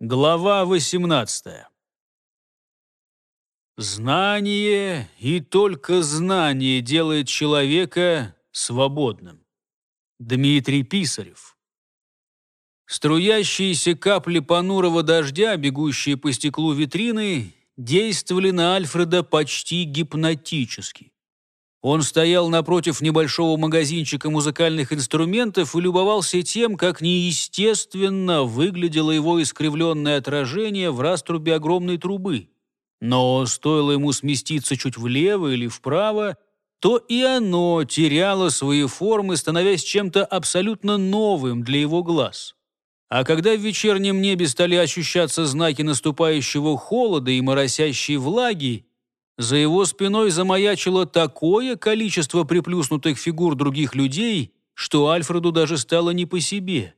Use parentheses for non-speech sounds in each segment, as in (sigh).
Глава 18 Знание и только знание делает человека свободным. Дмитрий Писарев Струящиеся капли понурого дождя, бегущие по стеклу витрины, действовали на Альфреда почти гипнотически. Он стоял напротив небольшого магазинчика музыкальных инструментов и любовался тем, как неестественно выглядело его искривленное отражение в раструбе огромной трубы. Но стоило ему сместиться чуть влево или вправо, то и оно теряло свои формы, становясь чем-то абсолютно новым для его глаз. А когда в вечернем небе стали ощущаться знаки наступающего холода и моросящей влаги, за его спиной замаячило такое количество приплюснутых фигур других людей, что Альфреду даже стало не по себе.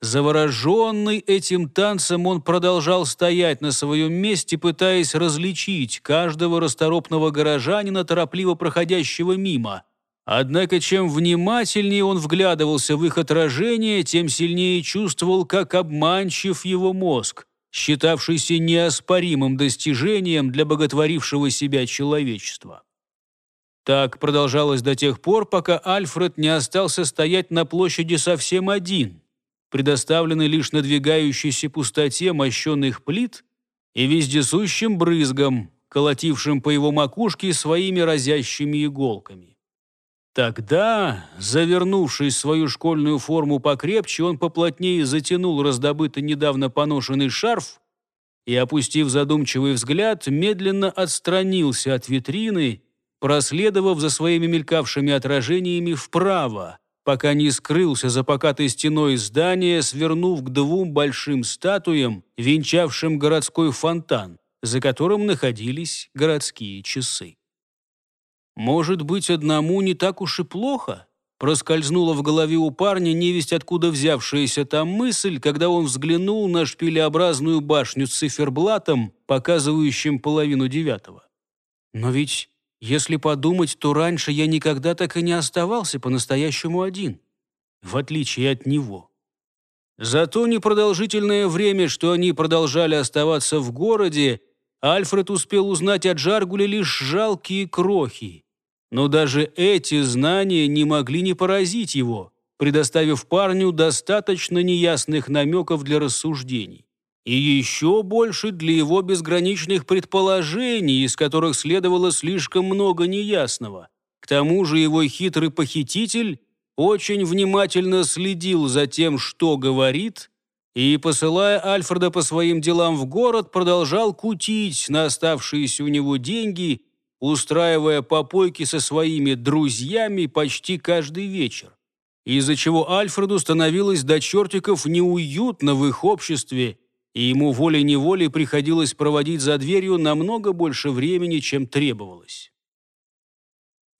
Завороженный этим танцем, он продолжал стоять на своем месте, пытаясь различить каждого расторопного горожанина, торопливо проходящего мимо. Однако, чем внимательнее он вглядывался в их отражение, тем сильнее чувствовал, как обманчив его мозг считавшийся неоспоримым достижением для боготворившего себя человечества. Так продолжалось до тех пор, пока Альфред не остался стоять на площади совсем один, предоставленный лишь надвигающейся пустоте мощенных плит и вездесущим брызгом, колотившим по его макушке своими разящими иголками. Тогда, завернувшись в свою школьную форму покрепче, он поплотнее затянул раздобытый недавно поношенный шарф и, опустив задумчивый взгляд, медленно отстранился от витрины, проследовав за своими мелькавшими отражениями вправо, пока не скрылся за покатой стеной здания, свернув к двум большим статуям, венчавшим городской фонтан, за которым находились городские часы. «Может быть, одному не так уж и плохо?» Проскользнула в голове у парня невесть откуда взявшаяся там мысль, когда он взглянул на шпилеобразную башню с циферблатом, показывающим половину девятого. «Но ведь, если подумать, то раньше я никогда так и не оставался по-настоящему один, в отличие от него». За то непродолжительное время, что они продолжали оставаться в городе, Альфред успел узнать о Джаргуле лишь жалкие крохи. Но даже эти знания не могли не поразить его, предоставив парню достаточно неясных намеков для рассуждений. И еще больше для его безграничных предположений, из которых следовало слишком много неясного. К тому же его хитрый похититель очень внимательно следил за тем, что говорит, и, посылая Альфреда по своим делам в город, продолжал кутить на оставшиеся у него деньги – устраивая попойки со своими друзьями почти каждый вечер, из-за чего Альфреду становилось до чертиков неуютно в их обществе, и ему волей-неволей приходилось проводить за дверью намного больше времени, чем требовалось.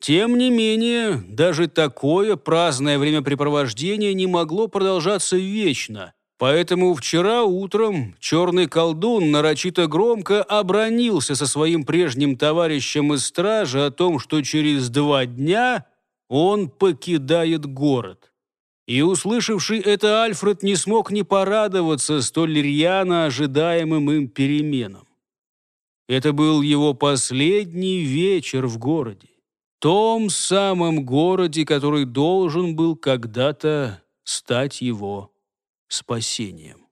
Тем не менее, даже такое праздное времяпрепровождение не могло продолжаться вечно, Поэтому вчера утром черный колдун нарочито громко обронился со своим прежним товарищем из стражи о том, что через два дня он покидает город. И, услышавший это, Альфред не смог не порадоваться столь рьяно ожидаемым им переменам. Это был его последний вечер в городе. Том самом городе, который должен был когда-то стать его спасением.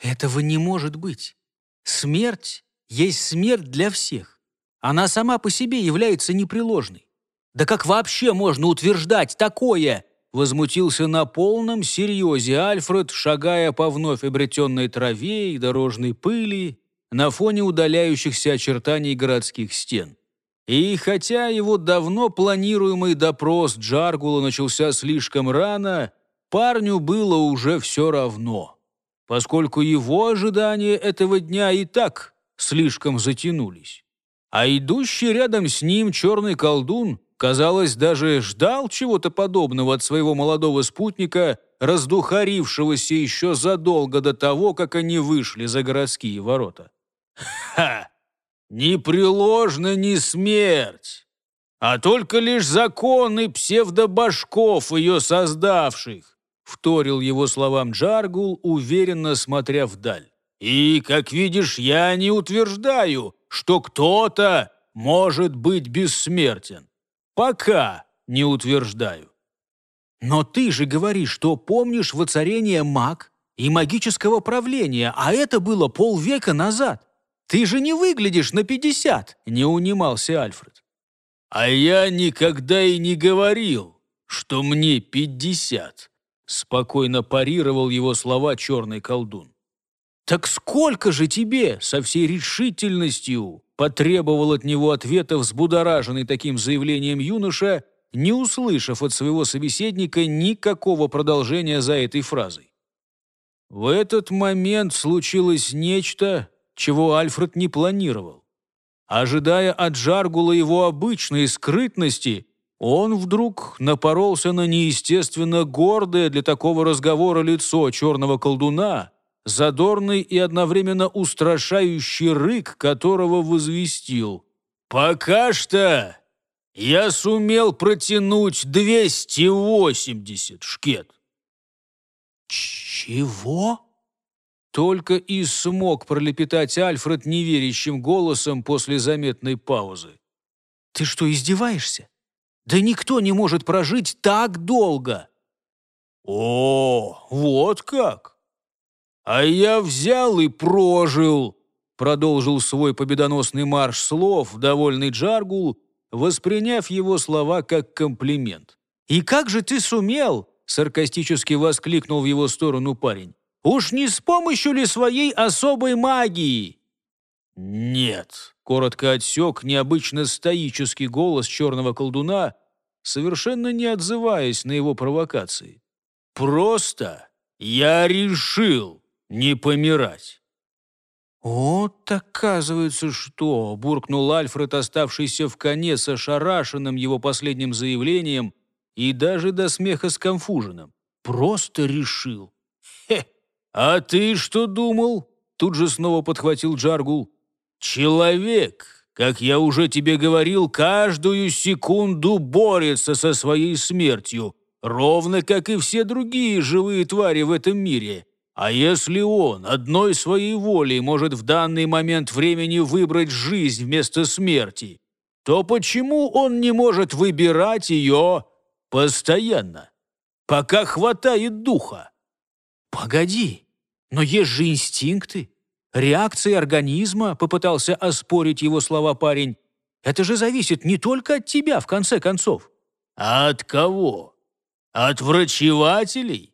Этого не может быть. Смерть есть смерть для всех. Она сама по себе является непреложной. Да как вообще можно утверждать такое? Возмутился на полном серьезе Альфред, шагая по вновь обретенной траве и дорожной пыли на фоне удаляющихся очертаний городских стен. И хотя его давно планируемый допрос Джаргула начался слишком рано, парню было уже все равно, поскольку его ожидания этого дня и так слишком затянулись. А идущий рядом с ним черный колдун, казалось, даже ждал чего-то подобного от своего молодого спутника, раздухарившегося еще задолго до того, как они вышли за городские ворота. «Ха! Непреложно не смерть!» а только лишь законы псевдобашков ее создавших вторил его словам Джаргул, уверенно смотря вдаль. «И, как видишь, я не утверждаю, что кто-то может быть бессмертен. Пока не утверждаю». «Но ты же говоришь, что помнишь воцарение маг и магического правления, а это было полвека назад. Ты же не выглядишь на пятьдесят», — не унимался Альфред. «А я никогда и не говорил, что мне пятьдесят», Спокойно парировал его слова черный колдун. «Так сколько же тебе?» — со всей решительностью потребовал от него ответа взбудораженный таким заявлением юноша, не услышав от своего собеседника никакого продолжения за этой фразой. В этот момент случилось нечто, чего Альфред не планировал. Ожидая от Жаргула его обычной скрытности, он вдруг напоролся на неестественно гордое для такого разговора лицо черного колдуна, задорный и одновременно устрашающий рык, которого возвестил. «Пока что я сумел протянуть 280 шкет». «Чего?» Только и смог пролепетать Альфред неверящим голосом после заметной паузы. «Ты что, издеваешься? Да никто не может прожить так долго!» «О, вот как! А я взял и прожил!» Продолжил свой победоносный марш слов, довольный Джаргул, восприняв его слова как комплимент. «И как же ты сумел?» — саркастически воскликнул в его сторону парень. «Уж не с помощью ли своей особой магии?» «Нет», коротко отсек необычно стоический голос черного колдуна, совершенно не отзываясь на его провокации. «Просто я решил не помирать». «Вот оказывается, что!» — буркнул Альфред, оставшийся в коне с ошарашенным его последним заявлением и даже до смеха сконфуженным. «Просто решил!» «Хе! А ты что думал?» — тут же снова подхватил Джаргул. Человек, как я уже тебе говорил, каждую секунду борется со своей смертью, ровно как и все другие живые твари в этом мире. А если он одной своей волей может в данный момент времени выбрать жизнь вместо смерти, то почему он не может выбирать ее постоянно, пока хватает духа? Погоди, но есть же инстинкты, реакции организма», — попытался оспорить его слова парень. «Это же зависит не только от тебя, в конце концов». «А от кого? От врачевателей?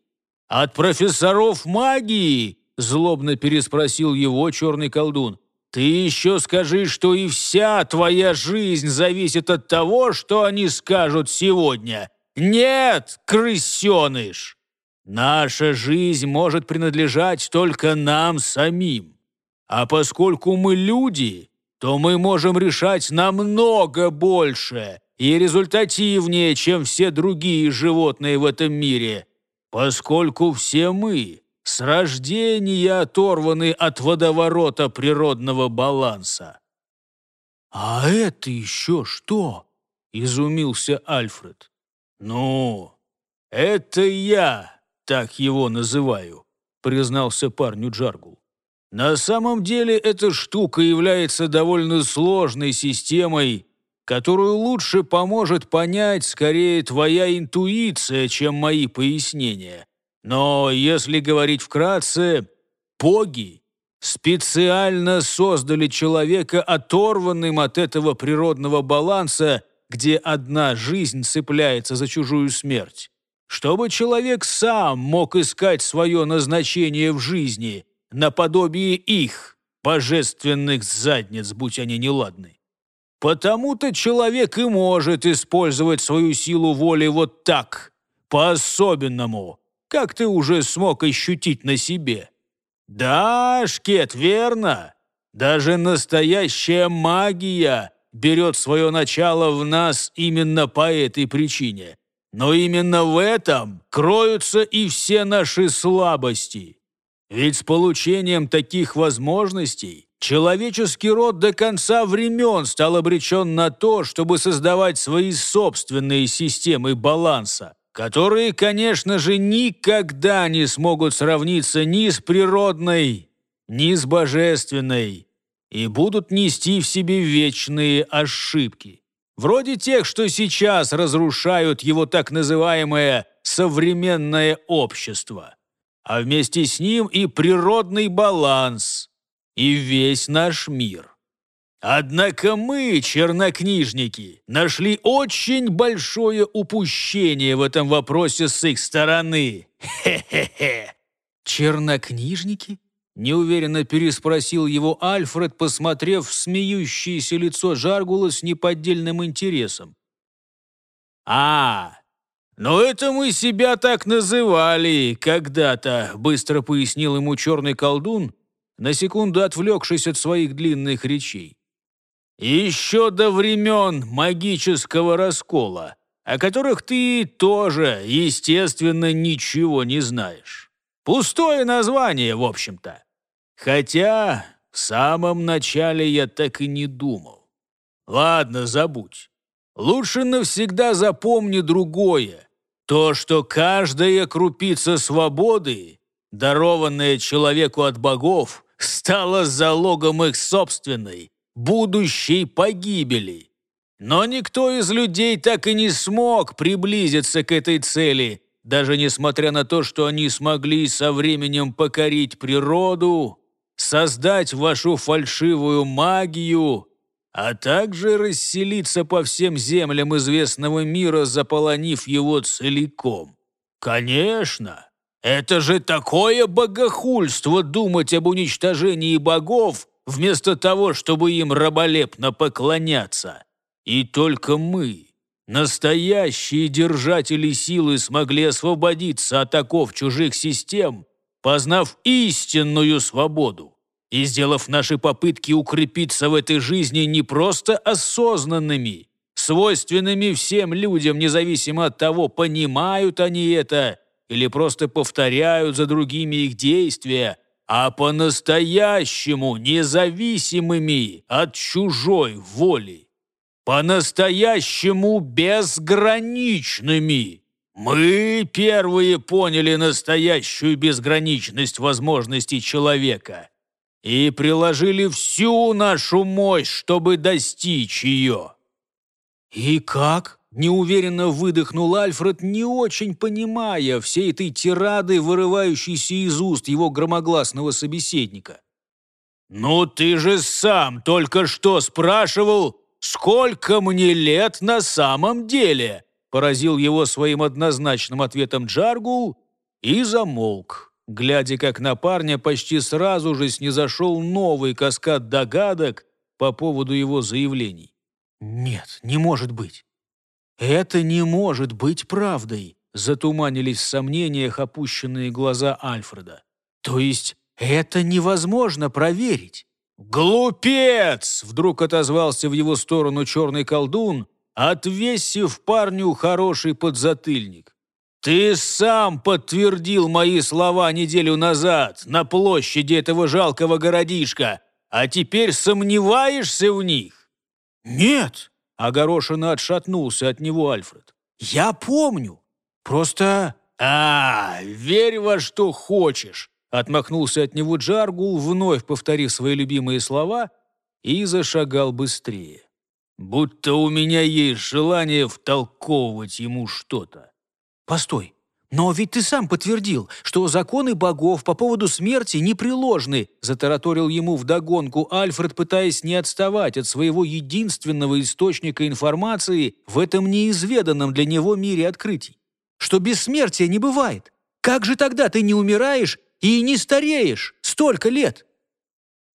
От профессоров магии?» — злобно переспросил его черный колдун. «Ты еще скажи, что и вся твоя жизнь зависит от того, что они скажут сегодня. Нет, крысеныш!» Наша жизнь может принадлежать только нам самим. А поскольку мы люди, то мы можем решать намного больше и результативнее, чем все другие животные в этом мире, поскольку все мы с рождения оторваны от водоворота природного баланса». «А это еще что?» – изумился Альфред. «Ну, это я так его называю», – признался парню Джаргул. На самом деле эта штука является довольно сложной системой, которую лучше поможет понять скорее твоя интуиция, чем мои пояснения. Но если говорить вкратце, боги специально создали человека оторванным от этого природного баланса, где одна жизнь цепляется за чужую смерть, чтобы человек сам мог искать свое назначение в жизни – наподобие их, божественных задниц, будь они неладны. Потому-то человек и может использовать свою силу воли вот так, по-особенному, как ты уже смог ощутить на себе. Да, Шкет, верно. Даже настоящая магия берет свое начало в нас именно по этой причине. Но именно в этом кроются и все наши слабости. Ведь с получением таких возможностей человеческий род до конца времен стал обречен на то, чтобы создавать свои собственные системы баланса, которые, конечно же, никогда не смогут сравниться ни с природной, ни с божественной, и будут нести в себе вечные ошибки. Вроде тех, что сейчас разрушают его так называемое «современное общество» а вместе с ним и природный баланс, и весь наш мир. Однако мы, чернокнижники, нашли очень большое упущение в этом вопросе с их стороны. Хе-хе-хе. Чернокнижники? Неуверенно переспросил его Альфред, посмотрев в смеющееся лицо Жаргула с неподдельным интересом. «А, «Но это мы себя так называли когда-то», — быстро пояснил ему черный колдун, на секунду отвлекшись от своих длинных речей. «Еще до времен магического раскола, о которых ты тоже, естественно, ничего не знаешь. Пустое название, в общем-то. Хотя в самом начале я так и не думал. Ладно, забудь. Лучше навсегда запомни другое. То, что каждая крупица свободы, дарованная человеку от богов, стала залогом их собственной, будущей погибели. Но никто из людей так и не смог приблизиться к этой цели, даже несмотря на то, что они смогли со временем покорить природу, создать вашу фальшивую магию – а также расселиться по всем землям известного мира, заполонив его целиком. Конечно, это же такое богохульство думать об уничтожении богов, вместо того, чтобы им раболепно поклоняться. И только мы, настоящие держатели силы, смогли освободиться от оков чужих систем, познав истинную свободу и сделав наши попытки укрепиться в этой жизни не просто осознанными, свойственными всем людям, независимо от того, понимают они это или просто повторяют за другими их действия, а по-настоящему независимыми от чужой воли, по-настоящему безграничными. Мы первые поняли настоящую безграничность возможностей человека – и приложили всю нашу мощь, чтобы достичь ее». «И как?» – неуверенно выдохнул Альфред, не очень понимая всей этой тирады, вырывающейся из уст его громогласного собеседника. «Ну ты же сам только что спрашивал, сколько мне лет на самом деле?» поразил его своим однозначным ответом Джаргул и замолк. Глядя как на парня, почти сразу же снизошел новый каскад догадок по поводу его заявлений. «Нет, не может быть. Это не может быть правдой», затуманились в сомнениях опущенные глаза Альфреда. «То есть это невозможно проверить?» «Глупец!» — вдруг отозвался в его сторону черный колдун, отвесив парню хороший подзатыльник. «Ты сам подтвердил мои слова неделю назад на площади этого жалкого городишка, а теперь сомневаешься в них?» «Нет!» – огорошенно отшатнулся от него Альфред. «Я помню! Просто...» «А, верь во что хочешь!» – отмахнулся от него Джаргул, вновь повторив свои любимые слова, и зашагал быстрее. «Будто у меня есть желание втолковывать ему что-то». Постой, но ведь ты сам подтвердил, что законы богов по поводу смерти непреложны, затараторил ему вдогонку Альфред, пытаясь не отставать от своего единственного источника информации в этом неизведанном для него мире открытий. Что бессмертия не бывает. Как же тогда ты не умираешь и не стареешь столько лет?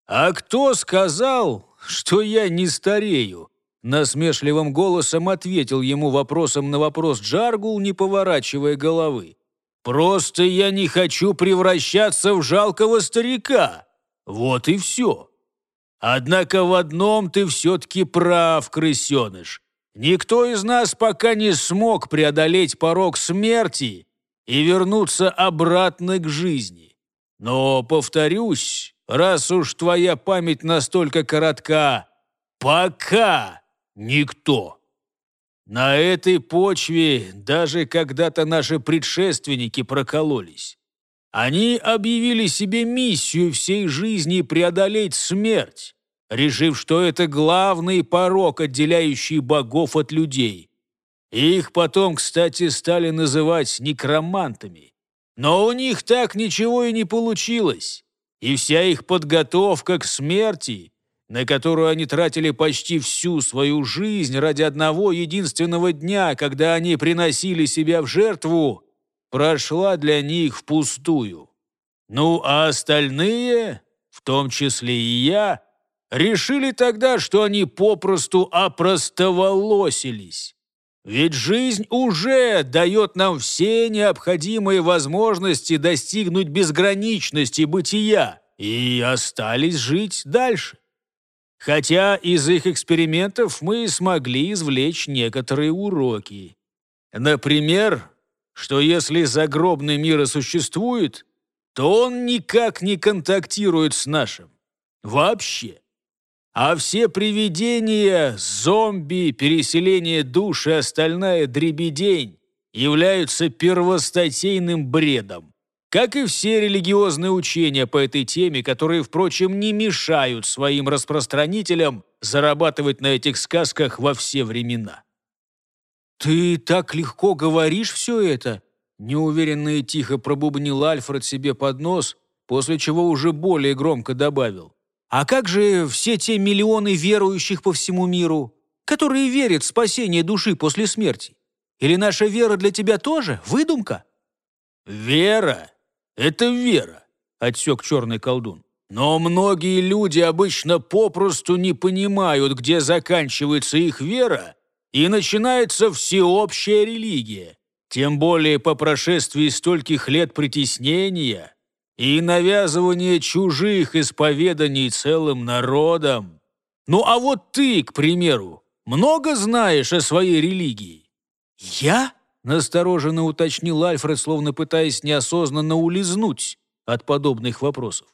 «А кто сказал, что я не старею?» Насмешливым голосом ответил ему вопросом на вопрос Джаргул, не поворачивая головы. «Просто я не хочу превращаться в жалкого старика. Вот и все. Однако в одном ты все-таки прав, крысеныш. Никто из нас пока не смог преодолеть порог смерти и вернуться обратно к жизни. Но, повторюсь, раз уж твоя память настолько коротка, пока!» Никто. На этой почве даже когда-то наши предшественники прокололись. Они объявили себе миссию всей жизни преодолеть смерть, решив, что это главный порог, отделяющий богов от людей. Их потом, кстати, стали называть некромантами. Но у них так ничего и не получилось, и вся их подготовка к смерти на которую они тратили почти всю свою жизнь ради одного единственного дня, когда они приносили себя в жертву, прошла для них впустую. Ну а остальные, в том числе и я, решили тогда, что они попросту опростоволосились. Ведь жизнь уже дает нам все необходимые возможности достигнуть безграничности бытия и остались жить дальше. Хотя из их экспериментов мы смогли извлечь некоторые уроки. Например, что если загробный мир существует, то он никак не контактирует с нашим. Вообще. А все привидения, зомби, переселение душ и остальная дребедень являются первостатейным бредом. Как и все религиозные учения по этой теме, которые, впрочем, не мешают своим распространителям зарабатывать на этих сказках во все времена. «Ты так легко говоришь все это?» Неуверенно и тихо пробубнил Альфред себе под нос, после чего уже более громко добавил. «А как же все те миллионы верующих по всему миру, которые верят в спасение души после смерти? Или наша вера для тебя тоже выдумка?» «Вера это вера, отсек черный колдун. Но многие люди обычно попросту не понимают, где заканчивается их вера и начинается всеобщая религия. Тем более по прошествии стольких лет притеснения и навязывания чужих исповеданий целым народам. Ну а вот ты, к примеру, много знаешь о своей религии? Я? Настороженно уточнил Альфред, словно пытаясь неосознанно улизнуть от подобных вопросов.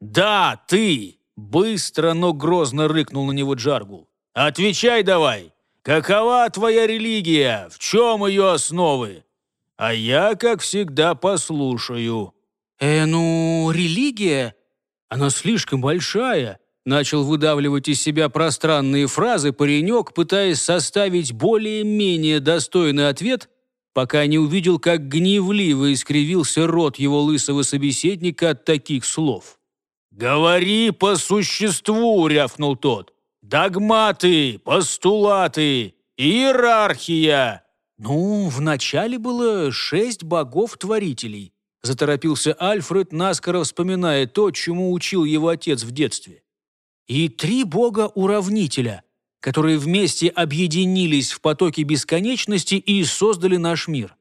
«Да, ты!» — быстро, но грозно рыкнул на него Джаргул. «Отвечай давай! Какова твоя религия? В чем ее основы? А я, как всегда, послушаю». «Э, ну, религия? Она слишком большая. Начал выдавливать из себя пространные фразы паренек, пытаясь составить более-менее достойный ответ, пока не увидел, как гневливо искривился рот его лысого собеседника от таких слов. «Говори по существу!» — рявкнул тот. «Догматы, постулаты, иерархия!» «Ну, вначале было шесть богов-творителей», — заторопился Альфред, наскоро вспоминая то, чему учил его отец в детстве и три бога-уравнителя, которые вместе объединились в потоке бесконечности и создали наш мир.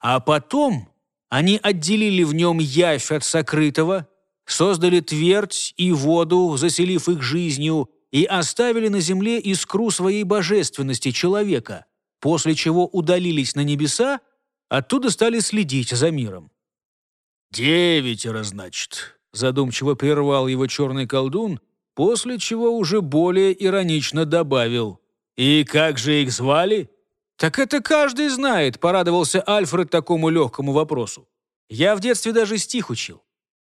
А потом они отделили в нем явь от сокрытого, создали твердь и воду, заселив их жизнью, и оставили на земле искру своей божественности человека, после чего удалились на небеса, оттуда стали следить за миром. «Девятеро, значит», — задумчиво прервал его черный колдун — после чего уже более иронично добавил. «И как же их звали?» «Так это каждый знает», — порадовался Альфред такому легкому вопросу. «Я в детстве даже стих учил.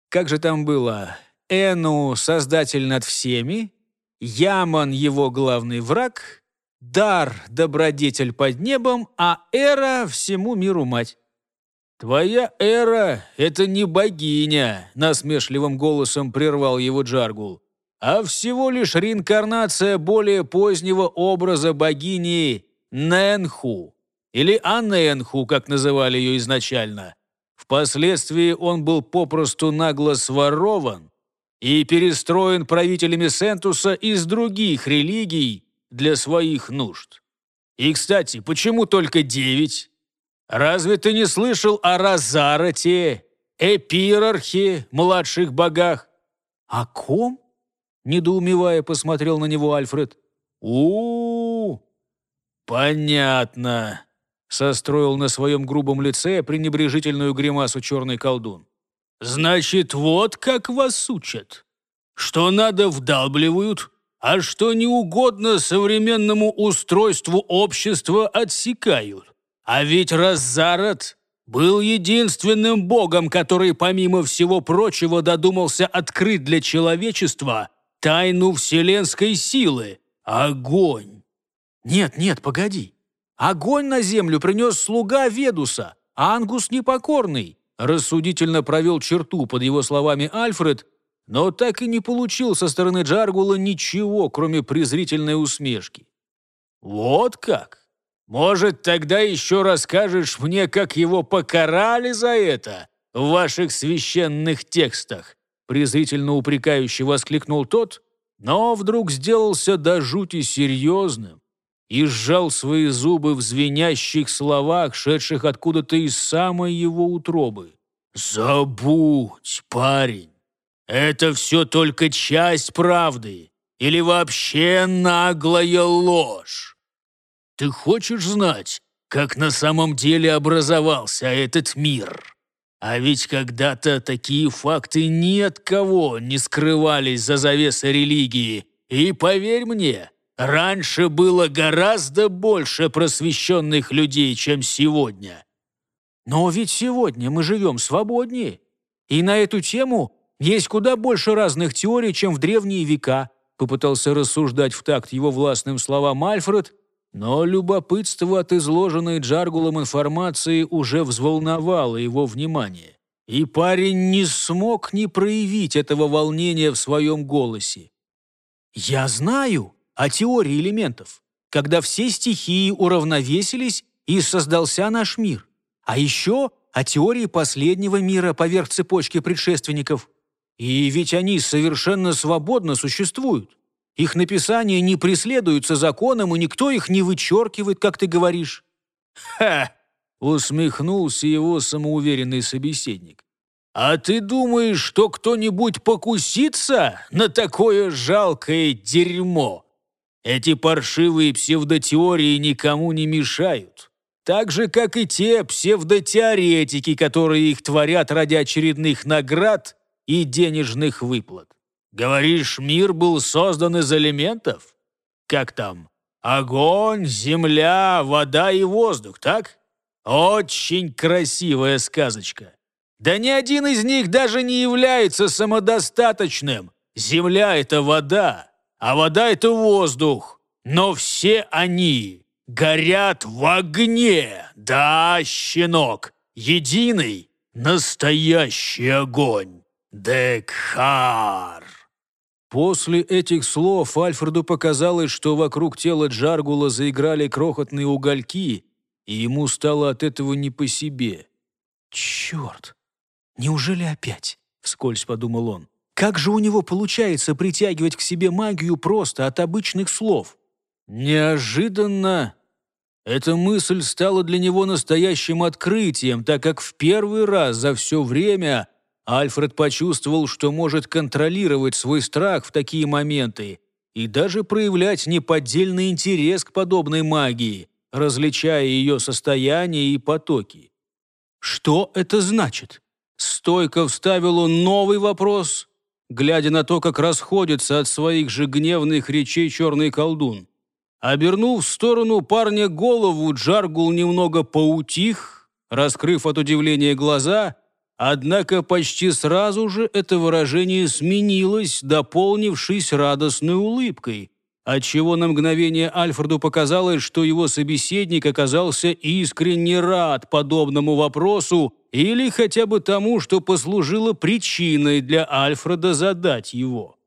Как же там было? Эну — создатель над всеми, Яман — его главный враг, Дар — добродетель под небом, а Эра — всему миру мать». «Твоя Эра — это не богиня», — насмешливым голосом прервал его Джаргул а всего лишь реинкарнация более позднего образа богини Нэнху, или Анэнху, как называли ее изначально. Впоследствии он был попросту нагло сворован и перестроен правителями Сентуса из других религий для своих нужд. И, кстати, почему только девять? Разве ты не слышал о Розарате, Эпирархе, младших богах? О ком? Недоумевая посмотрел на него Альфред. у у, -у «Понятно», — состроил на своем грубом лице пренебрежительную гримасу черный колдун. «Значит, вот как вас учат. Что надо, вдалбливают, а что неугодно современному устройству общества отсекают. А ведь Разарат был единственным богом, который, помимо всего прочего, додумался открыть для человечества тайну вселенской силы — огонь. Нет, нет, погоди. Огонь на землю принес слуга Ведуса, а Ангус Непокорный. Рассудительно провел черту под его словами Альфред, но так и не получил со стороны Джаргула ничего, кроме презрительной усмешки. «Вот как? Может, тогда еще расскажешь мне, как его покарали за это в ваших священных текстах?» презрительно упрекающе воскликнул тот, но вдруг сделался до жути серьезным и сжал свои зубы в звенящих словах, шедших откуда-то из самой его утробы. «Забудь, парень! Это все только часть правды или вообще наглая ложь! Ты хочешь знать, как на самом деле образовался этот мир?» А ведь когда-то такие факты ни от кого не скрывались за завесой религии. И поверь мне, раньше было гораздо больше просвещенных людей, чем сегодня. Но ведь сегодня мы живем свободнее. И на эту тему есть куда больше разных теорий, чем в древние века, попытался рассуждать в такт его властным словам Альфред, но любопытство от изложенной Джаргулом информации уже взволновало его внимание. И парень не смог не проявить этого волнения в своем голосе. «Я знаю о теории элементов, когда все стихии уравновесились и создался наш мир. А еще о теории последнего мира поверх цепочки предшественников. И ведь они совершенно свободно существуют. Их написания не преследуются законом, и никто их не вычеркивает, как ты говоришь». «Ха!» — усмехнулся его самоуверенный собеседник. «А ты думаешь, что кто-нибудь покусится на такое жалкое дерьмо? Эти паршивые псевдотеории никому не мешают. Так же, как и те псевдотеоретики, которые их творят ради очередных наград и денежных выплат. Говоришь, мир был создан из элементов? Как там? Огонь, земля, вода и воздух, так? Очень красивая сказочка. Да ни один из них даже не является самодостаточным. Земля — это вода, а вода — это воздух. Но все они горят в огне. Да, щенок, единый, настоящий огонь. Декхар. После этих слов Альфреду показалось, что вокруг тела Джаргула заиграли крохотные угольки, и ему стало от этого не по себе. «Черт! Неужели опять?» — вскользь подумал он. «Как же у него получается притягивать к себе магию просто от обычных слов?» Неожиданно эта мысль стала для него настоящим открытием, так как в первый раз за все время Альфред почувствовал, что может контролировать свой страх в такие моменты и даже проявлять неподдельный интерес к подобной магии, различая ее состояние и потоки. «Что это значит?» Стойко вставил он новый вопрос, глядя на то, как расходится от своих же гневных речей черный колдун. Обернув в сторону парня голову, Джаргул немного поутих, раскрыв от удивления глаза – Однако почти сразу же это выражение сменилось, дополнившись радостной улыбкой, отчего на мгновение Альфреду показалось, что его собеседник оказался искренне рад подобному вопросу или хотя бы тому, что послужило причиной для Альфреда задать его.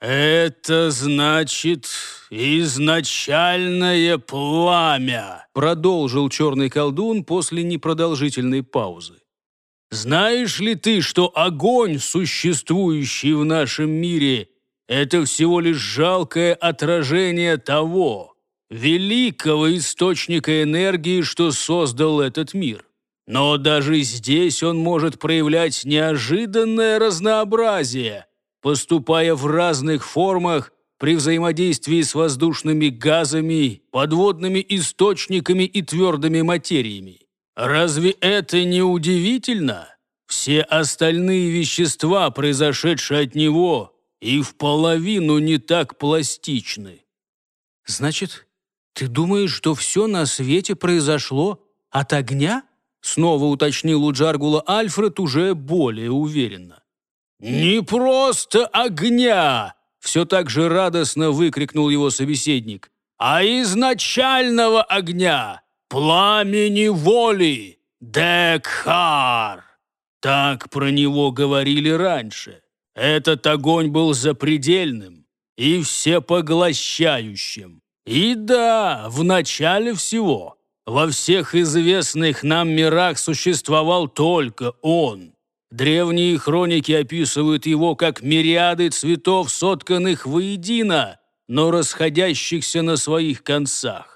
«Это значит изначальное пламя», — продолжил черный колдун после непродолжительной паузы. Знаешь ли ты, что огонь, существующий в нашем мире, это всего лишь жалкое отражение того, великого источника энергии, что создал этот мир? Но даже здесь он может проявлять неожиданное разнообразие, поступая в разных формах при взаимодействии с воздушными газами, подводными источниками и твердыми материями. Разве это не удивительно? Все остальные вещества, произошедшие от него, и в половину не так пластичны. Значит, ты думаешь, что все на свете произошло от огня? Снова уточнил у Джаргула Альфред уже более уверенно. «Не просто огня!» Все так же радостно выкрикнул его собеседник. «А изначального огня! пламени воли, Декхар. Так про него говорили раньше. Этот огонь был запредельным и всепоглощающим. И да, в начале всего, во всех известных нам мирах существовал только он. Древние хроники описывают его как мириады цветов, сотканных воедино, но расходящихся на своих концах.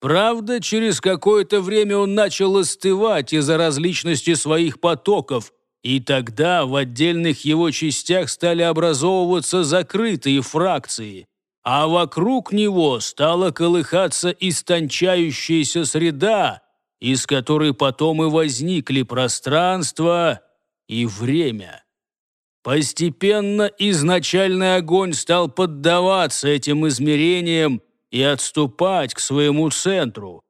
Правда, через какое-то время он начал остывать из-за различности своих потоков, и тогда в отдельных его частях стали образовываться закрытые фракции, а вокруг него стала колыхаться истончающаяся среда, из которой потом и возникли пространство и время. Постепенно изначальный огонь стал поддаваться этим измерениям, и отступать к своему центру,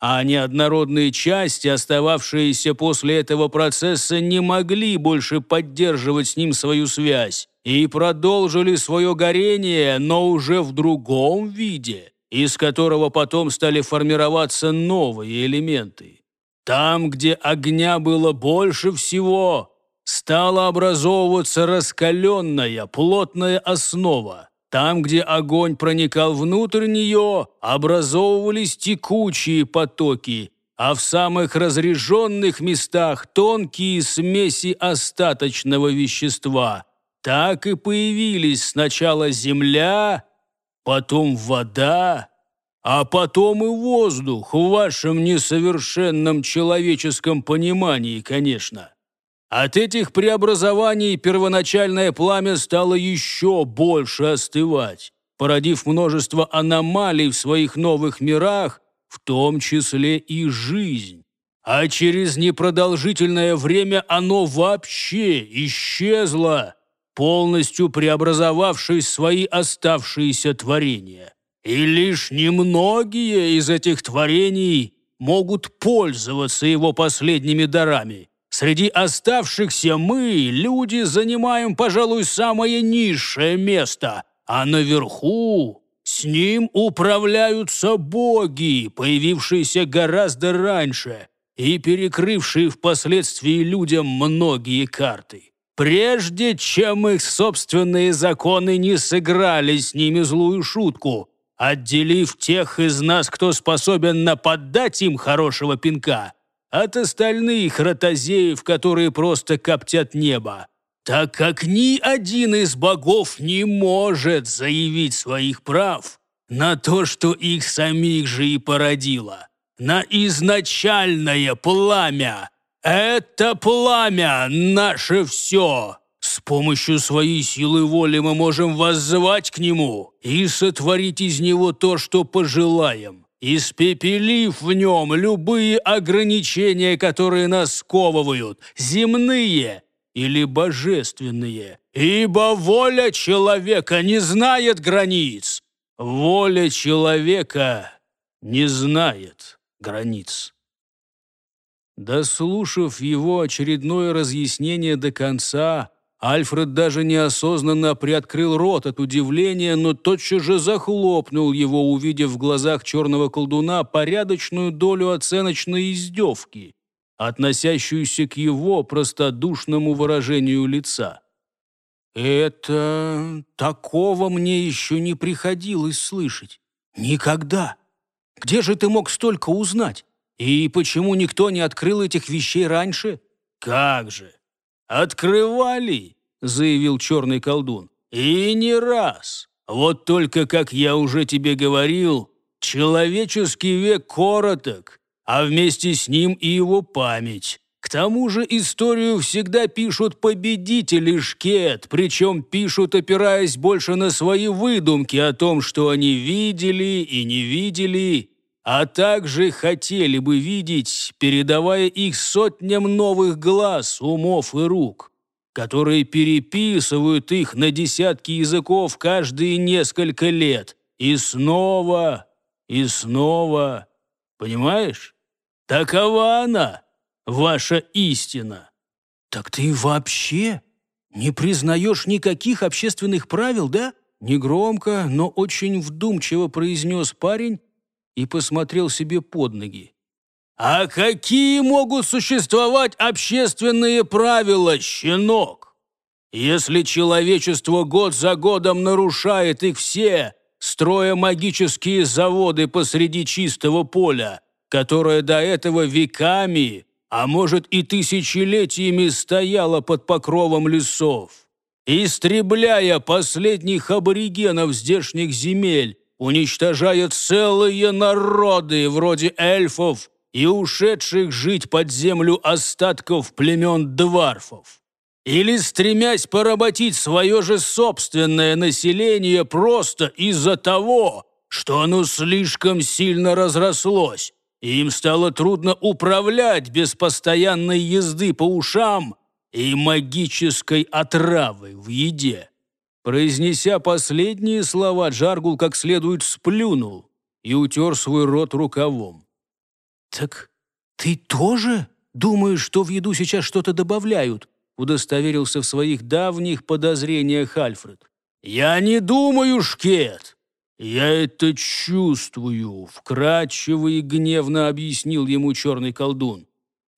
а неоднородные части, остававшиеся после этого процесса, не могли больше поддерживать с ним свою связь и продолжили свое горение, но уже в другом виде, из которого потом стали формироваться новые элементы. Там, где огня было больше всего, стала образовываться раскаленная плотная основа, там, где огонь проникал внутрь нее, образовывались текучие потоки, а в самых разреженных местах тонкие смеси остаточного вещества. Так и появились сначала земля, потом вода, а потом и воздух в вашем несовершенном человеческом понимании, конечно. От этих преобразований первоначальное пламя стало еще больше остывать, породив множество аномалий в своих новых мирах, в том числе и жизнь. А через непродолжительное время оно вообще исчезло, полностью преобразовавшись в свои оставшиеся творения. И лишь немногие из этих творений могут пользоваться его последними дарами – Среди оставшихся мы, люди, занимаем, пожалуй, самое низшее место, а наверху с ним управляются боги, появившиеся гораздо раньше и перекрывшие впоследствии людям многие карты. Прежде чем их собственные законы не сыграли с ними злую шутку, отделив тех из нас, кто способен нападать им хорошего пинка – от остальных ротозеев, которые просто коптят небо, так как ни один из богов не может заявить своих прав на то, что их самих же и породило, на изначальное пламя. Это пламя наше все. С помощью своей силы воли мы можем воззвать к нему и сотворить из него то, что пожелаем испепелив в нем любые ограничения, которые нас сковывают, земные или божественные. Ибо воля человека не знает границ. Воля человека не знает границ. Дослушав его очередное разъяснение до конца, Альфред даже неосознанно приоткрыл рот от удивления, но тотчас же захлопнул его, увидев в глазах черного колдуна порядочную долю оценочной издевки, относящуюся к его простодушному выражению лица. «Это... такого мне еще не приходилось слышать. Никогда. Где же ты мог столько узнать? И почему никто не открыл этих вещей раньше?» «Как же! Открывали!» заявил черный колдун. «И не раз. Вот только, как я уже тебе говорил, человеческий век короток, а вместе с ним и его память. К тому же историю всегда пишут победители шкет, причем пишут, опираясь больше на свои выдумки о том, что они видели и не видели, а также хотели бы видеть, передавая их сотням новых глаз, умов и рук которые переписывают их на десятки языков каждые несколько лет. И снова, и снова. Понимаешь? Такова она, ваша истина. Так ты вообще не признаешь никаких общественных правил, да? Негромко, но очень вдумчиво произнес парень и посмотрел себе под ноги. А какие могут существовать общественные правила, щенок? Если человечество год за годом нарушает их все, строя магические заводы посреди чистого поля, которое до этого веками, а может и тысячелетиями стояло под покровом лесов, истребляя последних аборигенов здешних земель, уничтожая целые народы вроде эльфов, и ушедших жить под землю остатков племен дварфов. Или стремясь поработить свое же собственное население просто из-за того, что оно слишком сильно разрослось, и им стало трудно управлять без постоянной езды по ушам и магической отравы в еде. Произнеся последние слова, Джаргул как следует сплюнул и утер свой рот рукавом. «Так ты тоже думаешь, что в еду сейчас что-то добавляют?» удостоверился в своих давних подозрениях Альфред. «Я не думаю, Шкет! Я это чувствую!» вкрадчиво и гневно объяснил ему черный колдун.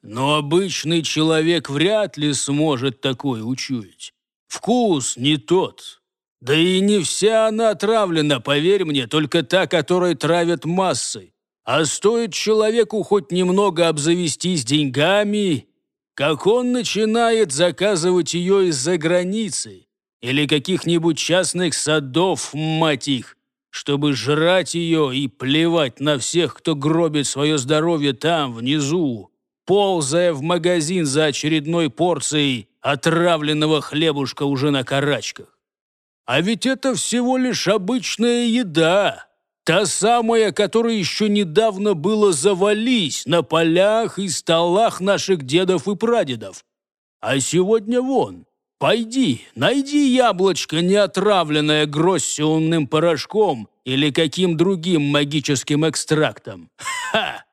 «Но обычный человек вряд ли сможет такое учуять. Вкус не тот. Да и не вся она отравлена, поверь мне, только та, которая травит массой. А стоит человеку хоть немного обзавестись деньгами, как он начинает заказывать ее из-за границы или каких-нибудь частных садов, мать их, чтобы жрать ее и плевать на всех, кто гробит свое здоровье там, внизу, ползая в магазин за очередной порцией отравленного хлебушка уже на карачках. А ведь это всего лишь обычная еда, Та самая, которая еще недавно была завались на полях и столах наших дедов и прадедов. А сегодня вон, пойди, найди яблочко, не отравленное гроссиумным порошком или каким другим магическим экстрактом. Ха!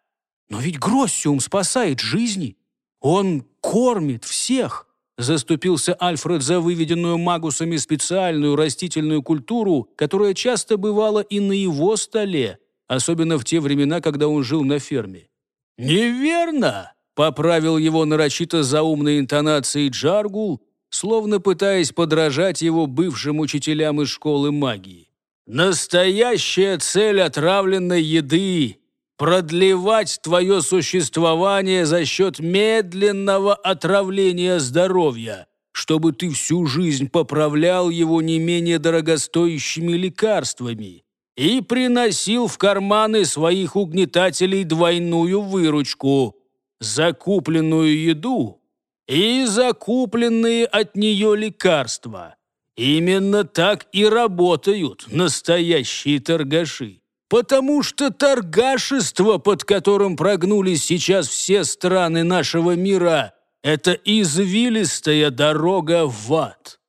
Но ведь гроссиум спасает жизни. Он кормит всех. Заступился Альфред за выведенную магусами специальную растительную культуру, которая часто бывала и на его столе, особенно в те времена, когда он жил на ферме. «Неверно!» — поправил его нарочито заумной интонацией Джаргул, словно пытаясь подражать его бывшим учителям из школы магии. «Настоящая цель отравленной еды продлевать твое существование за счет медленного отравления здоровья, чтобы ты всю жизнь поправлял его не менее дорогостоящими лекарствами и приносил в карманы своих угнетателей двойную выручку, закупленную еду и закупленные от нее лекарства. Именно так и работают настоящие торгаши потому что торгашество, под которым прогнулись сейчас все страны нашего мира, это извилистая дорога в ад.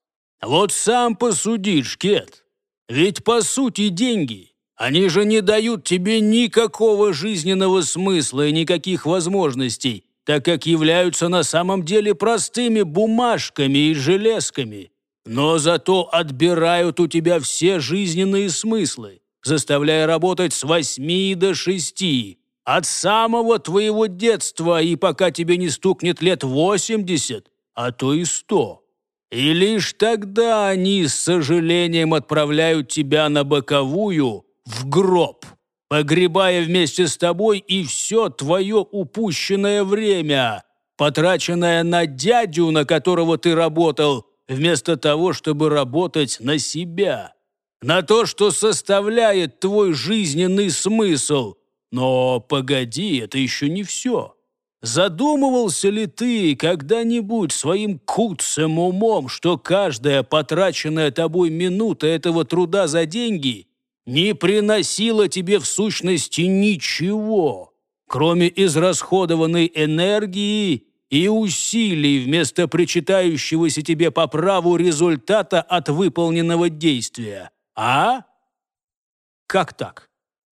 Вот сам посуди, Шкет. Ведь по сути деньги, они же не дают тебе никакого жизненного смысла и никаких возможностей, так как являются на самом деле простыми бумажками и железками, но зато отбирают у тебя все жизненные смыслы заставляя работать с восьми до шести. От самого твоего детства и пока тебе не стукнет лет восемьдесят, а то и сто. И лишь тогда они с сожалением отправляют тебя на боковую в гроб, погребая вместе с тобой и все твое упущенное время, потраченное на дядю, на которого ты работал, вместо того, чтобы работать на себя на то, что составляет твой жизненный смысл. Но погоди, это еще не все. Задумывался ли ты когда-нибудь своим куцым умом, что каждая потраченная тобой минута этого труда за деньги не приносила тебе в сущности ничего, кроме израсходованной энергии и усилий вместо причитающегося тебе по праву результата от выполненного действия? А? Как так?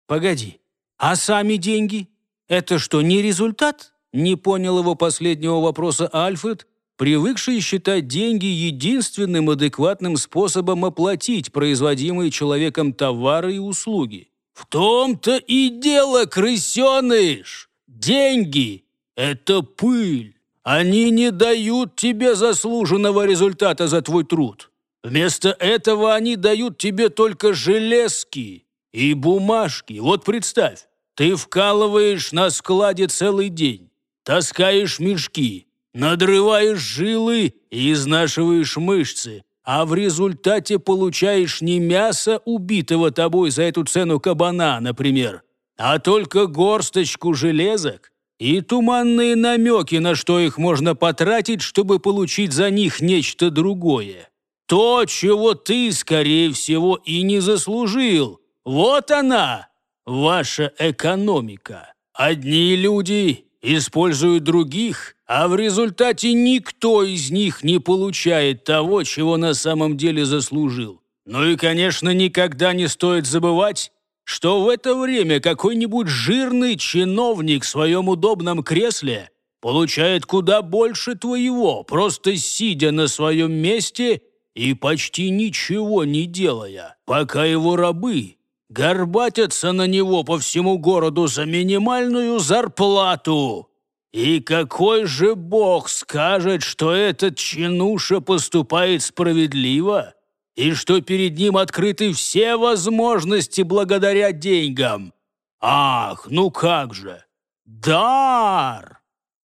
Погоди, а сами деньги? Это что, не результат? Не понял его последнего вопроса Альфред, привыкший считать деньги единственным адекватным способом оплатить производимые человеком товары и услуги. В том-то и дело, крысеныш! Деньги — это пыль. Они не дают тебе заслуженного результата за твой труд. Вместо этого они дают тебе только железки и бумажки. Вот представь, ты вкалываешь на складе целый день, таскаешь мешки, надрываешь жилы и изнашиваешь мышцы, а в результате получаешь не мясо убитого тобой за эту цену кабана, например, а только горсточку железок и туманные намеки, на что их можно потратить, чтобы получить за них нечто другое. То, чего ты, скорее всего, и не заслужил. Вот она, ваша экономика. Одни люди используют других, а в результате никто из них не получает того, чего на самом деле заслужил. Ну и, конечно, никогда не стоит забывать, что в это время какой-нибудь жирный чиновник в своем удобном кресле получает куда больше твоего, просто сидя на своем месте и почти ничего не делая, пока его рабы горбатятся на него по всему городу за минимальную зарплату. И какой же бог скажет, что этот чинуша поступает справедливо, и что перед ним открыты все возможности благодаря деньгам? Ах, ну как же! Дар!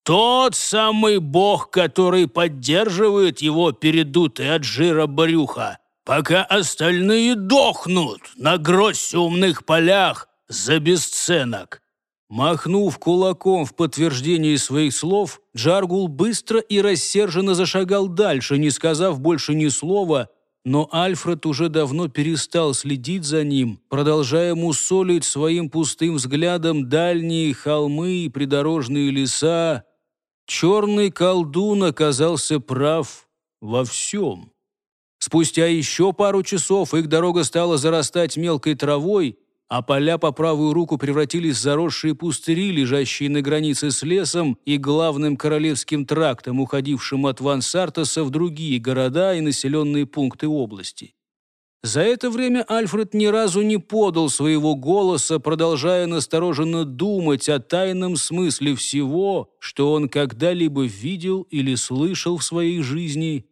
Тот самый бог, который поддерживает его передутый от жира брюха, пока остальные дохнут на гроссиумных полях за бесценок. Махнув кулаком в подтверждении своих слов, Джаргул быстро и рассерженно зашагал дальше, не сказав больше ни слова, но Альфред уже давно перестал следить за ним, продолжая мусолить своим пустым взглядом дальние холмы и придорожные леса, черный колдун оказался прав во всем. Спустя еще пару часов их дорога стала зарастать мелкой травой, а поля по правую руку превратились в заросшие пустыри, лежащие на границе с лесом и главным королевским трактом, уходившим от Вансартоса в другие города и населенные пункты области. За это время Альфред ни разу не подал своего голоса, продолжая настороженно думать о тайном смысле всего, что он когда-либо видел или слышал в своей жизни.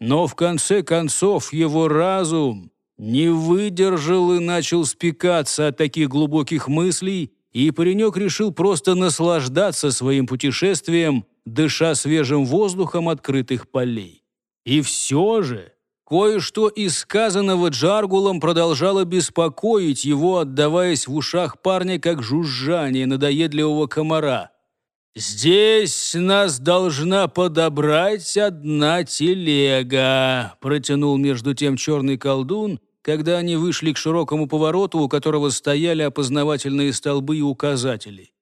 Но в конце концов его разум не выдержал и начал спекаться от таких глубоких мыслей, и паренек решил просто наслаждаться своим путешествием, дыша свежим воздухом открытых полей. И все же... Кое-что из сказанного Джаргулом продолжало беспокоить его, отдаваясь в ушах парня как жужжание надоедливого комара. «Здесь нас должна подобрать одна телега», — протянул между тем черный колдун, когда они вышли к широкому повороту, у которого стояли опознавательные столбы и указатели.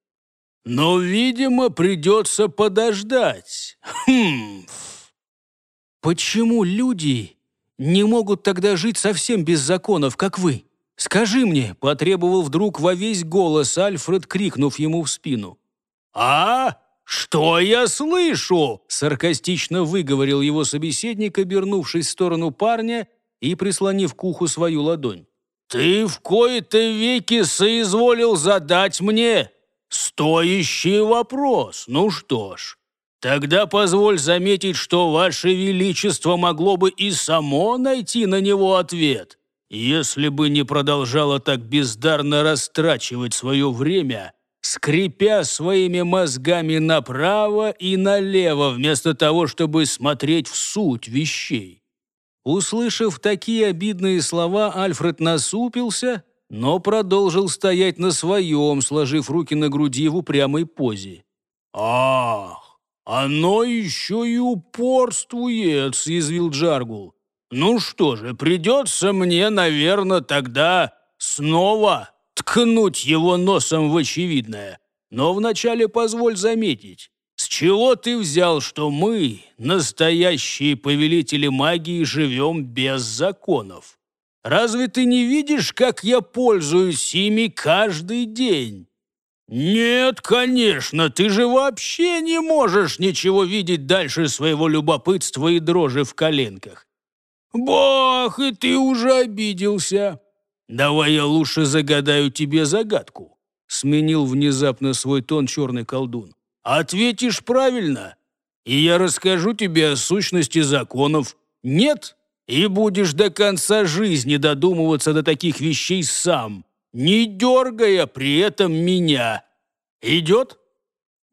«Но, видимо, придется подождать. Хм...» «Почему люди не могут тогда жить совсем без законов, как вы. Скажи мне», — потребовал вдруг во весь голос Альфред, крикнув ему в спину. «А? Что я слышу?» — саркастично выговорил его собеседник, обернувшись в сторону парня и прислонив к уху свою ладонь. «Ты в кои-то веки соизволил задать мне стоящий вопрос. Ну что ж, Тогда позволь заметить, что Ваше Величество могло бы и само найти на него ответ, если бы не продолжало так бездарно растрачивать свое время, скрипя своими мозгами направо и налево, вместо того, чтобы смотреть в суть вещей. Услышав такие обидные слова, Альфред насупился, но продолжил стоять на своем, сложив руки на груди в упрямой позе. «Ах, «Оно еще и упорствует», — съязвил Джаргул. «Ну что же, придется мне, наверное, тогда снова ткнуть его носом в очевидное. Но вначале позволь заметить, с чего ты взял, что мы, настоящие повелители магии, живем без законов? Разве ты не видишь, как я пользуюсь ими каждый день?» «Нет, конечно, ты же вообще не можешь ничего видеть дальше своего любопытства и дрожи в коленках. Бах, и ты уже обиделся. Давай я лучше загадаю тебе загадку», — сменил внезапно свой тон черный колдун. «Ответишь правильно, и я расскажу тебе о сущности законов. Нет, и будешь до конца жизни додумываться до таких вещей сам» не дергая при этом меня. Идет?»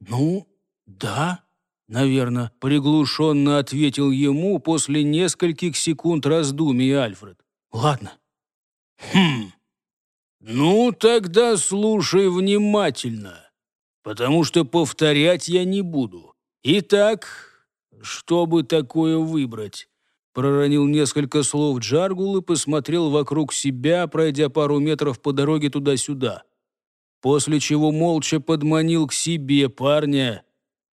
«Ну, да», — наверное, приглушенно ответил ему после нескольких секунд раздумий Альфред. «Ладно». «Хм. Ну, тогда слушай внимательно, потому что повторять я не буду. Итак, чтобы такое выбрать?» Проронил несколько слов Джаргул и посмотрел вокруг себя, пройдя пару метров по дороге туда-сюда. После чего молча подманил к себе парня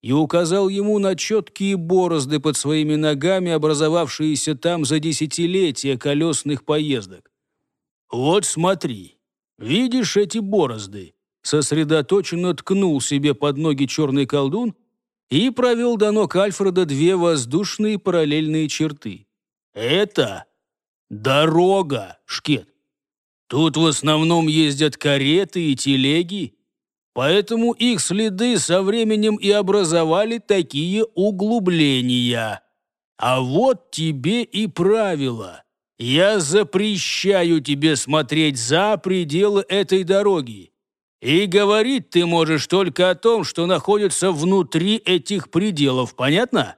и указал ему на четкие борозды под своими ногами, образовавшиеся там за десятилетия колесных поездок. «Вот смотри, видишь эти борозды?» Сосредоточенно ткнул себе под ноги черный колдун и провел до ног Альфреда две воздушные параллельные черты. Это дорога, Шкет. Тут в основном ездят кареты и телеги, поэтому их следы со временем и образовали такие углубления. А вот тебе и правило. Я запрещаю тебе смотреть за пределы этой дороги. И говорить ты можешь только о том, что находится внутри этих пределов, понятно?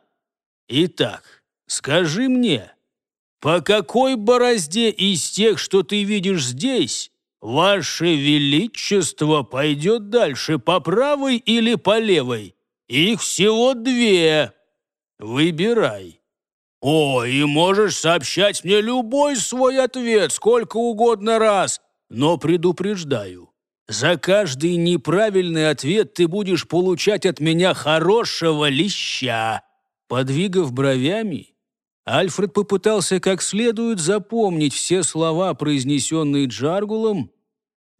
Итак, скажи мне, «По какой борозде из тех, что ты видишь здесь, ваше величество пойдет дальше, по правой или по левой? Их всего две. Выбирай». «О, и можешь сообщать мне любой свой ответ, сколько угодно раз, но предупреждаю, за каждый неправильный ответ ты будешь получать от меня хорошего леща». Подвигав бровями, Альфред попытался как следует запомнить все слова, произнесенные Джаргулом,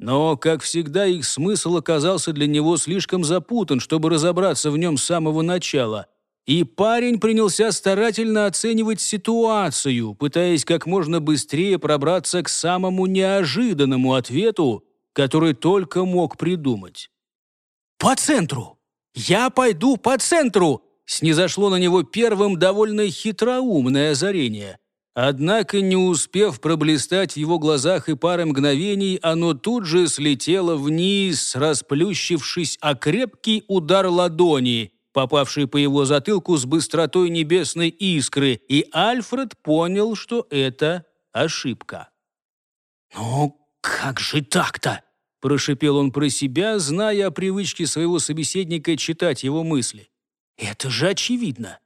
но, как всегда, их смысл оказался для него слишком запутан, чтобы разобраться в нем с самого начала. И парень принялся старательно оценивать ситуацию, пытаясь как можно быстрее пробраться к самому неожиданному ответу, который только мог придумать. «По центру! Я пойду по центру!» снизошло на него первым довольно хитроумное озарение. Однако, не успев проблистать в его глазах и пары мгновений, оно тут же слетело вниз, расплющившись о крепкий удар ладони, попавший по его затылку с быстротой небесной искры, и Альфред понял, что это ошибка. «Ну, как же так-то?» – прошипел он про себя, зная о привычке своего собеседника читать его мысли. «Это же очевидно!»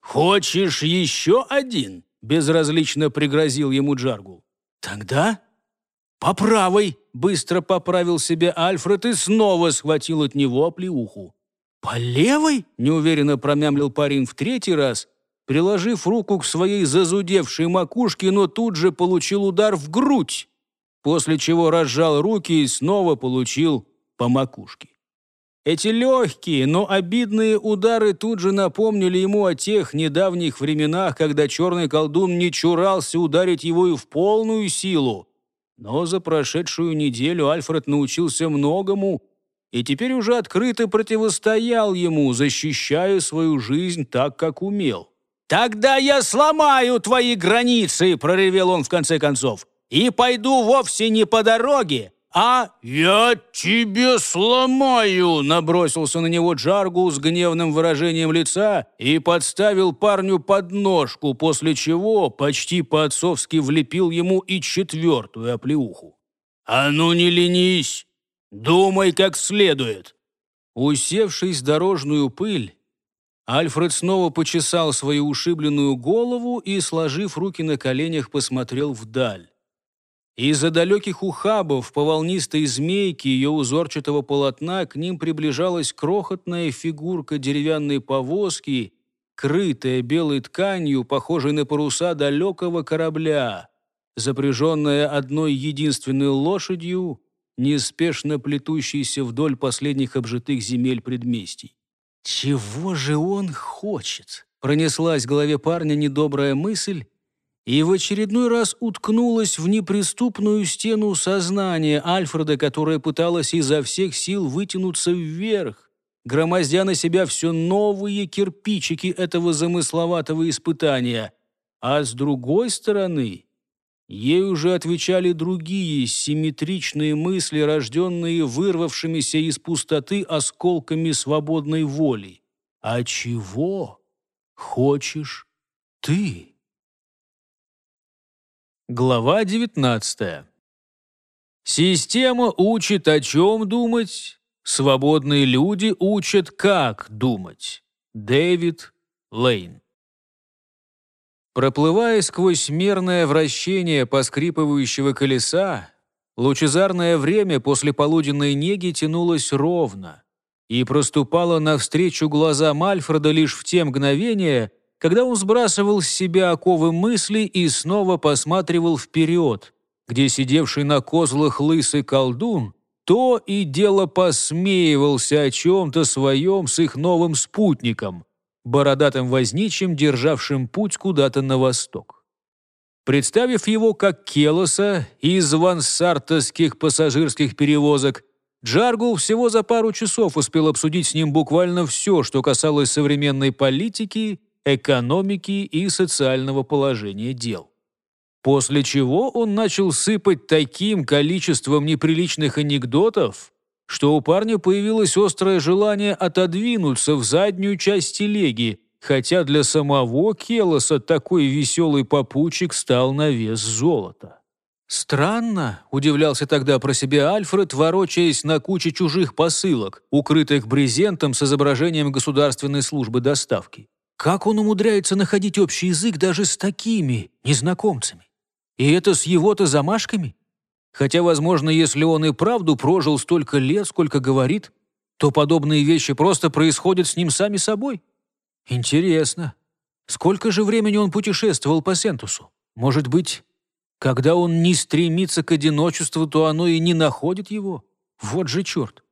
«Хочешь еще один?» — безразлично пригрозил ему Джаргул. «Тогда...» «По правой!» — быстро поправил себе Альфред и снова схватил от него оплеуху. «По левой?» — неуверенно промямлил парень в третий раз, приложив руку к своей зазудевшей макушке, но тут же получил удар в грудь, после чего разжал руки и снова получил по макушке. Эти легкие, но обидные удары тут же напомнили ему о тех недавних временах, когда черный колдун не чурался ударить его и в полную силу. Но за прошедшую неделю Альфред научился многому и теперь уже открыто противостоял ему, защищая свою жизнь так, как умел. «Тогда я сломаю твои границы!» – проревел он в конце концов. «И пойду вовсе не по дороге, «А я тебе сломаю!» — набросился на него Джаргу с гневным выражением лица и подставил парню подножку, после чего почти по-отцовски влепил ему и четвертую оплеуху. «А ну не ленись! Думай как следует!» Усевшись в дорожную пыль, Альфред снова почесал свою ушибленную голову и, сложив руки на коленях, посмотрел вдаль. Из-за далеких ухабов по волнистой змейке ее узорчатого полотна к ним приближалась крохотная фигурка деревянной повозки, крытая белой тканью, похожей на паруса далекого корабля, запряженная одной единственной лошадью, неспешно плетущейся вдоль последних обжитых земель предместий. «Чего же он хочет?» Пронеслась в голове парня недобрая мысль, и в очередной раз уткнулась в неприступную стену сознания Альфреда, которая пыталась изо всех сил вытянуться вверх, громоздя на себя все новые кирпичики этого замысловатого испытания. А с другой стороны, ей уже отвечали другие симметричные мысли, рожденные вырвавшимися из пустоты осколками свободной воли. «А чего хочешь ты?» Глава 19. Система учит, о чем думать. Свободные люди учат, как думать. Дэвид Лейн. Проплывая сквозь мерное вращение поскрипывающего колеса, лучезарное время после полуденной неги тянулось ровно и проступало навстречу глазам Альфреда лишь в те мгновения, когда он сбрасывал с себя оковы мысли и снова посматривал вперед, где сидевший на козлах лысый колдун то и дело посмеивался о чем-то своем с их новым спутником, бородатым возничим, державшим путь куда-то на восток. Представив его как Келоса из вансартовских пассажирских перевозок, Джаргул всего за пару часов успел обсудить с ним буквально все, что касалось современной политики экономики и социального положения дел. После чего он начал сыпать таким количеством неприличных анекдотов, что у парня появилось острое желание отодвинуться в заднюю часть телеги, хотя для самого Келоса такой веселый попутчик стал на вес золота. «Странно», — удивлялся тогда про себя Альфред, ворочаясь на куче чужих посылок, укрытых брезентом с изображением государственной службы доставки. Как он умудряется находить общий язык даже с такими незнакомцами? И это с его-то замашками? Хотя, возможно, если он и правду прожил столько лет, сколько говорит, то подобные вещи просто происходят с ним сами собой. Интересно, сколько же времени он путешествовал по Сентусу? Может быть, когда он не стремится к одиночеству, то оно и не находит его? Вот же черт!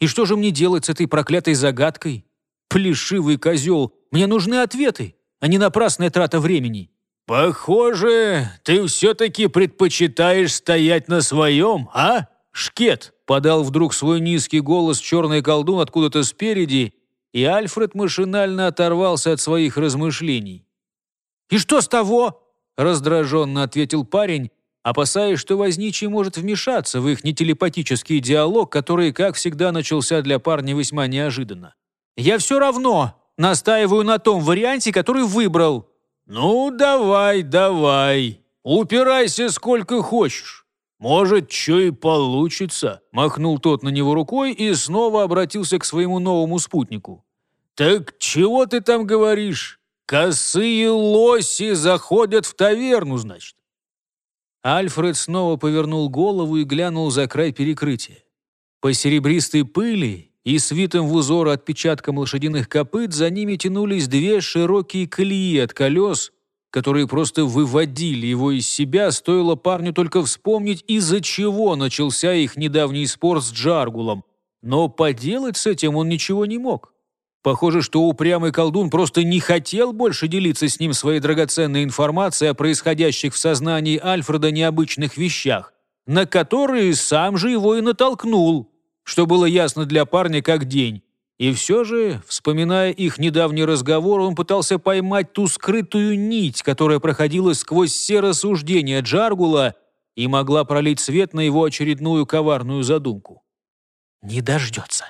И что же мне делать с этой проклятой загадкой? Плешивый козел! Мне нужны ответы, а не напрасная трата времени». «Похоже, ты все-таки предпочитаешь стоять на своем, а, Шкет?» Подал вдруг свой низкий голос черный колдун откуда-то спереди, и Альфред машинально оторвался от своих размышлений. «И что с того?» — раздраженно ответил парень, опасаясь, что возничий может вмешаться в их нетелепатический диалог, который, как всегда, начался для парня весьма неожиданно. «Я все равно Настаиваю на том варианте, который выбрал». «Ну, давай, давай. Упирайся сколько хочешь. Может, что и получится», — махнул тот на него рукой и снова обратился к своему новому спутнику. «Так чего ты там говоришь? Косые лоси заходят в таверну, значит?» Альфред снова повернул голову и глянул за край перекрытия. По серебристой пыли и свитым в узор отпечатком лошадиных копыт за ними тянулись две широкие колеи от колес, которые просто выводили его из себя, стоило парню только вспомнить, из-за чего начался их недавний спор с Джаргулом. Но поделать с этим он ничего не мог. Похоже, что упрямый колдун просто не хотел больше делиться с ним своей драгоценной информацией о происходящих в сознании Альфреда необычных вещах, на которые сам же его и натолкнул что было ясно для парня как день. И все же, вспоминая их недавний разговор, он пытался поймать ту скрытую нить, которая проходила сквозь все рассуждения Джаргула и могла пролить свет на его очередную коварную задумку. «Не дождется.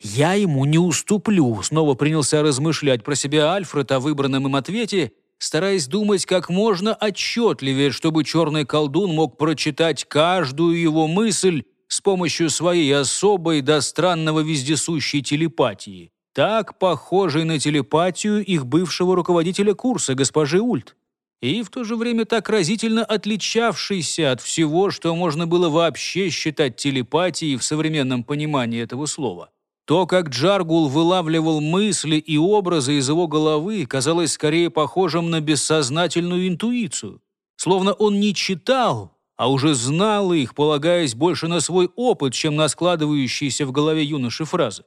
Я ему не уступлю», — снова принялся размышлять про себя Альфред о выбранном им ответе, стараясь думать как можно отчетливее, чтобы черный колдун мог прочитать каждую его мысль с помощью своей особой до странного вездесущей телепатии, так похожей на телепатию их бывшего руководителя курса, госпожи Ульт, и в то же время так разительно отличавшейся от всего, что можно было вообще считать телепатией в современном понимании этого слова. То, как Джаргул вылавливал мысли и образы из его головы, казалось скорее похожим на бессознательную интуицию. Словно он не читал, а уже знал их, полагаясь больше на свой опыт, чем на складывающиеся в голове юноши фразы.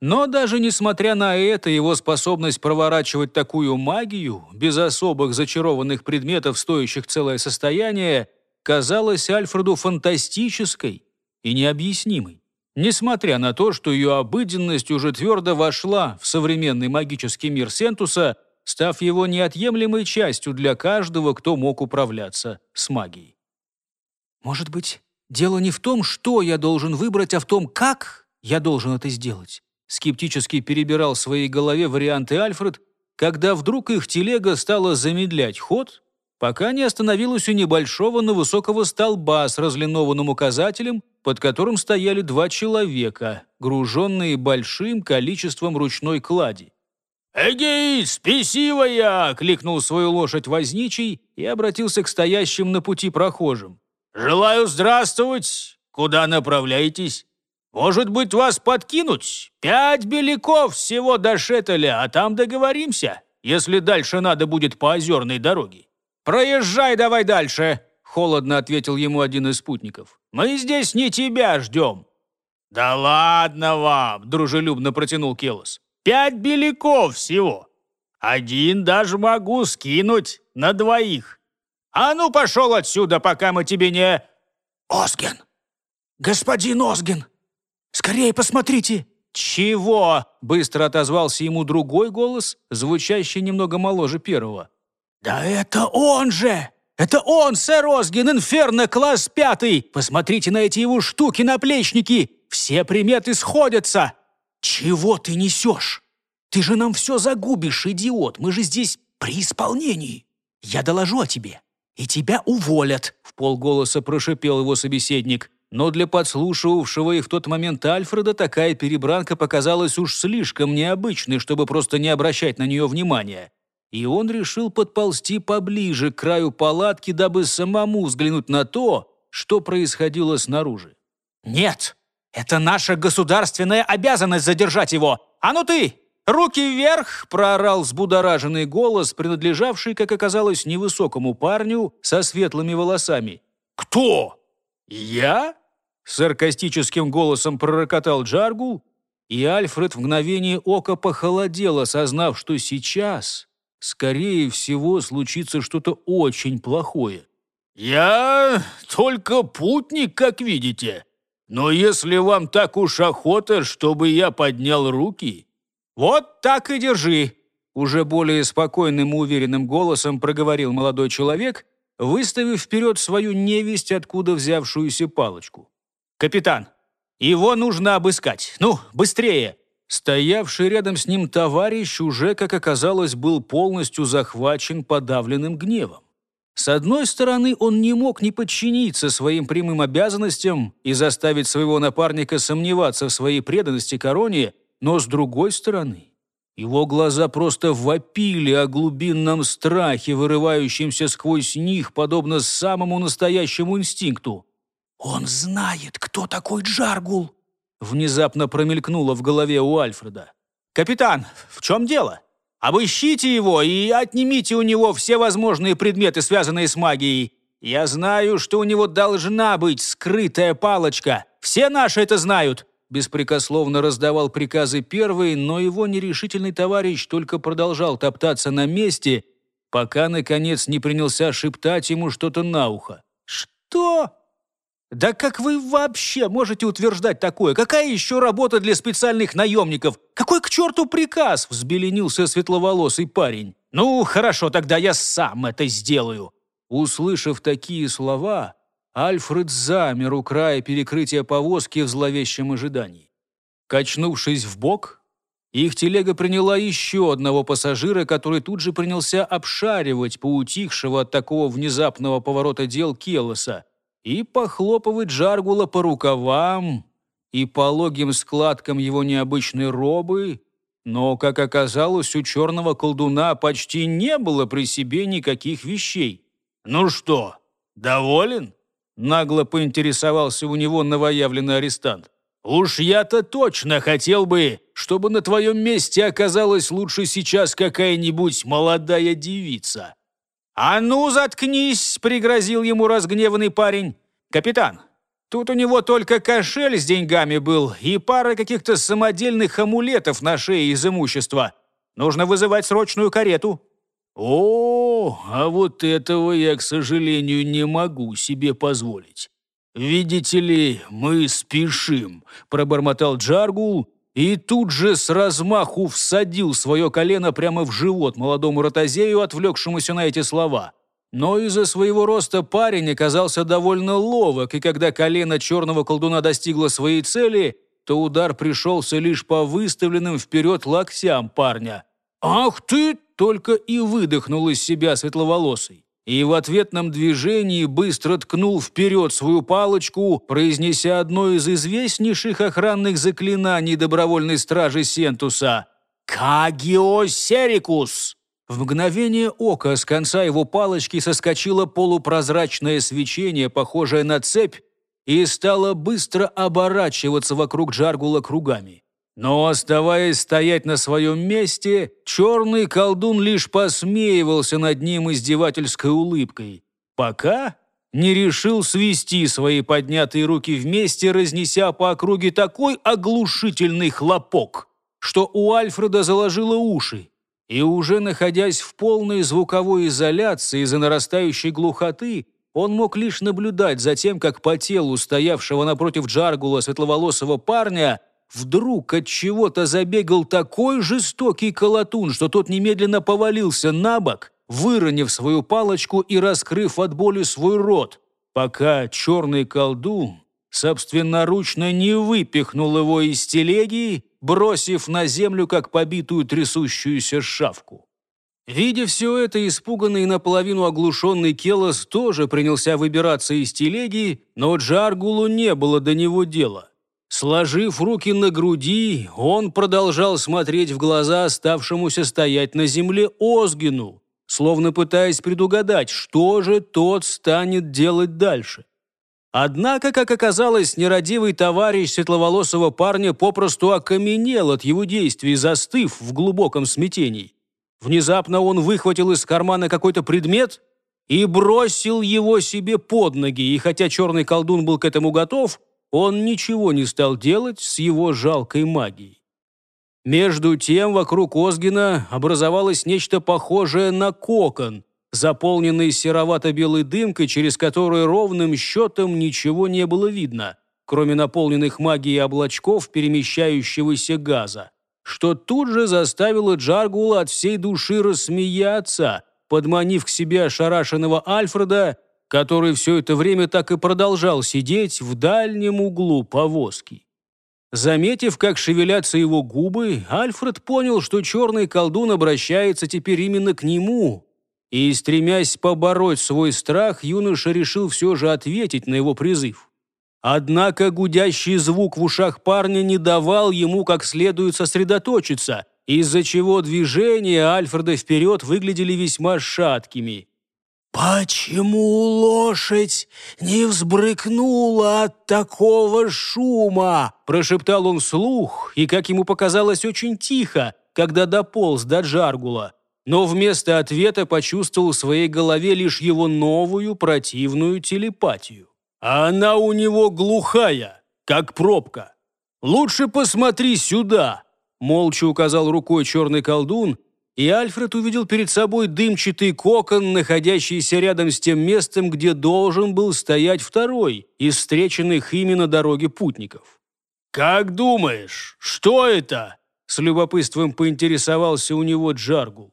Но даже несмотря на это, его способность проворачивать такую магию, без особых зачарованных предметов, стоящих целое состояние, казалась Альфреду фантастической и необъяснимой. Несмотря на то, что ее обыденность уже твердо вошла в современный магический мир Сентуса, став его неотъемлемой частью для каждого, кто мог управляться с магией. Может быть, дело не в том, что я должен выбрать, а в том, как я должен это сделать. Скептически перебирал в своей голове варианты Альфред, когда вдруг их телега стала замедлять ход, пока не остановилась у небольшого, но высокого столба с разлинованным указателем, под которым стояли два человека, груженные большим количеством ручной клади. «Эгей, спесивая!» — кликнул свою лошадь возничий и обратился к стоящим на пути прохожим. «Желаю здравствовать. Куда направляетесь? Может быть, вас подкинуть? Пять беляков всего до Шеттеля, а там договоримся, если дальше надо будет по озерной дороге». «Проезжай давай дальше», — холодно ответил ему один из спутников. «Мы здесь не тебя ждем». «Да ладно вам!» — дружелюбно протянул Келос. «Пять беляков всего. Один даже могу скинуть на двоих». А ну пошел отсюда, пока мы тебе не...» «Озген! Господин Озген! Скорее посмотрите!» «Чего?» — быстро отозвался ему другой голос, звучащий немного моложе первого. «Да это он же! Это он, сэр Озген, инферно, класс пятый! Посмотрите на эти его штуки-наплечники! Все приметы сходятся!» «Чего ты несешь? Ты же нам все загубишь, идиот! Мы же здесь при исполнении! Я доложу о тебе!» «И тебя уволят!» — в полголоса прошипел его собеседник. Но для подслушивавшего их в тот момент Альфреда такая перебранка показалась уж слишком необычной, чтобы просто не обращать на нее внимания. И он решил подползти поближе к краю палатки, дабы самому взглянуть на то, что происходило снаружи. «Нет! Это наша государственная обязанность задержать его! А ну ты, «Руки вверх!» – проорал взбудораженный голос, принадлежавший, как оказалось, невысокому парню со светлыми волосами. «Кто? Я?» – саркастическим голосом пророкотал Джаргул, и Альфред в мгновение ока похолодел, осознав, что сейчас, скорее всего, случится что-то очень плохое. «Я только путник, как видите. Но если вам так уж охота, чтобы я поднял руки, «Вот так и держи!» Уже более спокойным и уверенным голосом проговорил молодой человек, выставив вперед свою невесть, откуда взявшуюся палочку. «Капитан, его нужно обыскать! Ну, быстрее!» Стоявший рядом с ним товарищ уже, как оказалось, был полностью захвачен подавленным гневом. С одной стороны, он не мог не подчиниться своим прямым обязанностям и заставить своего напарника сомневаться в своей преданности короне, но с другой стороны, его глаза просто вопили о глубинном страхе, вырывающемся сквозь них, подобно самому настоящему инстинкту. «Он знает, кто такой Джаргул!» Внезапно промелькнуло в голове у Альфреда. «Капитан, в чем дело? Обыщите его и отнимите у него все возможные предметы, связанные с магией. Я знаю, что у него должна быть скрытая палочка. Все наши это знают!» беспрекословно раздавал приказы первый, но его нерешительный товарищ только продолжал топтаться на месте, пока, наконец, не принялся шептать ему что-то на ухо. «Что? Да как вы вообще можете утверждать такое? Какая еще работа для специальных наемников? Какой к черту приказ?» – взбеленился светловолосый парень. «Ну, хорошо, тогда я сам это сделаю». Услышав такие слова, Альфред замер у края перекрытия повозки в зловещем ожидании. Качнувшись в бок, их телега приняла еще одного пассажира, который тут же принялся обшаривать поутихшего от такого внезапного поворота дел Келоса и похлопывать Жаргула по рукавам и пологим складкам его необычной робы, но, как оказалось, у черного колдуна почти не было при себе никаких вещей. «Ну что, доволен?» Нагло поинтересовался у него новоявленный арестант. «Уж я-то точно хотел бы, чтобы на твоем месте оказалась лучше сейчас какая-нибудь молодая девица». «А ну, заткнись!» — пригрозил ему разгневанный парень. «Капитан, тут у него только кошель с деньгами был и пара каких-то самодельных амулетов на шее из имущества. Нужно вызывать срочную карету». О, а вот этого я, к сожалению, не могу себе позволить. Видите ли, мы спешим, пробормотал Джаргул и тут же с размаху всадил свое колено прямо в живот молодому ротозею, отвлекшемуся на эти слова. Но из-за своего роста парень оказался довольно ловок, и когда колено черного колдуна достигло своей цели, то удар пришелся лишь по выставленным вперед локтям парня. «Ах ты только и выдохнул из себя светловолосый. И в ответном движении быстро ткнул вперед свою палочку, произнеся одно из известнейших охранных заклинаний добровольной стражи Сентуса «Кагиосерикус!» В мгновение ока с конца его палочки соскочило полупрозрачное свечение, похожее на цепь, и стало быстро оборачиваться вокруг Джаргула кругами. Но, оставаясь стоять на своем месте, черный колдун лишь посмеивался над ним издевательской улыбкой, пока не решил свести свои поднятые руки вместе, разнеся по округе такой оглушительный хлопок, что у Альфреда заложило уши. И уже находясь в полной звуковой изоляции из-за нарастающей глухоты, он мог лишь наблюдать за тем, как по телу стоявшего напротив Джаргула светловолосого парня – Вдруг от чего-то забегал такой жестокий колотун, что тот немедленно повалился на бок, выронив свою палочку и раскрыв от боли свой рот, пока черный колдун собственноручно не выпихнул его из телеги, бросив на землю, как побитую трясущуюся шавку. Видя все это, испуганный наполовину оглушенный Келос тоже принялся выбираться из телеги, но Джаргулу не было до него дела. Сложив руки на груди, он продолжал смотреть в глаза оставшемуся стоять на земле Озгину, словно пытаясь предугадать, что же тот станет делать дальше. Однако, как оказалось, нерадивый товарищ светловолосого парня попросту окаменел от его действий, застыв в глубоком смятении. Внезапно он выхватил из кармана какой-то предмет и бросил его себе под ноги, и хотя черный колдун был к этому готов – он ничего не стал делать с его жалкой магией. Между тем вокруг Озгина образовалось нечто похожее на кокон, заполненный серовато-белой дымкой, через которую ровным счетом ничего не было видно, кроме наполненных магией облачков перемещающегося газа, что тут же заставило Джаргула от всей души рассмеяться, подманив к себе ошарашенного Альфреда который все это время так и продолжал сидеть в дальнем углу повозки. Заметив, как шевелятся его губы, Альфред понял, что черный колдун обращается теперь именно к нему. И, стремясь побороть свой страх, юноша решил все же ответить на его призыв. Однако гудящий звук в ушах парня не давал ему как следует сосредоточиться, из-за чего движения Альфреда вперед выглядели весьма шаткими – Почему лошадь не взбрыкнула от такого шума? Прошептал он слух, и, как ему показалось, очень тихо, когда дополз до Джаргула. Но вместо ответа почувствовал в своей голове лишь его новую противную телепатию. А она у него глухая, как пробка. «Лучше посмотри сюда!» Молча указал рукой черный колдун, и Альфред увидел перед собой дымчатый кокон, находящийся рядом с тем местом, где должен был стоять второй из встреченных ими на дороге путников. «Как думаешь, что это?» – с любопытством поинтересовался у него Джаргул.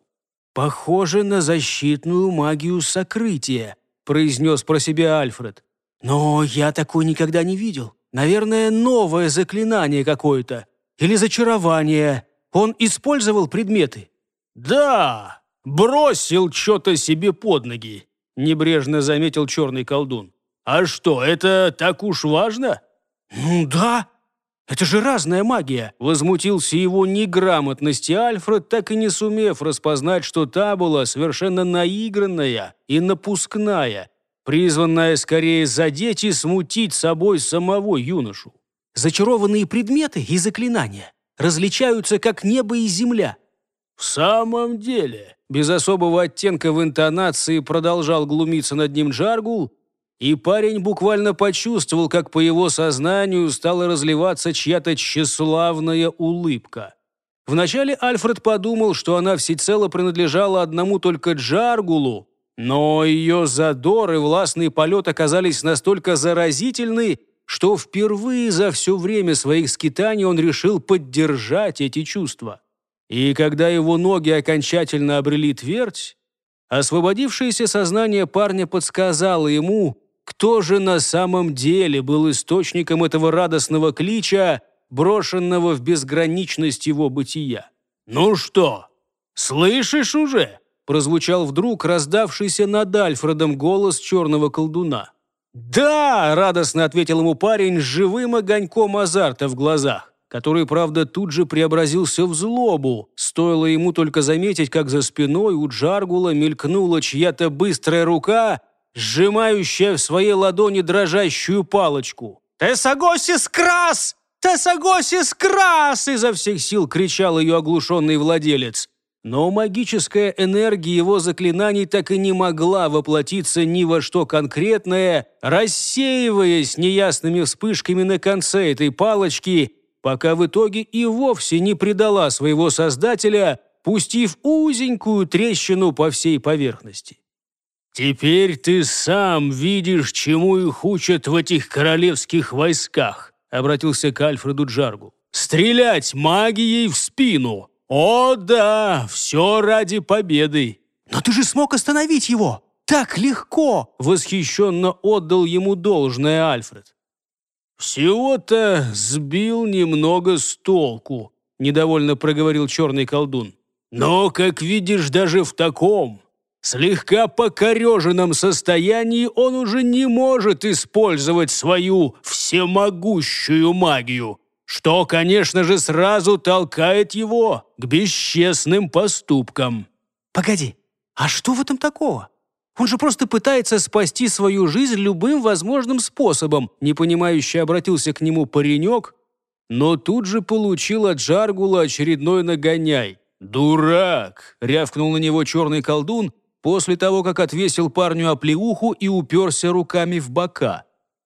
«Похоже на защитную магию сокрытия», – произнес про себя Альфред. «Но я такой никогда не видел. Наверное, новое заклинание какое-то. Или зачарование. Он использовал предметы?» «Да, бросил что-то себе под ноги», — небрежно заметил черный колдун. «А что, это так уж важно?» «Ну да, это же разная магия», — возмутился его неграмотности Альфред, так и не сумев распознать, что та была совершенно наигранная и напускная, призванная скорее задеть и смутить собой самого юношу. «Зачарованные предметы и заклинания различаются как небо и земля», «В самом деле», — без особого оттенка в интонации продолжал глумиться над ним Джаргул, и парень буквально почувствовал, как по его сознанию стала разливаться чья-то тщеславная улыбка. Вначале Альфред подумал, что она всецело принадлежала одному только Джаргулу, но ее задор и властный полет оказались настолько заразительны, что впервые за все время своих скитаний он решил поддержать эти чувства. И когда его ноги окончательно обрели твердь, освободившееся сознание парня подсказало ему, кто же на самом деле был источником этого радостного клича, брошенного в безграничность его бытия. «Ну что, слышишь уже?» прозвучал вдруг раздавшийся над Альфредом голос черного колдуна. «Да!» — радостно ответил ему парень с живым огоньком азарта в глазах который, правда, тут же преобразился в злобу. Стоило ему только заметить, как за спиной у Джаргула мелькнула чья-то быстрая рука, сжимающая в своей ладони дрожащую палочку. «Тесагосис крас! Тесагосис крас!» изо всех сил кричал ее оглушенный владелец. Но магическая энергия его заклинаний так и не могла воплотиться ни во что конкретное, рассеиваясь неясными вспышками на конце этой палочки – пока в итоге и вовсе не предала своего создателя, пустив узенькую трещину по всей поверхности. «Теперь ты сам видишь, чему их учат в этих королевских войсках», обратился к Альфреду Джаргу. «Стрелять магией в спину! О да, все ради победы!» «Но ты же смог остановить его! Так легко!» восхищенно отдал ему должное Альфред. «Всего-то сбил немного с толку», — недовольно проговорил черный колдун. «Но, как видишь, даже в таком, слегка покореженном состоянии он уже не может использовать свою всемогущую магию, что, конечно же, сразу толкает его к бесчестным поступкам». «Погоди, а что в этом такого?» Он же просто пытается спасти свою жизнь любым возможным способом», непонимающе обратился к нему паренек, но тут же получил от Джаргула очередной нагоняй. «Дурак!» — рявкнул на него черный колдун после того, как отвесил парню оплеуху и уперся руками в бока.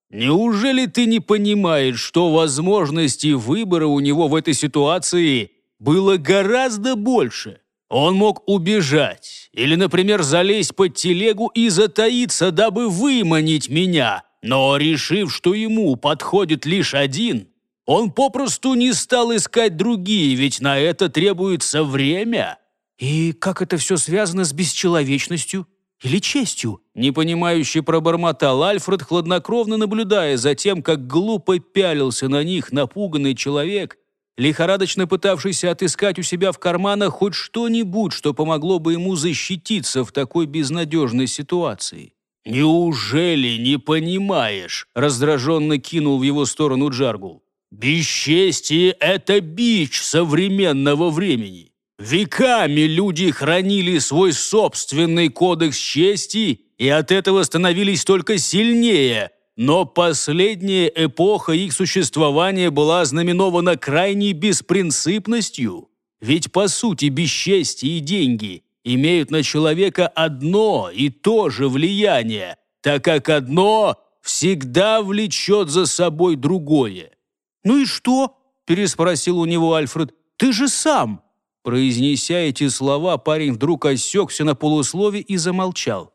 «Неужели ты не понимаешь, что возможностей выбора у него в этой ситуации было гораздо больше?» Он мог убежать или, например, залезть под телегу и затаиться, дабы выманить меня, но, решив, что ему подходит лишь один, он попросту не стал искать другие, ведь на это требуется время. И как это все связано с бесчеловечностью или честью? Непонимающе пробормотал Альфред, хладнокровно наблюдая за тем, как глупо пялился на них напуганный человек, лихорадочно пытавшийся отыскать у себя в карманах хоть что-нибудь, что помогло бы ему защититься в такой безнадежной ситуации. «Неужели не понимаешь?» – раздраженно кинул в его сторону Джаргул. «Бесчестие – это бич современного времени. Веками люди хранили свой собственный кодекс чести и от этого становились только сильнее, но последняя эпоха их существования была знаменована крайней беспринципностью, ведь по сути бесчестие и деньги имеют на человека одно и то же влияние, так как одно всегда влечет за собой другое. «Ну и что?» – переспросил у него Альфред. «Ты же сам!» Произнеся эти слова, парень вдруг осекся на полуслове и замолчал.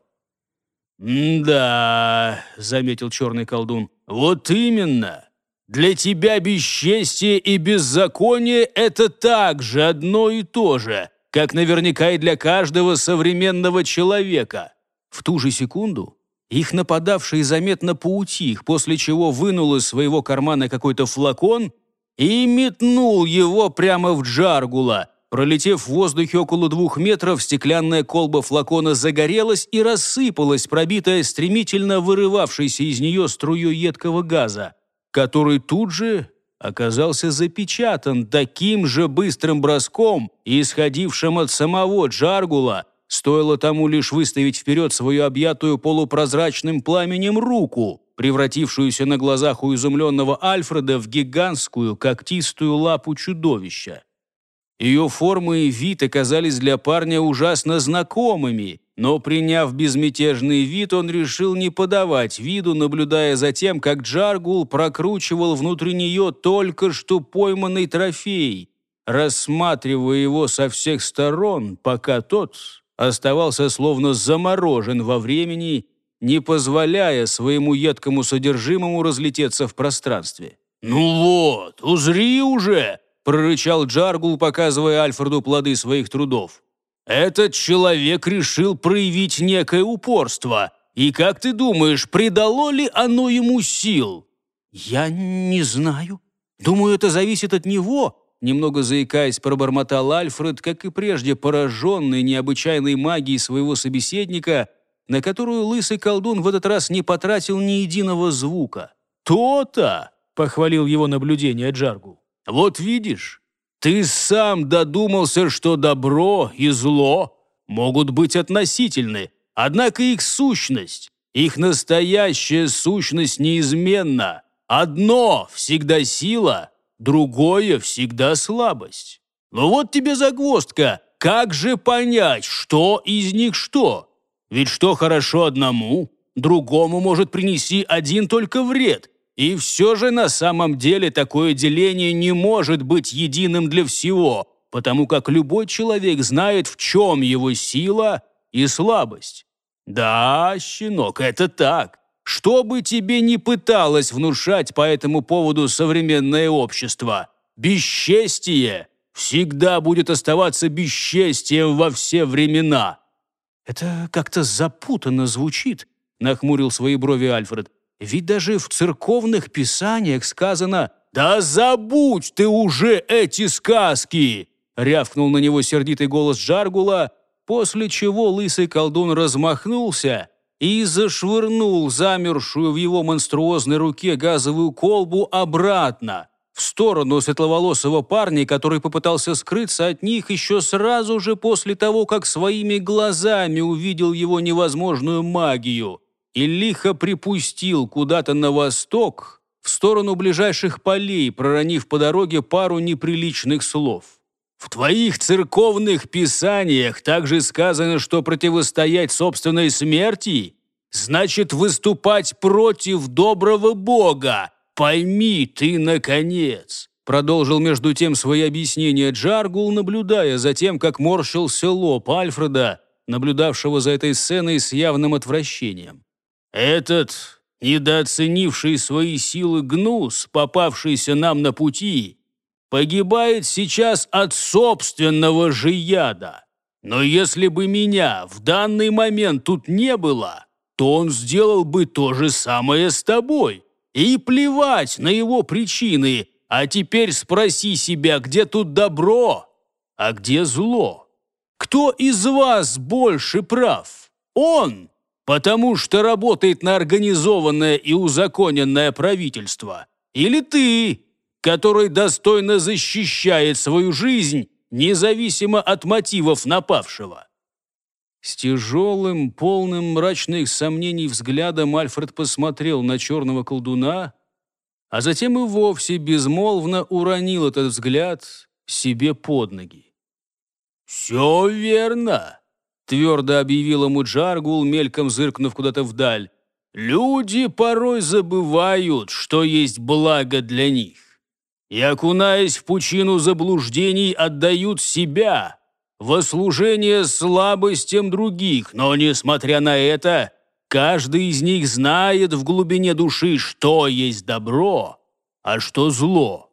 «Да», — заметил черный колдун, — «вот именно. Для тебя бесчестие и беззаконие — это так же одно и то же, как наверняка и для каждого современного человека». В ту же секунду их нападавший заметно поутих, после чего вынул из своего кармана какой-то флакон и метнул его прямо в Джаргула, Пролетев в воздухе около двух метров, стеклянная колба флакона загорелась и рассыпалась, пробитая стремительно вырывавшейся из нее струю едкого газа, который тут же оказался запечатан таким же быстрым броском, исходившим от самого Джаргула. Стоило тому лишь выставить вперед свою объятую полупрозрачным пламенем руку, превратившуюся на глазах у изумленного Альфреда в гигантскую когтистую лапу чудовища. Ее форма и вид оказались для парня ужасно знакомыми, но приняв безмятежный вид, он решил не подавать виду, наблюдая за тем, как Джаргул прокручивал внутри нее только что пойманный трофей, рассматривая его со всех сторон, пока тот оставался словно заморожен во времени, не позволяя своему едкому содержимому разлететься в пространстве. «Ну вот, узри уже!» — прорычал Джаргул, показывая Альфреду плоды своих трудов. «Этот человек решил проявить некое упорство. И как ты думаешь, придало ли оно ему сил?» «Я не знаю. Думаю, это зависит от него», Немного заикаясь, пробормотал Альфред, как и прежде пораженный необычайной магией своего собеседника, на которую лысый колдун в этот раз не потратил ни единого звука. «То-то!» — похвалил его наблюдение Джаргул. Вот видишь, ты сам додумался, что добро и зло могут быть относительны, однако их сущность, их настоящая сущность неизменна. Одно всегда сила, другое всегда слабость. Но вот тебе загвоздка, как же понять, что из них что? Ведь что хорошо одному, другому может принести один только вред, и все же на самом деле такое деление не может быть единым для всего, потому как любой человек знает, в чем его сила и слабость. Да, щенок, это так. Что бы тебе ни пыталось внушать по этому поводу современное общество, бесчестие всегда будет оставаться бесчестием во все времена. «Это как-то запутанно звучит», — нахмурил свои брови Альфред. Ведь даже в церковных писаниях сказано «Да забудь ты уже эти сказки!» Рявкнул на него сердитый голос Джаргула, после чего лысый колдун размахнулся и зашвырнул замершую в его монструозной руке газовую колбу обратно, в сторону светловолосого парня, который попытался скрыться от них еще сразу же после того, как своими глазами увидел его невозможную магию и лихо припустил куда-то на восток, в сторону ближайших полей, проронив по дороге пару неприличных слов. В твоих церковных писаниях также сказано, что противостоять собственной смерти значит выступать против доброго Бога. Пойми ты, наконец!» Продолжил между тем свои объяснения Джаргул, наблюдая за тем, как морщился лоб Альфреда, наблюдавшего за этой сценой с явным отвращением. Этот недооценивший свои силы гнус, попавшийся нам на пути, погибает сейчас от собственного же яда. Но если бы меня в данный момент тут не было, то он сделал бы то же самое с тобой. И плевать на его причины, а теперь спроси себя, где тут добро, а где зло. Кто из вас больше прав? Он Потому что работает на организованное и узаконенное правительство. Или ты, который достойно защищает свою жизнь, независимо от мотивов напавшего. С тяжелым, полным мрачных сомнений взглядом Альфред посмотрел на черного колдуна, а затем и вовсе безмолвно уронил этот взгляд себе под ноги. «Все верно!» твердо объявила Муджаргул, мельком зыркнув куда-то вдаль. «Люди порой забывают, что есть благо для них, и, окунаясь в пучину заблуждений, отдают себя во служение слабостям других, но, несмотря на это, каждый из них знает в глубине души, что есть добро, а что зло».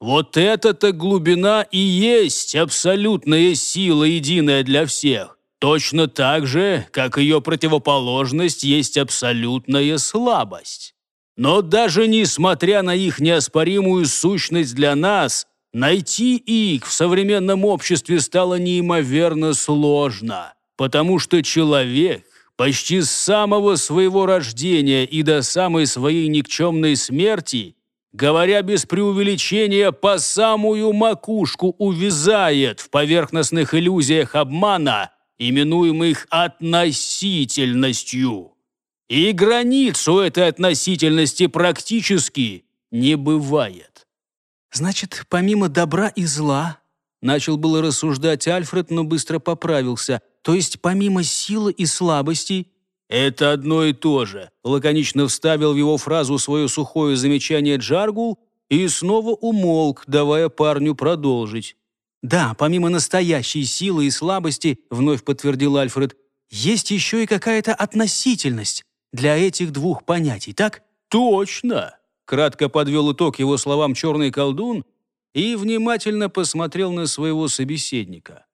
Вот эта-то глубина и есть абсолютная сила, единая для всех. Точно так же, как ее противоположность есть абсолютная слабость. Но даже несмотря на их неоспоримую сущность для нас, найти их в современном обществе стало неимоверно сложно, потому что человек почти с самого своего рождения и до самой своей никчемной смерти, говоря без преувеличения, по самую макушку увязает в поверхностных иллюзиях обмана – именуем их относительностью. И границу этой относительности практически не бывает. Значит, помимо добра и зла, начал было рассуждать Альфред, но быстро поправился, то есть помимо силы и слабостей, «Это одно и то же», — лаконично вставил в его фразу свое сухое замечание Джаргул и снова умолк, давая парню продолжить. Да, помимо настоящей силы и слабости, вновь подтвердил Альфред, есть еще и какая-то относительность для этих двух понятий, так? Точно! Кратко подвел итог его словам черный колдун и внимательно посмотрел на своего собеседника.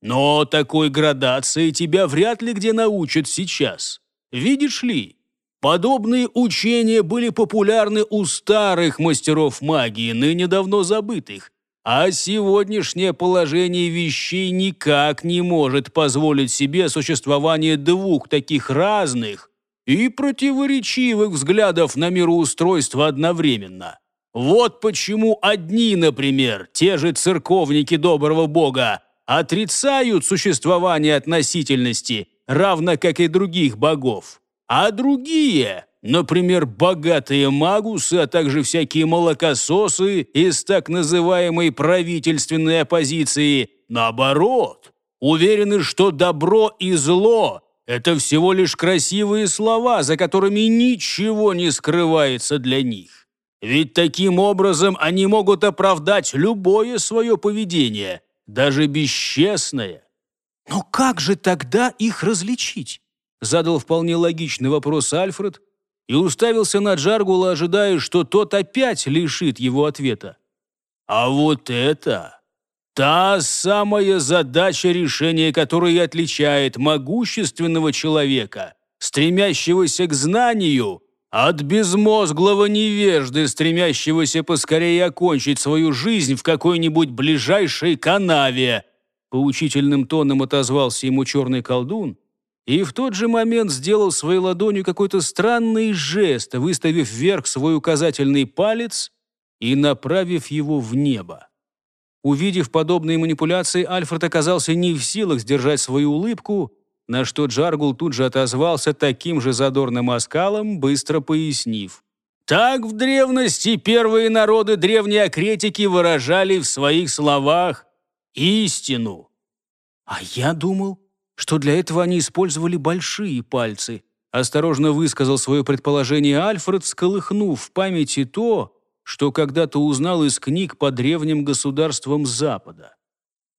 Но такой градации тебя вряд ли где научат сейчас. Видишь ли, подобные учения были популярны у старых мастеров магии, ныне давно забытых, а сегодняшнее положение вещей никак не может позволить себе существование двух таких разных и противоречивых взглядов на мироустройство одновременно. Вот почему одни, например, те же церковники доброго бога, отрицают существование относительности, равно как и других богов, а другие Например, богатые магусы, а также всякие молокососы из так называемой правительственной оппозиции. Наоборот, уверены, что добро и зло – это всего лишь красивые слова, за которыми ничего не скрывается для них. Ведь таким образом они могут оправдать любое свое поведение, даже бесчестное. Но как же тогда их различить? Задал вполне логичный вопрос Альфред, и уставился на Джаргула, ожидая, что тот опять лишит его ответа. «А вот это...» Та самая задача, решения, которая отличает могущественного человека, стремящегося к знанию, от безмозглого невежды, стремящегося поскорее окончить свою жизнь в какой-нибудь ближайшей канаве. Поучительным тоном отозвался ему черный колдун, и в тот же момент сделал своей ладонью какой-то странный жест, выставив вверх свой указательный палец и направив его в небо. Увидев подобные манипуляции, Альфред оказался не в силах сдержать свою улыбку, на что Джаргул тут же отозвался таким же задорным оскалом, быстро пояснив. «Так в древности первые народы древней акретики выражали в своих словах истину». «А я думал, что для этого они использовали большие пальцы. Осторожно высказал свое предположение Альфред, всколыхнув в памяти то, что когда-то узнал из книг по древним государствам Запада.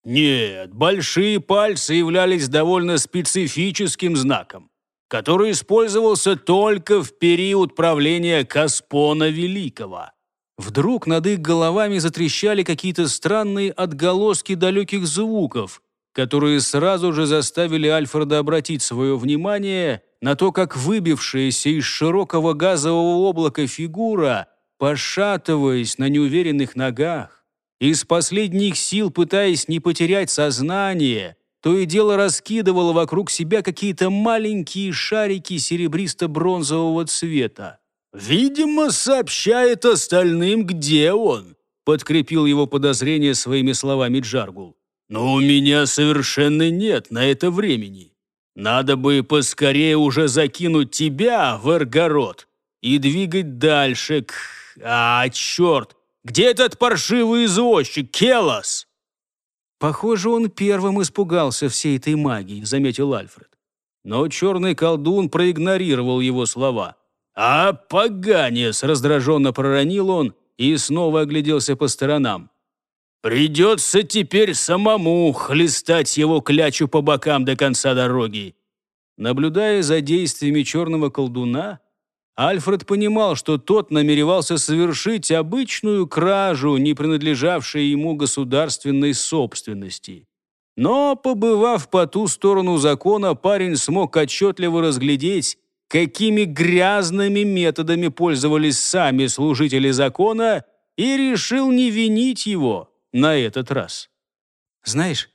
Нет, большие пальцы являлись довольно специфическим знаком, который использовался только в период правления Каспона Великого. Вдруг над их головами затрещали какие-то странные отголоски далеких звуков – которые сразу же заставили Альфреда обратить свое внимание на то, как выбившаяся из широкого газового облака фигура, пошатываясь на неуверенных ногах, из последних сил пытаясь не потерять сознание, то и дело раскидывала вокруг себя какие-то маленькие шарики серебристо-бронзового цвета. «Видимо, сообщает остальным, где он», подкрепил его подозрение своими словами Джаргул. Но у меня совершенно нет на это времени. Надо бы поскорее уже закинуть тебя в Эргород и двигать дальше к... А, черт! Где этот паршивый извозчик, Келос?» «Похоже, он первым испугался всей этой магии», — заметил Альфред. Но черный колдун проигнорировал его слова. «А поганец!» — раздраженно проронил он и снова огляделся по сторонам. Придется теперь самому хлестать его клячу по бокам до конца дороги. Наблюдая за действиями черного колдуна, Альфред понимал, что тот намеревался совершить обычную кражу, не принадлежавшей ему государственной собственности. Но, побывав по ту сторону закона, парень смог отчетливо разглядеть, какими грязными методами пользовались сами служители закона, и решил не винить его на этот раз. «Знаешь,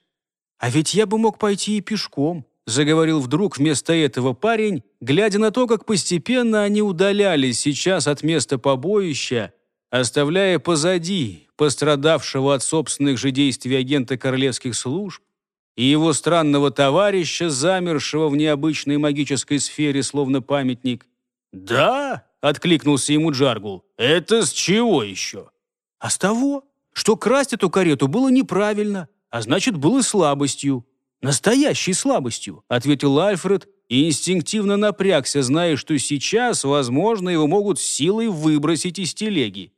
а ведь я бы мог пойти и пешком», — заговорил вдруг вместо этого парень, глядя на то, как постепенно они удалялись сейчас от места побоища, оставляя позади пострадавшего от собственных же действий агента королевских служб и его странного товарища, замершего в необычной магической сфере, словно памятник. «Да?» — откликнулся ему Джаргул. «Это с чего еще?» «А с того?» что красть эту карету было неправильно, а значит, было слабостью. «Настоящей слабостью», — ответил Альфред и инстинктивно напрягся, зная, что сейчас, возможно, его могут силой выбросить из телеги.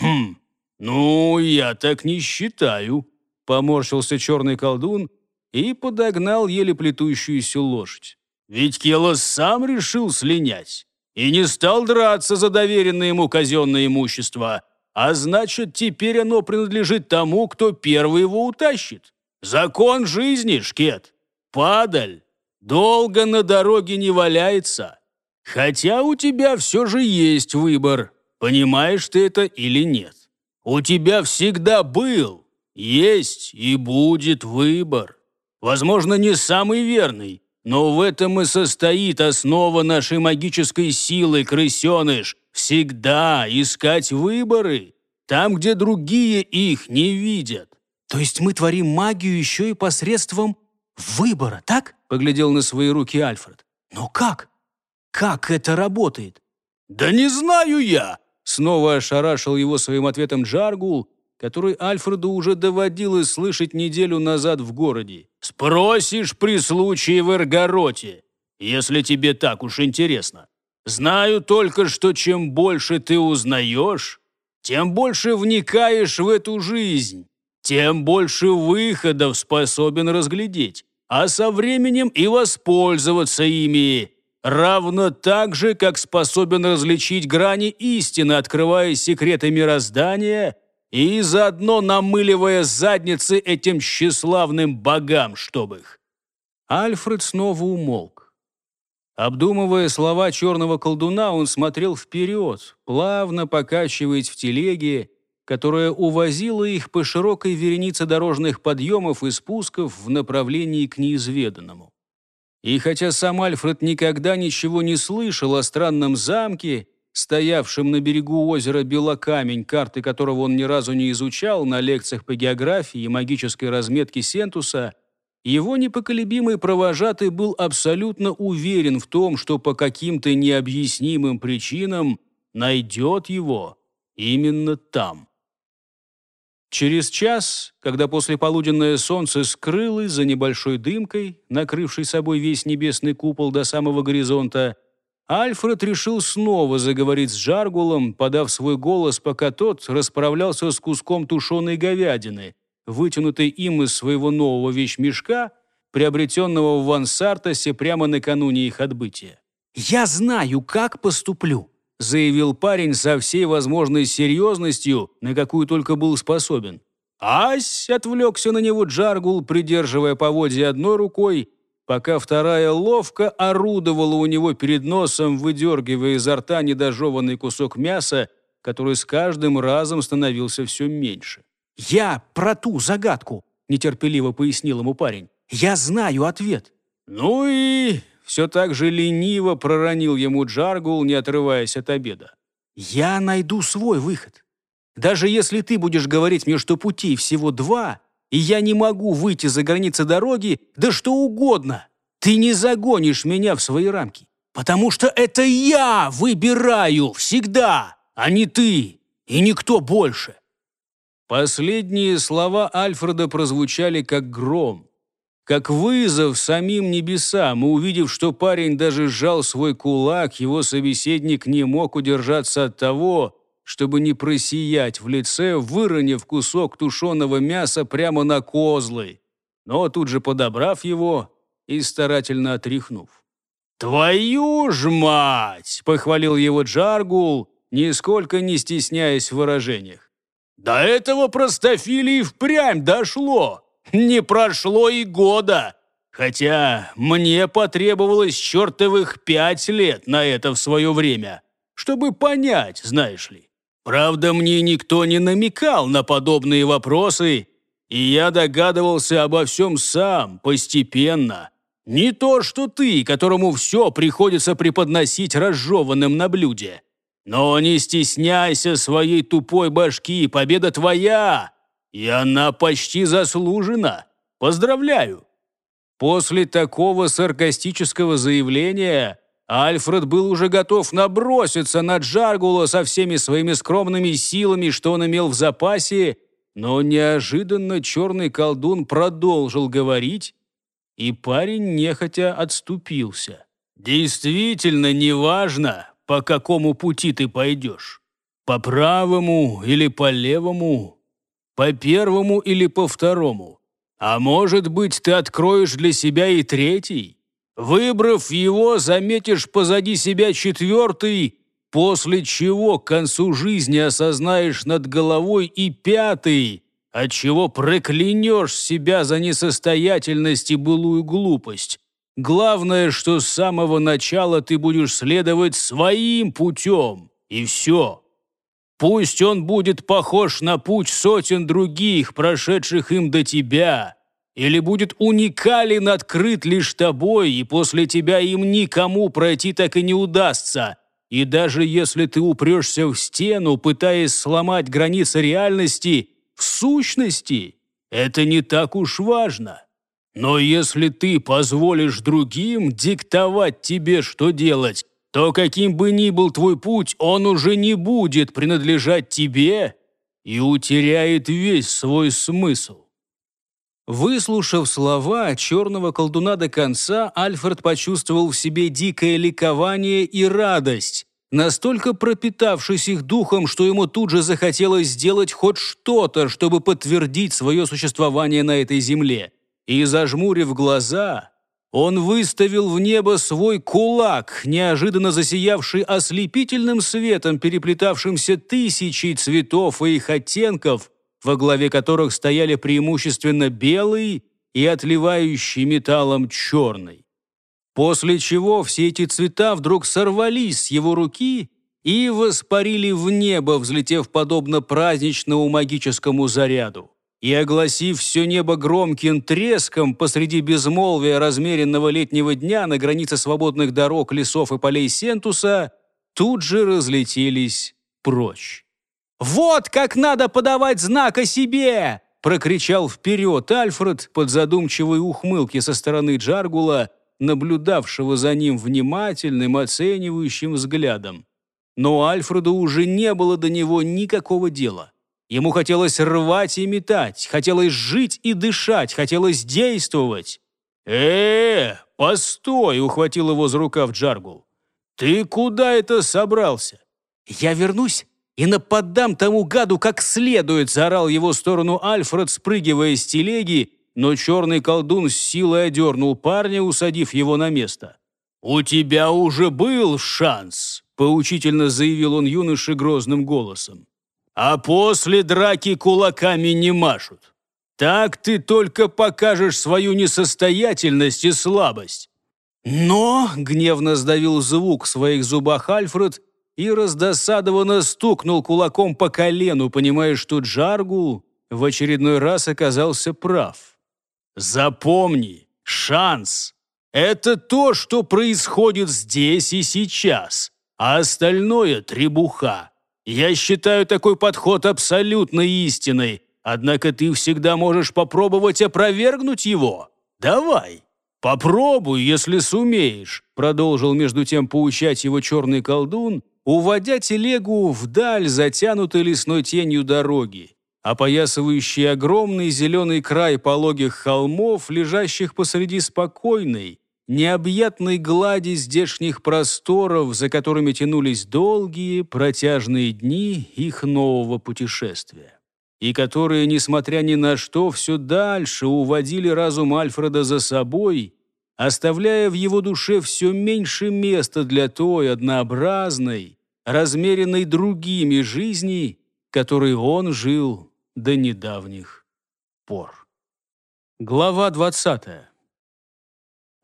«Хм, ну, я так не считаю», — поморщился черный колдун и подогнал еле плетущуюся лошадь. «Ведь Келос сам решил слинять и не стал драться за доверенное ему казенное имущество, а значит, теперь оно принадлежит тому, кто первый его утащит. Закон жизни, Шкет. Падаль. Долго на дороге не валяется. Хотя у тебя все же есть выбор, понимаешь ты это или нет. У тебя всегда был, есть и будет выбор. Возможно, не самый верный, но в этом и состоит основа нашей магической силы, крысеныш – Всегда искать выборы там, где другие их не видят. То есть мы творим магию еще и посредством выбора, так? Поглядел на свои руки Альфред. Но как? Как это работает? Да не знаю я! Снова ошарашил его своим ответом Джаргул, который Альфреду уже доводилось слышать неделю назад в городе. «Спросишь при случае в Эргороте, если тебе так уж интересно». Знаю только, что чем больше ты узнаешь, тем больше вникаешь в эту жизнь, тем больше выходов способен разглядеть, а со временем и воспользоваться ими, равно так же, как способен различить грани истины, открывая секреты мироздания и заодно намыливая задницы этим тщеславным богам, чтобы их. Альфред снова умолк. Обдумывая слова черного колдуна, он смотрел вперед, плавно покачиваясь в телеге, которая увозила их по широкой веренице дорожных подъемов и спусков в направлении к неизведанному. И хотя сам Альфред никогда ничего не слышал о странном замке, стоявшем на берегу озера Белокамень, карты которого он ни разу не изучал на лекциях по географии и магической разметке Сентуса – его непоколебимый провожатый был абсолютно уверен в том, что по каким-то необъяснимым причинам найдет его именно там. Через час, когда послеполуденное солнце скрылось за небольшой дымкой, накрывшей собой весь небесный купол до самого горизонта, Альфред решил снова заговорить с Джаргулом, подав свой голос, пока тот расправлялся с куском тушеной говядины – вытянутый им из своего нового вещмешка, приобретенного в Вансартосе прямо накануне их отбытия. «Я знаю, как поступлю», — заявил парень со всей возможной серьезностью, на какую только был способен. «Ась!» — отвлекся на него Джаргул, придерживая поводья одной рукой, пока вторая ловко орудовала у него перед носом, выдергивая изо рта недожеванный кусок мяса, который с каждым разом становился все меньше. «Я про ту загадку», — нетерпеливо пояснил ему парень. «Я знаю ответ». «Ну и...» — все так же лениво проронил ему Джаргул, не отрываясь от обеда. «Я найду свой выход. Даже если ты будешь говорить мне, что путей всего два, и я не могу выйти за границы дороги, да что угодно, ты не загонишь меня в свои рамки, потому что это я выбираю всегда, а не ты и никто больше. Последние слова Альфреда прозвучали как гром, как вызов самим небесам, и увидев, что парень даже сжал свой кулак, его собеседник не мог удержаться от того, чтобы не просиять в лице, выронив кусок тушеного мяса прямо на козлы, но тут же подобрав его и старательно отряхнув. «Твою ж мать!» — похвалил его Джаргул, нисколько не стесняясь в выражениях. До этого простофилии впрямь дошло. Не прошло и года. Хотя мне потребовалось чертовых пять лет на это в свое время, чтобы понять, знаешь ли. Правда, мне никто не намекал на подобные вопросы, и я догадывался обо всем сам, постепенно. Не то, что ты, которому все приходится преподносить разжеванным на блюде. Но не стесняйся своей тупой башки, победа твоя! И она почти заслужена! Поздравляю!» После такого саркастического заявления Альфред был уже готов наброситься на Джаргула со всеми своими скромными силами, что он имел в запасе, но неожиданно черный колдун продолжил говорить, и парень нехотя отступился. «Действительно неважно, по какому пути ты пойдешь? По правому или по левому? По первому или по второму? А может быть, ты откроешь для себя и третий? Выбрав его, заметишь позади себя четвертый, после чего к концу жизни осознаешь над головой и пятый, отчего проклянешь себя за несостоятельность и былую глупость, Главное, что с самого начала ты будешь следовать своим путем, и все. Пусть он будет похож на путь сотен других, прошедших им до тебя, или будет уникален, открыт лишь тобой, и после тебя им никому пройти так и не удастся. И даже если ты упрешься в стену, пытаясь сломать границы реальности, в сущности, это не так уж важно. Но если ты позволишь другим диктовать тебе, что делать, то каким бы ни был твой путь, он уже не будет принадлежать тебе и утеряет весь свой смысл. Выслушав слова черного колдуна до конца, Альфред почувствовал в себе дикое ликование и радость, настолько пропитавшись их духом, что ему тут же захотелось сделать хоть что-то, чтобы подтвердить свое существование на этой земле и, зажмурив глаза, он выставил в небо свой кулак, неожиданно засиявший ослепительным светом, переплетавшимся тысячи цветов и их оттенков, во главе которых стояли преимущественно белый и отливающий металлом черный. После чего все эти цвета вдруг сорвались с его руки и воспарили в небо, взлетев подобно праздничному магическому заряду и огласив все небо громким треском посреди безмолвия размеренного летнего дня на границе свободных дорог, лесов и полей Сентуса, тут же разлетелись прочь. «Вот как надо подавать знак о себе!» прокричал вперед Альфред под задумчивой ухмылки со стороны Джаргула, наблюдавшего за ним внимательным, оценивающим взглядом. Но Альфреду уже не было до него никакого дела. Ему хотелось рвать и метать, хотелось жить и дышать, хотелось действовать. э, -э, постой!» — ухватил его за рукав Джаргул. «Ты куда это собрался?» «Я вернусь и нападам тому гаду как следует!» — заорал его сторону Альфред, спрыгивая с телеги, но черный колдун с силой одернул парня, усадив его на место. «У тебя уже был шанс!» — поучительно заявил он юноше грозным голосом а после драки кулаками не машут. Так ты только покажешь свою несостоятельность и слабость». «Но!» — гневно сдавил звук в своих зубах Альфред и раздосадованно стукнул кулаком по колену, понимая, что Джаргул в очередной раз оказался прав. «Запомни, шанс — это то, что происходит здесь и сейчас, а остальное — требуха. Я считаю такой подход абсолютно истиной, однако ты всегда можешь попробовать опровергнуть его. Давай, попробуй, если сумеешь», продолжил между тем поучать его черный колдун, уводя телегу вдаль затянутой лесной тенью дороги, опоясывающей огромный зеленый край пологих холмов, лежащих посреди спокойной, необъятной глади здешних просторов, за которыми тянулись долгие, протяжные дни их нового путешествия, и которые, несмотря ни на что, все дальше уводили разум Альфреда за собой, оставляя в его душе все меньше места для той однообразной, размеренной другими жизни, которой он жил до недавних пор. Глава двадцатая.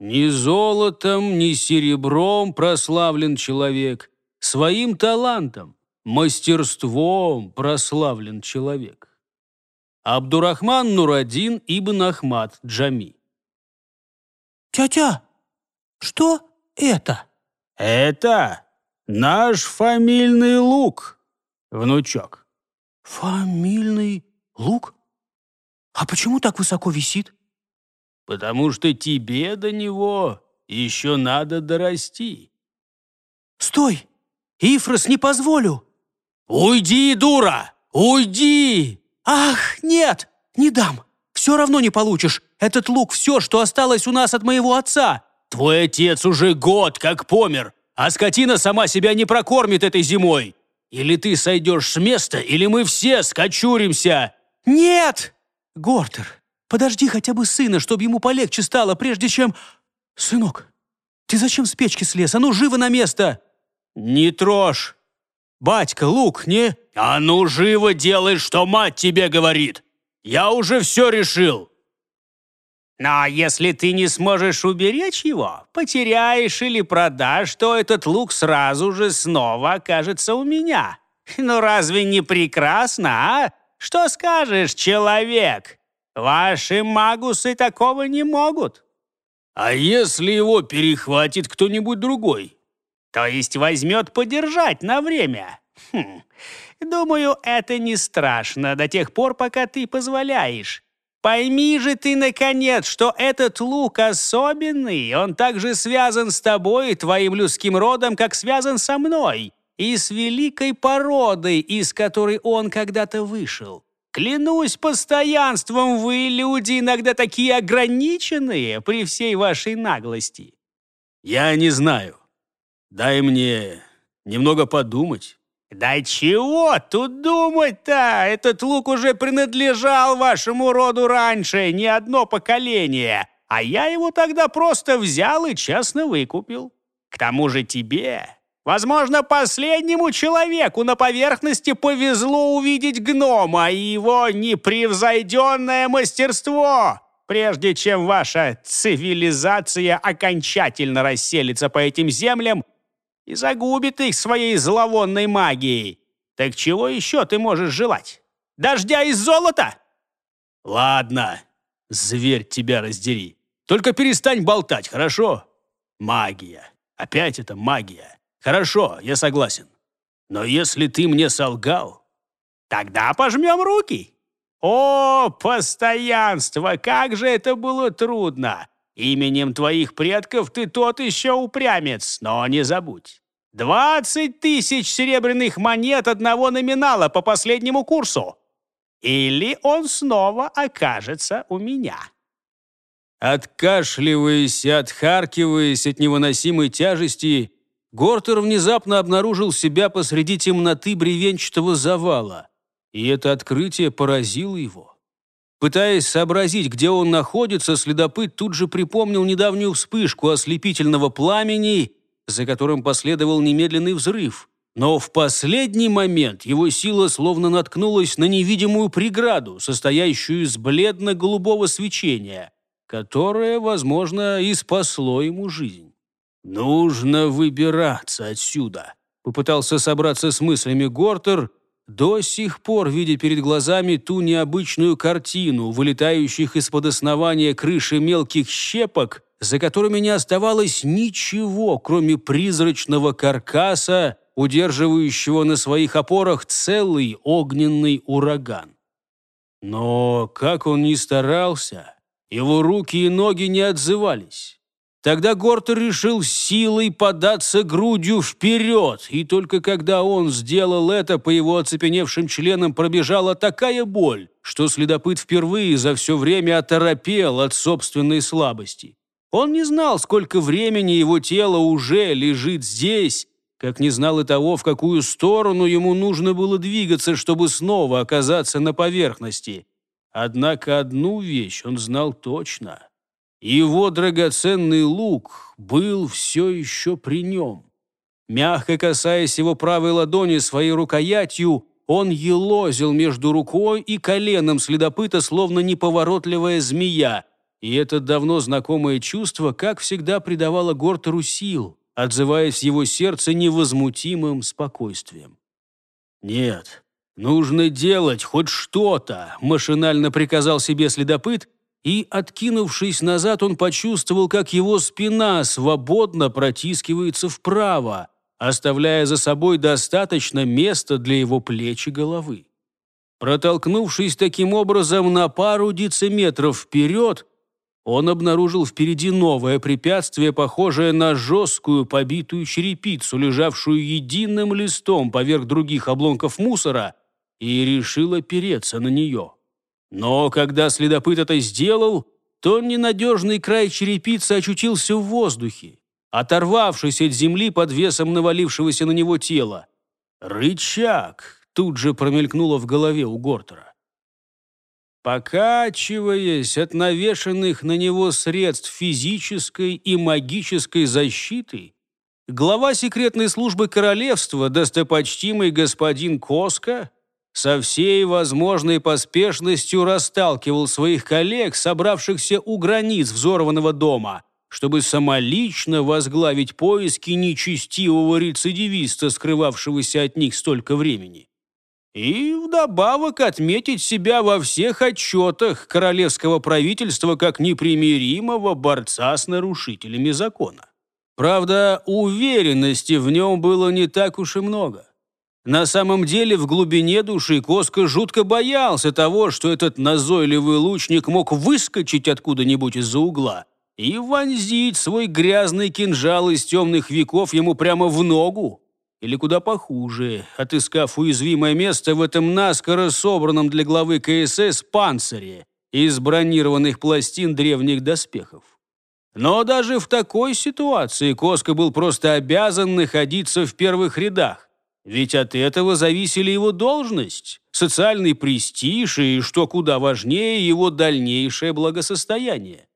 Ни золотом, ни серебром прославлен человек, своим талантом, мастерством прославлен человек. Абдурахман Нурадин Ибн Ахмад Джами. «Тетя, что это?» «Это наш фамильный лук, внучок». «Фамильный лук? А почему так высоко висит?» потому что тебе до него еще надо дорасти». «Стой! Ифрос, не позволю!» «Уйди, дура! Уйди!» «Ах, нет! Не дам! Все равно не получишь! Этот лук — все, что осталось у нас от моего отца!» «Твой отец уже год как помер, а скотина сама себя не прокормит этой зимой! Или ты сойдешь с места, или мы все скочуримся!» «Нет!» «Гортер, Подожди хотя бы сына, чтобы ему полегче стало, прежде чем... Сынок, ты зачем с печки слез? А ну, живо на место!» «Не трожь! Батька, лук, не...» «А ну, живо делай, что мать тебе говорит! Я уже все решил!» «Но если ты не сможешь уберечь его, потеряешь или продашь, то этот лук сразу же снова окажется у меня. Ну разве не прекрасно, а? Что скажешь, человек?» Ваши магусы такого не могут. А если его перехватит кто-нибудь другой? То есть возьмет подержать на время? Хм. Думаю, это не страшно до тех пор, пока ты позволяешь. Пойми же ты, наконец, что этот лук особенный. Он также связан с тобой и твоим людским родом, как связан со мной и с великой породой, из которой он когда-то вышел. Клянусь постоянством, вы, люди, иногда такие ограниченные при всей вашей наглости. Я не знаю. Дай мне немного подумать. Да чего тут думать-то? Этот лук уже принадлежал вашему роду раньше, не одно поколение. А я его тогда просто взял и честно выкупил. К тому же тебе Возможно, последнему человеку на поверхности повезло увидеть гнома и его непревзойденное мастерство, прежде чем ваша цивилизация окончательно расселится по этим землям и загубит их своей зловонной магией. Так чего еще ты можешь желать? Дождя из золота? Ладно, зверь тебя раздери. Только перестань болтать, хорошо? Магия. Опять это магия. Хорошо, я согласен. Но если ты мне солгал, тогда пожмем руки. О, постоянство, как же это было трудно! Именем твоих предков ты тот еще упрямец, но не забудь. 20 тысяч серебряных монет одного номинала по последнему курсу. Или он снова окажется у меня. Откашливаясь и отхаркиваясь от невыносимой тяжести, Гортер внезапно обнаружил себя посреди темноты бревенчатого завала, и это открытие поразило его. Пытаясь сообразить, где он находится, следопыт тут же припомнил недавнюю вспышку ослепительного пламени, за которым последовал немедленный взрыв. Но в последний момент его сила словно наткнулась на невидимую преграду, состоящую из бледно-голубого свечения, которое, возможно, и спасло ему жизнь. «Нужно выбираться отсюда», — попытался собраться с мыслями Гортер, до сих пор видя перед глазами ту необычную картину вылетающих из-под основания крыши мелких щепок, за которыми не оставалось ничего, кроме призрачного каркаса, удерживающего на своих опорах целый огненный ураган. Но как он ни старался, его руки и ноги не отзывались. Тогда Гортер решил силой податься грудью вперед, и только когда он сделал это, по его оцепеневшим членам пробежала такая боль, что следопыт впервые за все время оторопел от собственной слабости. Он не знал, сколько времени его тело уже лежит здесь, как не знал и того, в какую сторону ему нужно было двигаться, чтобы снова оказаться на поверхности. Однако одну вещь он знал точно – его драгоценный лук был все еще при нем. Мягко касаясь его правой ладони своей рукоятью, он елозил между рукой и коленом следопыта, словно неповоротливая змея. И это давно знакомое чувство, как всегда, придавало Гортеру сил, отзываясь его сердце невозмутимым спокойствием. «Нет, нужно делать хоть что-то», – машинально приказал себе следопыт – и, откинувшись назад, он почувствовал, как его спина свободно протискивается вправо, оставляя за собой достаточно места для его плеч и головы. Протолкнувшись таким образом на пару дециметров вперед, он обнаружил впереди новое препятствие, похожее на жесткую побитую черепицу, лежавшую единым листом поверх других обломков мусора, и решил опереться на нее. Но когда следопыт это сделал, то ненадежный край черепицы очутился в воздухе, оторвавшись от земли под весом навалившегося на него тела. «Рычаг!» — тут же промелькнуло в голове у Гортера. Покачиваясь от навешанных на него средств физической и магической защиты, глава секретной службы королевства, достопочтимый господин Коска, со всей возможной поспешностью расталкивал своих коллег, собравшихся у границ взорванного дома, чтобы самолично возглавить поиски нечестивого рецидивиста, скрывавшегося от них столько времени. И вдобавок отметить себя во всех отчетах королевского правительства как непримиримого борца с нарушителями закона. Правда, уверенности в нем было не так уж и много. На самом деле, в глубине души Коска жутко боялся того, что этот назойливый лучник мог выскочить откуда-нибудь из-за угла и вонзить свой грязный кинжал из темных веков ему прямо в ногу. Или куда похуже, отыскав уязвимое место в этом наскоро собранном для главы КСС панцире из бронированных пластин древних доспехов. Но даже в такой ситуации Коска был просто обязан находиться в первых рядах, ведь от этого зависели его должность, социальный престиж и, что куда важнее, его дальнейшее благосостояние.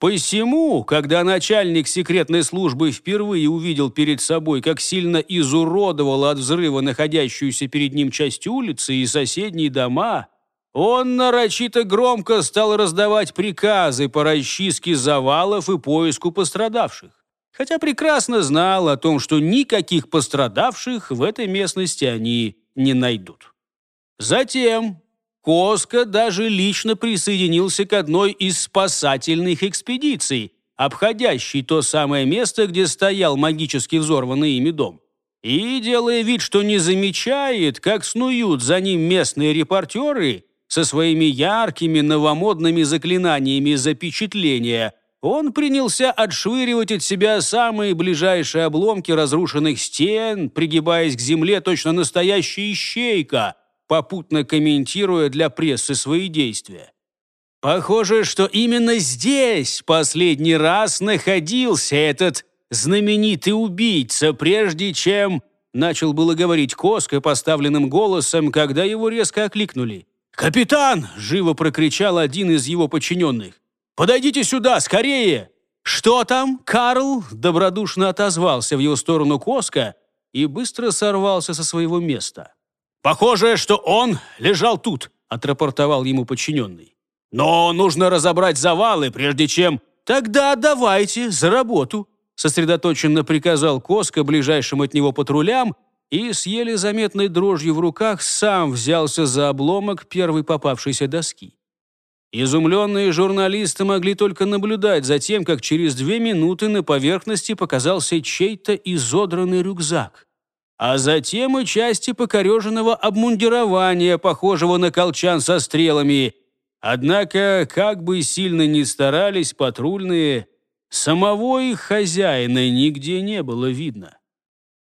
Посему, когда начальник секретной службы впервые увидел перед собой, как сильно изуродовала от взрыва находящуюся перед ним часть улицы и соседние дома, он нарочито громко стал раздавать приказы по расчистке завалов и поиску пострадавших хотя прекрасно знал о том, что никаких пострадавших в этой местности они не найдут. Затем Коска даже лично присоединился к одной из спасательных экспедиций, обходящей то самое место, где стоял магически взорванный ими дом. И, делая вид, что не замечает, как снуют за ним местные репортеры со своими яркими новомодными заклинаниями запечатления – он принялся отшвыривать от себя самые ближайшие обломки разрушенных стен, пригибаясь к земле точно настоящая ищейка, попутно комментируя для прессы свои действия. Похоже, что именно здесь последний раз находился этот знаменитый убийца, прежде чем... Начал было говорить Коска поставленным голосом, когда его резко окликнули. «Капитан!» – живо прокричал один из его подчиненных. Подойдите сюда, скорее!» «Что там, Карл?» – добродушно отозвался в его сторону Коска и быстро сорвался со своего места. «Похоже, что он лежал тут», – отрапортовал ему подчиненный. «Но нужно разобрать завалы, прежде чем...» «Тогда давайте за работу», – сосредоточенно приказал Коска ближайшим от него патрулям и с еле заметной дрожью в руках сам взялся за обломок первой попавшейся доски. Изумленные журналисты могли только наблюдать за тем, как через две минуты на поверхности показался чей-то изодранный рюкзак. А затем и части покореженного обмундирования, похожего на колчан со стрелами. Однако, как бы сильно ни старались патрульные, самого их хозяина нигде не было видно.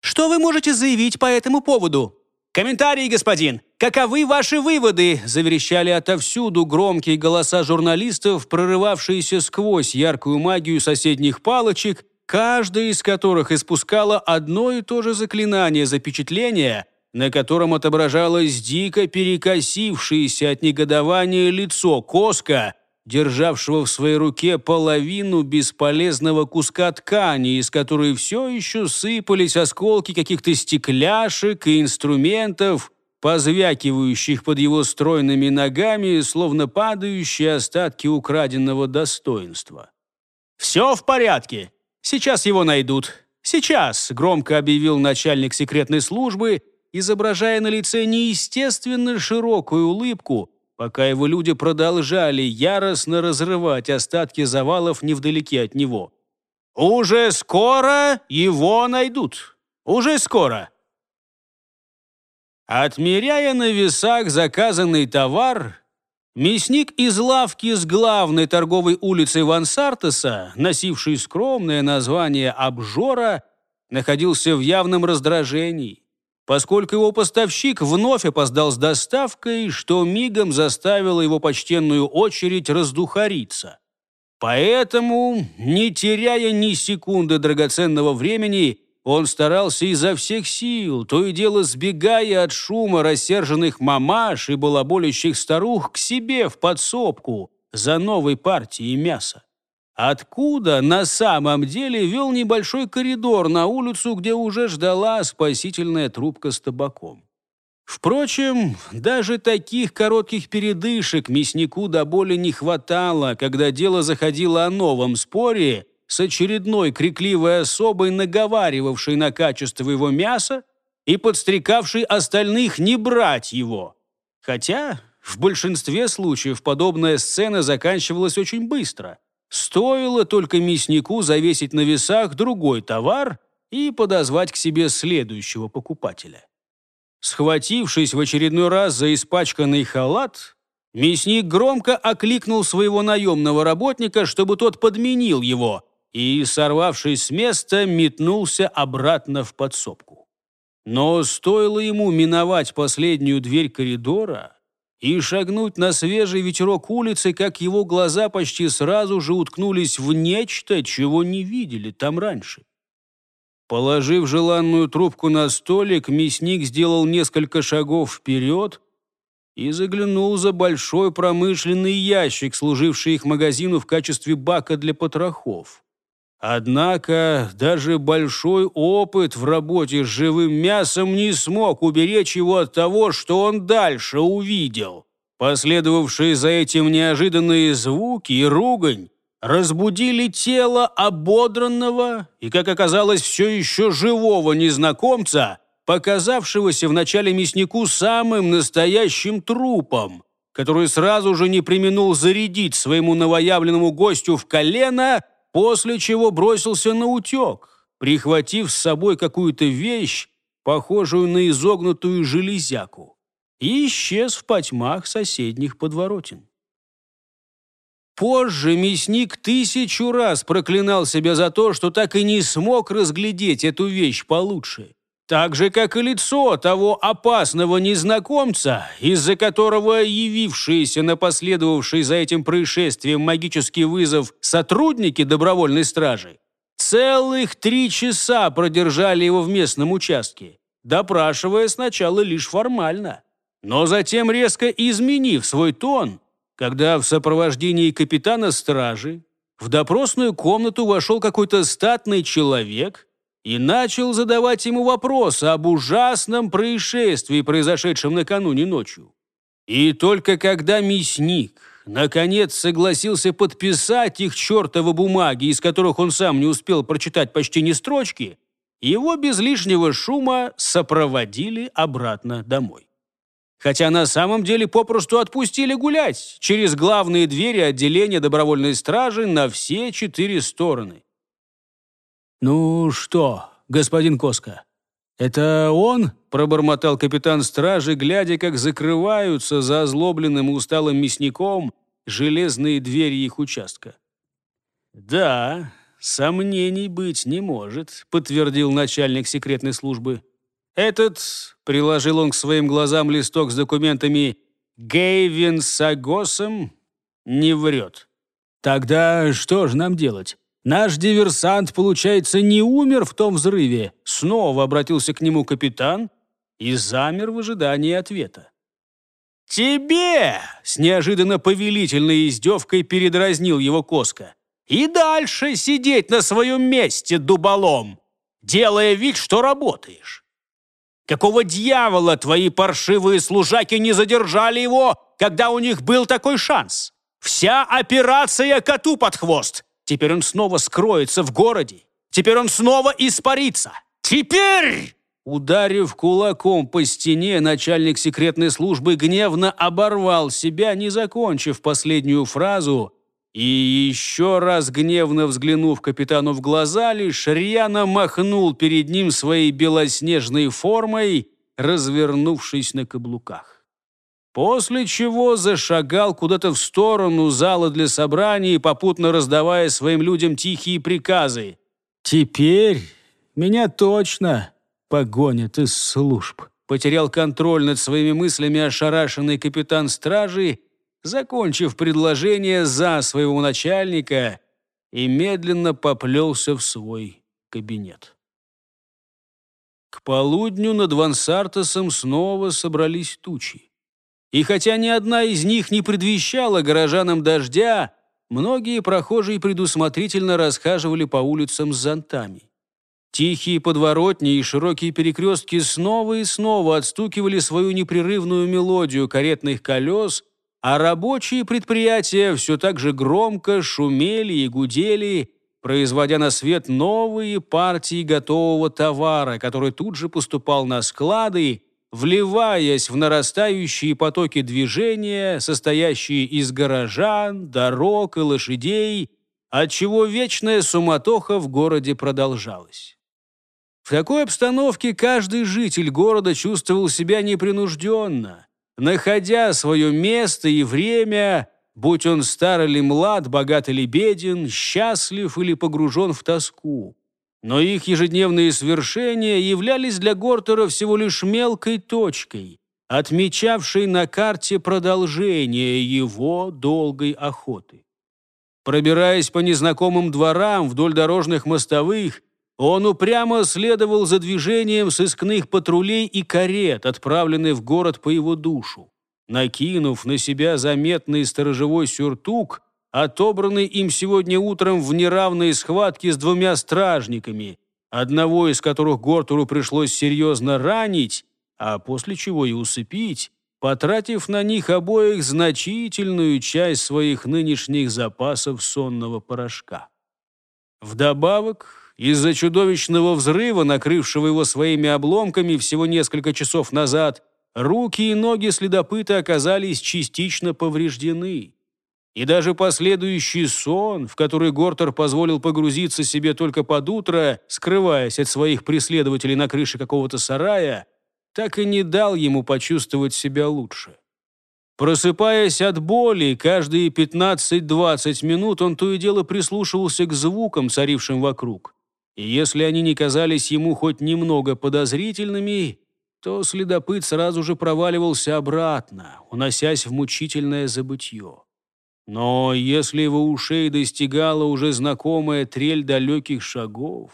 «Что вы можете заявить по этому поводу?» «Комментарии, господин! Каковы ваши выводы?» – заверещали отовсюду громкие голоса журналистов, прорывавшиеся сквозь яркую магию соседних палочек, каждая из которых испускала одно и то же заклинание запечатления, на котором отображалось дико перекосившееся от негодования лицо Коска, державшего в своей руке половину бесполезного куска ткани, из которой все еще сыпались осколки каких-то стекляшек и инструментов, позвякивающих под его стройными ногами, словно падающие остатки украденного достоинства. «Все в порядке. Сейчас его найдут. Сейчас!» — громко объявил начальник секретной службы, изображая на лице неестественно широкую улыбку — пока его люди продолжали яростно разрывать остатки завалов невдалеке от него. «Уже скоро его найдут! Уже скоро!» Отмеряя на весах заказанный товар, мясник из лавки с главной торговой улицы Вансартеса, носивший скромное название «Обжора», находился в явном раздражении поскольку его поставщик вновь опоздал с доставкой, что мигом заставило его почтенную очередь раздухариться. Поэтому, не теряя ни секунды драгоценного времени, он старался изо всех сил, то и дело сбегая от шума рассерженных мамаш и балаболящих старух к себе в подсобку за новой партией мяса откуда на самом деле вел небольшой коридор на улицу, где уже ждала спасительная трубка с табаком. Впрочем, даже таких коротких передышек мяснику до боли не хватало, когда дело заходило о новом споре с очередной крикливой особой, наговаривавшей на качество его мяса и подстрекавшей остальных не брать его. Хотя в большинстве случаев подобная сцена заканчивалась очень быстро – Стоило только мяснику завесить на весах другой товар и подозвать к себе следующего покупателя. Схватившись в очередной раз за испачканный халат, мясник громко окликнул своего наемного работника, чтобы тот подменил его, и, сорвавшись с места, метнулся обратно в подсобку. Но стоило ему миновать последнюю дверь коридора, и шагнуть на свежий ветерок улицы, как его глаза почти сразу же уткнулись в нечто, чего не видели там раньше. Положив желанную трубку на столик, мясник сделал несколько шагов вперед и заглянул за большой промышленный ящик, служивший их магазину в качестве бака для потрохов. Однако даже большой опыт в работе с живым мясом не смог уберечь его от того, что он дальше увидел. Последовавшие за этим неожиданные звуки и ругань разбудили тело ободранного и, как оказалось, все еще живого незнакомца, показавшегося вначале мяснику самым настоящим трупом, который сразу же не применул зарядить своему новоявленному гостю в колено после чего бросился на утек, прихватив с собой какую-то вещь, похожую на изогнутую железяку, и исчез в потьмах соседних подворотен. Позже мясник тысячу раз проклинал себя за то, что так и не смог разглядеть эту вещь получше так же, как и лицо того опасного незнакомца, из-за которого явившиеся на последовавший за этим происшествием магический вызов сотрудники добровольной стражи, целых три часа продержали его в местном участке, допрашивая сначала лишь формально, но затем резко изменив свой тон, когда в сопровождении капитана стражи в допросную комнату вошел какой-то статный человек – и начал задавать ему вопросы об ужасном происшествии, произошедшем накануне ночью. И только когда мясник наконец согласился подписать их чертовы бумаги, из которых он сам не успел прочитать почти ни строчки, его без лишнего шума сопроводили обратно домой. Хотя на самом деле попросту отпустили гулять через главные двери отделения добровольной стражи на все четыре стороны. «Ну что, господин Коска, это он?» – пробормотал капитан стражи, глядя, как закрываются за озлобленным и усталым мясником железные двери их участка. «Да, сомнений быть не может», – подтвердил начальник секретной службы. «Этот», – приложил он к своим глазам листок с документами, «Гейвин Сагосом не врет». «Тогда что же нам делать?» Наш диверсант, получается, не умер в том взрыве. Снова обратился к нему капитан и замер в ожидании ответа. «Тебе!» — с неожиданно повелительной издевкой передразнил его Коска. «И дальше сидеть на своем месте дуболом, делая вид, что работаешь. Какого дьявола твои паршивые служаки не задержали его, когда у них был такой шанс? Вся операция коту под хвост. Теперь он снова скроется в городе. Теперь он снова испарится. Теперь... Ударив кулаком по стене, начальник секретной службы гневно оборвал себя, не закончив последнюю фразу, и еще раз гневно взглянув капитану в глаза, лишь рьяно махнул перед ним своей белоснежной формой, развернувшись на каблуках. После чего зашагал куда-то в сторону зала для собраний, попутно раздавая своим людям тихие приказы. «Теперь меня точно погонят из служб». Потерял контроль над своими мыслями ошарашенный капитан стражи, закончив предложение за своего начальника и медленно поплелся в свой кабинет. К полудню над Вансартосом снова собрались тучи. И хотя ни одна из них не предвещала горожанам дождя, многие прохожие предусмотрительно расхаживали по улицам с зонтами. Тихие подворотни и широкие перекрестки снова и снова отстукивали свою непрерывную мелодию каретных колес, а рабочие предприятия все так же громко шумели и гудели, производя на свет новые партии готового товара, который тут же поступал на склады вливаясь в нарастающие потоки движения, состоящие из горожан, дорог и лошадей, отчего вечная суматоха в городе продолжалась. В такой обстановке каждый житель города чувствовал себя непринужденно, находя свое место и время, будь он стар или млад, богат или беден, счастлив или погружен в тоску. Но их ежедневные свершения являлись для Гортера всего лишь мелкой точкой, отмечавшей на карте продолжение его долгой охоты. Пробираясь по незнакомым дворам вдоль дорожных мостовых, он упрямо следовал за движением сыскных патрулей и карет, отправленных в город по его душу. Накинув на себя заметный сторожевой сюртук, отобранный им сегодня утром в неравной схватке с двумя стражниками, одного из которых Гортуру пришлось серьезно ранить, а после чего и усыпить, потратив на них обоих значительную часть своих нынешних запасов сонного порошка. Вдобавок, из-за чудовищного взрыва, накрывшего его своими обломками всего несколько часов назад, руки и ноги следопыта оказались частично повреждены. И даже последующий сон, в который Гортер позволил погрузиться себе только под утро, скрываясь от своих преследователей на крыше какого-то сарая, так и не дал ему почувствовать себя лучше. Просыпаясь от боли, каждые 15-20 минут он то и дело прислушивался к звукам, царившим вокруг. И если они не казались ему хоть немного подозрительными, то следопыт сразу же проваливался обратно, уносясь в мучительное забытье. Но если его ушей достигала уже знакомая трель далеких шагов,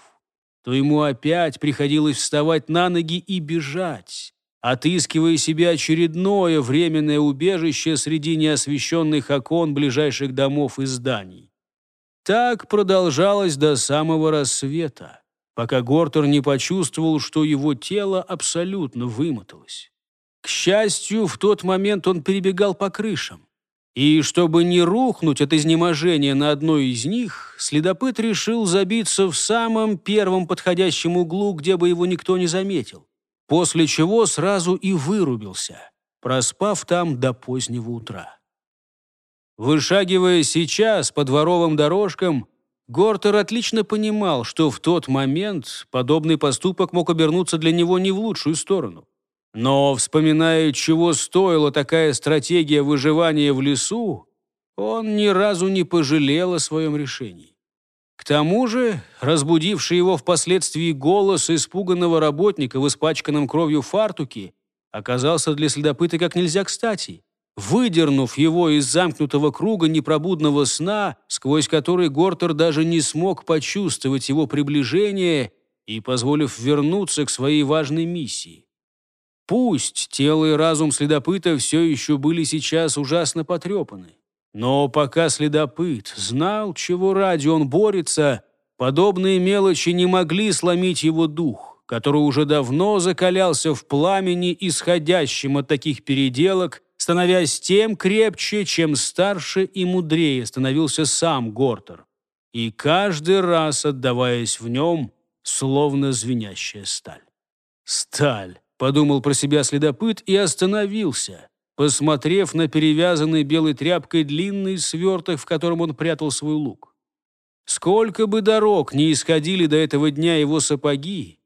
то ему опять приходилось вставать на ноги и бежать, отыскивая себе очередное временное убежище среди неосвещенных окон ближайших домов и зданий. Так продолжалось до самого рассвета, пока Гортер не почувствовал, что его тело абсолютно вымоталось. К счастью, в тот момент он перебегал по крышам. И чтобы не рухнуть от изнеможения на одной из них, следопыт решил забиться в самом первом подходящем углу, где бы его никто не заметил, после чего сразу и вырубился, проспав там до позднего утра. Вышагивая сейчас по дворовым дорожкам, Гортер отлично понимал, что в тот момент подобный поступок мог обернуться для него не в лучшую сторону. Но, вспоминая, чего стоила такая стратегия выживания в лесу, он ни разу не пожалел о своем решении. К тому же, разбудивший его впоследствии голос испуганного работника в испачканном кровью фартуке оказался для следопыта как нельзя кстати. Выдернув его из замкнутого круга непробудного сна, сквозь который Гортер даже не смог почувствовать его приближение и позволив вернуться к своей важной миссии. Пусть тело и разум следопыта все еще были сейчас ужасно потрепаны. Но пока следопыт знал, чего ради он борется, подобные мелочи не могли сломить его дух, который уже давно закалялся в пламени, исходящем от таких переделок, становясь тем крепче, чем старше и мудрее становился сам Гортер, и каждый раз отдаваясь в нем, словно звенящая сталь. Сталь! Подумал про себя следопыт и остановился, посмотрев на перевязанный белой тряпкой длинный сверток, в котором он прятал свой лук. Сколько бы дорог не исходили до этого дня его сапоги,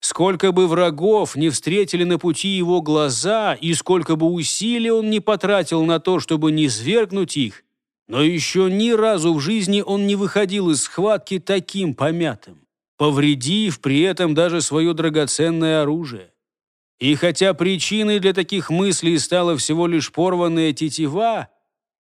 сколько бы врагов не встретили на пути его глаза и сколько бы усилий он не потратил на то, чтобы не свергнуть их, но еще ни разу в жизни он не выходил из схватки таким помятым, повредив при этом даже свое драгоценное оружие. И хотя причиной для таких мыслей стала всего лишь порванная тетива,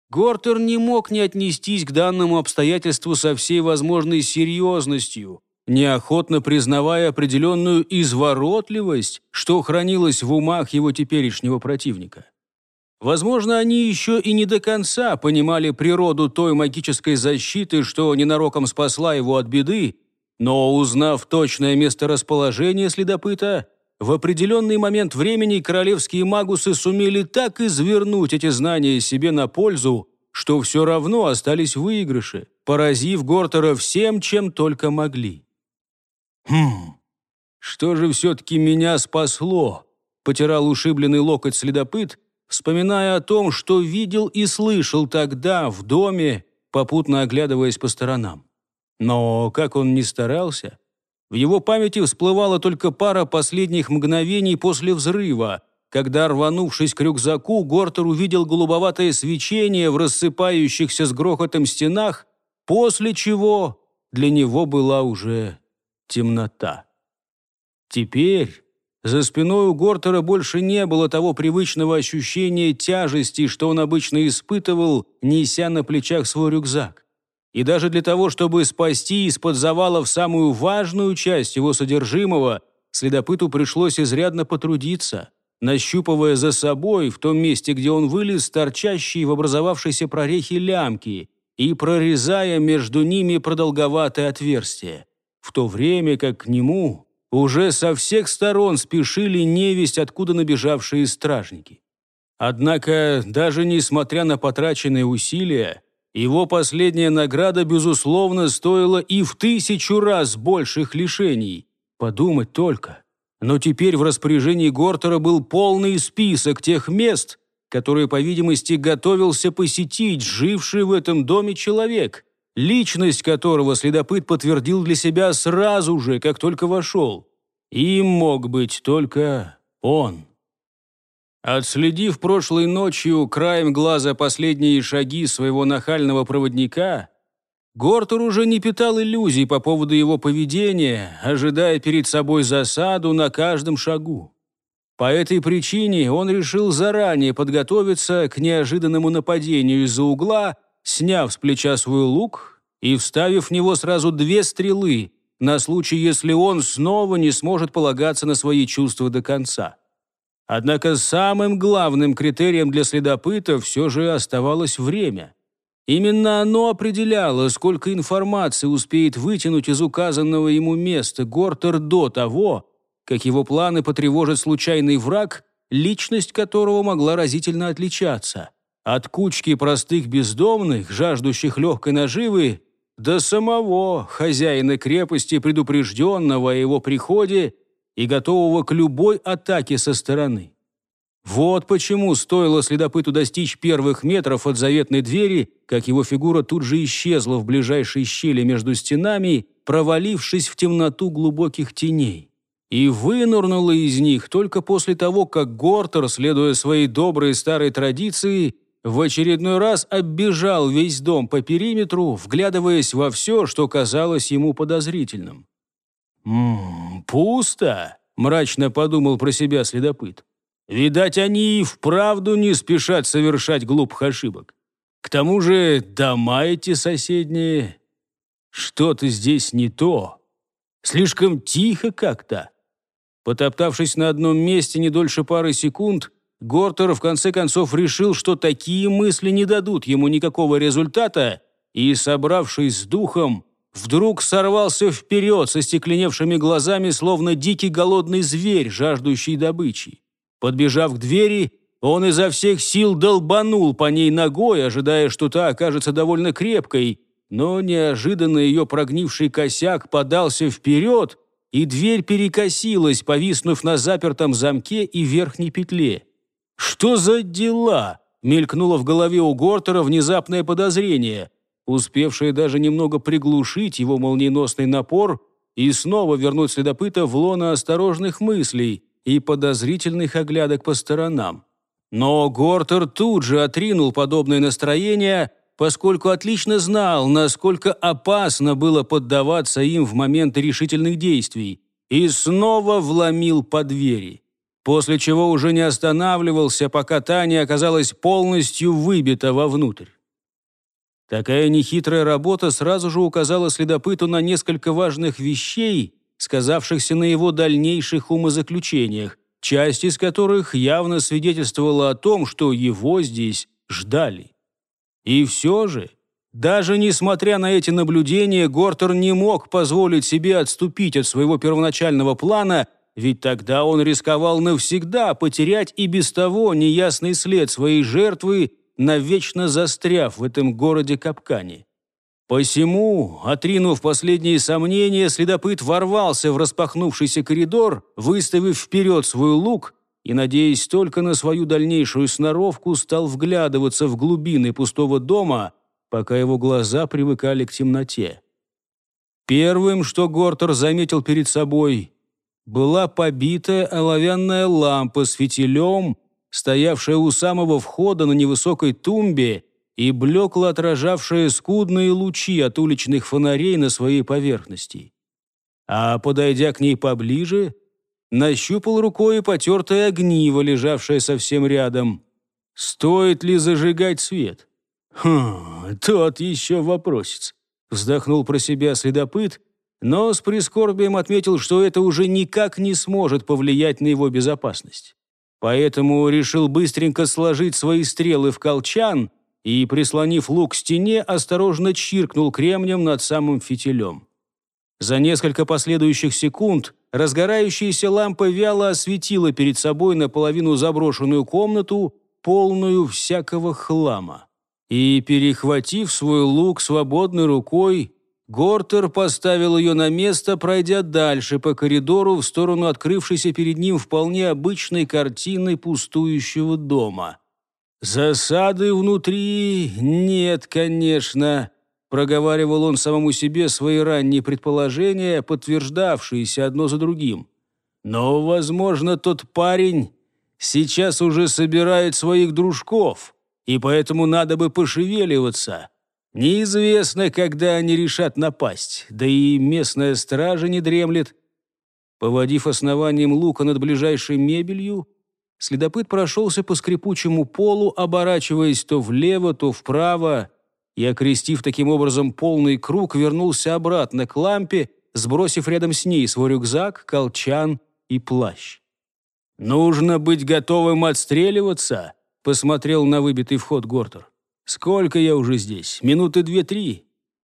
Гортер не мог не отнестись к данному обстоятельству со всей возможной серьезностью, неохотно признавая определенную изворотливость, что хранилось в умах его теперешнего противника. Возможно, они еще и не до конца понимали природу той магической защиты, что ненароком спасла его от беды, но, узнав точное месторасположение следопыта, в определенный момент времени королевские магусы сумели так извернуть эти знания себе на пользу, что все равно остались выигрыши, поразив Гортера всем, чем только могли. «Хм, что же все-таки меня спасло?» — потирал ушибленный локоть следопыт, вспоминая о том, что видел и слышал тогда в доме, попутно оглядываясь по сторонам. Но, как он ни старался, в его памяти всплывала только пара последних мгновений после взрыва, когда, рванувшись к рюкзаку, Гортер увидел голубоватое свечение в рассыпающихся с грохотом стенах, после чего для него была уже темнота. Теперь за спиной у Гортера больше не было того привычного ощущения тяжести, что он обычно испытывал, неся на плечах свой рюкзак. И даже для того, чтобы спасти из-под завалов самую важную часть его содержимого, следопыту пришлось изрядно потрудиться, нащупывая за собой, в том месте, где он вылез, торчащие в образовавшейся прорехе лямки и прорезая между ними продолговатое отверстие, в то время как к нему уже со всех сторон спешили невесть, откуда набежавшие стражники. Однако, даже несмотря на потраченные усилия, его последняя награда, безусловно, стоила и в тысячу раз больших лишений. Подумать только. Но теперь в распоряжении Гортера был полный список тех мест, которые, по видимости, готовился посетить живший в этом доме человек, личность которого следопыт подтвердил для себя сразу же, как только вошел. Им мог быть только он. Отследив прошлой ночью краем глаза последние шаги своего нахального проводника, Гортер уже не питал иллюзий по поводу его поведения, ожидая перед собой засаду на каждом шагу. По этой причине он решил заранее подготовиться к неожиданному нападению из-за угла, сняв с плеча свой лук и вставив в него сразу две стрелы, на случай, если он снова не сможет полагаться на свои чувства до конца. Однако самым главным критерием для следопыта все же оставалось время. Именно оно определяло, сколько информации успеет вытянуть из указанного ему места Гортер до того, как его планы потревожит случайный враг, личность которого могла разительно отличаться. От кучки простых бездомных, жаждущих легкой наживы, до самого хозяина крепости, предупрежденного о его приходе и готового к любой атаке со стороны. Вот почему стоило следопыту достичь первых метров от заветной двери, как его фигура тут же исчезла в ближайшей щели между стенами, провалившись в темноту глубоких теней. И вынырнула из них только после того, как Гортер, следуя своей доброй старой традиции, в очередной раз оббежал весь дом по периметру, вглядываясь во все, что казалось ему подозрительным. «Ммм, пусто», — мрачно подумал про себя следопыт. «Видать, они и вправду не спешат совершать глупых ошибок. К тому же дома эти соседние... Что-то здесь не то. Слишком тихо как-то». Потоптавшись на одном месте не дольше пары секунд, Гортер в конце концов решил, что такие мысли не дадут ему никакого результата, и, собравшись с духом, Вдруг сорвался вперед со стекленевшими глазами, словно дикий голодный зверь, жаждущий добычи. Подбежав к двери, он изо всех сил долбанул по ней ногой, ожидая, что та окажется довольно крепкой, но неожиданно ее прогнивший косяк подался вперед, и дверь перекосилась, повиснув на запертом замке и верхней петле. «Что за дела?» — мелькнуло в голове у Гортера внезапное подозрение — успевшая даже немного приглушить его молниеносный напор и снова вернуть следопыта в лоно осторожных мыслей и подозрительных оглядок по сторонам. Но Гортер тут же отринул подобное настроение, поскольку отлично знал, насколько опасно было поддаваться им в моменты решительных действий, и снова вломил по двери. После чего уже не останавливался, пока та не оказалась полностью выбита вовнутрь. Такая нехитрая работа сразу же указала следопыту на несколько важных вещей, сказавшихся на его дальнейших умозаключениях, часть из которых явно свидетельствовала о том, что его здесь ждали. И все же, даже несмотря на эти наблюдения, Гортер не мог позволить себе отступить от своего первоначального плана, ведь тогда он рисковал навсегда потерять и без того неясный след своей жертвы навечно застряв в этом городе-капкане. Посему, отринув последние сомнения, следопыт ворвался в распахнувшийся коридор, выставив вперед свой лук и, надеясь только на свою дальнейшую сноровку, стал вглядываться в глубины пустого дома, пока его глаза привыкали к темноте. Первым, что Гортер заметил перед собой, была побитая оловянная лампа с фитилем, стоявшая у самого входа на невысокой тумбе и блекло отражавшая скудные лучи от уличных фонарей на своей поверхности. А подойдя к ней поближе, нащупал рукой потертое огниво, лежавшее совсем рядом. «Стоит ли зажигать свет?» «Хм, тот еще вопросец», — вздохнул про себя следопыт, но с прискорбием отметил, что это уже никак не сможет повлиять на его безопасность поэтому решил быстренько сложить свои стрелы в колчан и, прислонив лук к стене, осторожно чиркнул кремнем над самым фитилем. За несколько последующих секунд разгорающаяся лампа вяло осветила перед собой наполовину заброшенную комнату, полную всякого хлама. И, перехватив свой лук свободной рукой, Гортер поставил ее на место, пройдя дальше по коридору в сторону открывшейся перед ним вполне обычной картины пустующего дома. «Засады внутри нет, конечно», — проговаривал он самому себе свои ранние предположения, подтверждавшиеся одно за другим. «Но, возможно, тот парень сейчас уже собирает своих дружков, и поэтому надо бы пошевеливаться». Неизвестно, когда они решат напасть, да и местная стража не дремлет. Поводив основанием лука над ближайшей мебелью, следопыт прошелся по скрипучему полу, оборачиваясь то влево, то вправо, и, окрестив таким образом полный круг, вернулся обратно к лампе, сбросив рядом с ней свой рюкзак, колчан и плащ. «Нужно быть готовым отстреливаться», — посмотрел на выбитый вход Гортер. Сколько я уже здесь? Минуты две-три?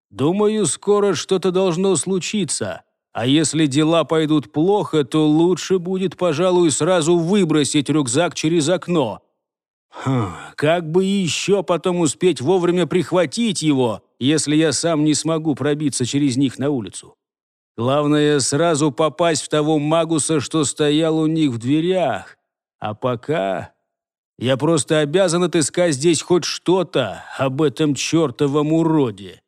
Думаю, скоро что-то должно случиться. А если дела пойдут плохо, то лучше будет, пожалуй, сразу выбросить рюкзак через окно. Хм, как бы еще потом успеть вовремя прихватить его, если я сам не смогу пробиться через них на улицу? Главное, сразу попасть в того магуса, что стоял у них в дверях. А пока... Я просто обязан отыскать здесь хоть что-то об этом чертовом уроде».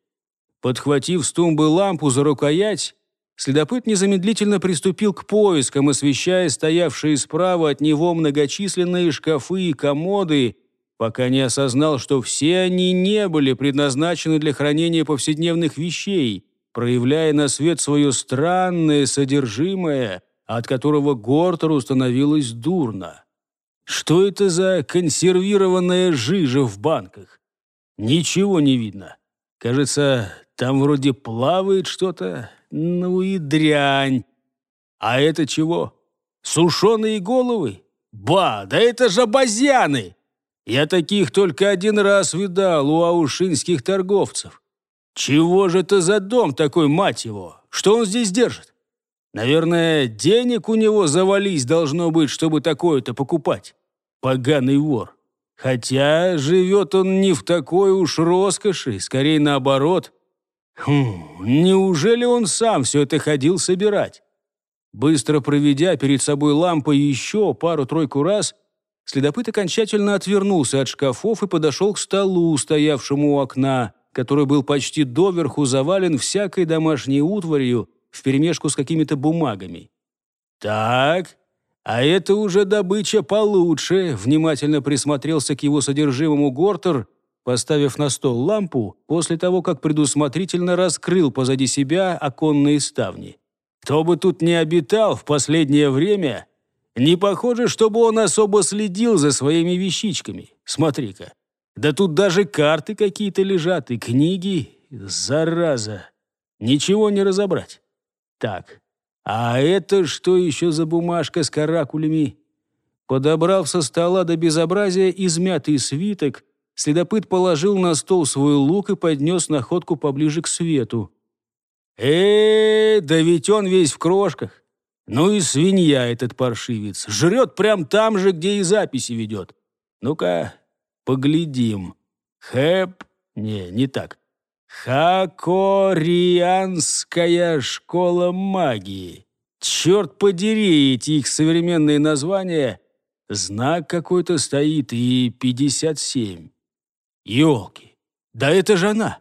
Подхватив с тумбы лампу за рукоять, следопыт незамедлительно приступил к поискам, освещая стоявшие справа от него многочисленные шкафы и комоды, пока не осознал, что все они не были предназначены для хранения повседневных вещей, проявляя на свет свое странное содержимое, от которого Гортер становилось дурно. Что это за консервированная жижа в банках? Ничего не видно. Кажется, там вроде плавает что-то. Ну и дрянь. А это чего? Сушеные головы? Ба, да это же базяны! Я таких только один раз видал у аушинских торговцев. Чего же это за дом такой, мать его? Что он здесь держит? Наверное, денег у него завались должно быть, чтобы такое-то покупать поганый вор. Хотя живет он не в такой уж роскоши, скорее наоборот. Хм, неужели он сам все это ходил собирать? Быстро проведя перед собой лампой еще пару-тройку раз, следопыт окончательно отвернулся от шкафов и подошел к столу, стоявшему у окна, который был почти доверху завален всякой домашней утварью вперемешку с какими-то бумагами. «Так, «А это уже добыча получше», — внимательно присмотрелся к его содержимому Гортер, поставив на стол лампу после того, как предусмотрительно раскрыл позади себя оконные ставни. «Кто бы тут ни обитал в последнее время, не похоже, чтобы он особо следил за своими вещичками. Смотри-ка, да тут даже карты какие-то лежат и книги. Зараза! Ничего не разобрать. Так, «А это что еще за бумажка с каракулями?» Подобрав со стола до безобразия измятый свиток, следопыт положил на стол свой лук и поднес находку поближе к свету. э, да ведь он весь в крошках! Ну и свинья этот паршивец! Жрет прям там же, где и записи ведет! Ну-ка, поглядим. Хэп... Не, не так. Хакорианская школа магии. Черт подери, эти их современные названия. Знак какой-то стоит и 57. Ёлки, да это же она.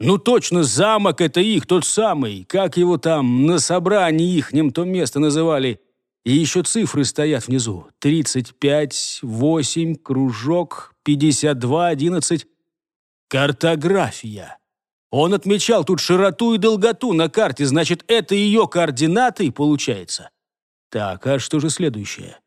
Ну точно, замок это их, тот самый. Как его там на собрании ихнем то место называли. И еще цифры стоят внизу. 35, 8, кружок, 52, 11. Картография. Он отмечал тут широту и долготу на карте, значит, это ее координаты получается. Так, а что же следующее?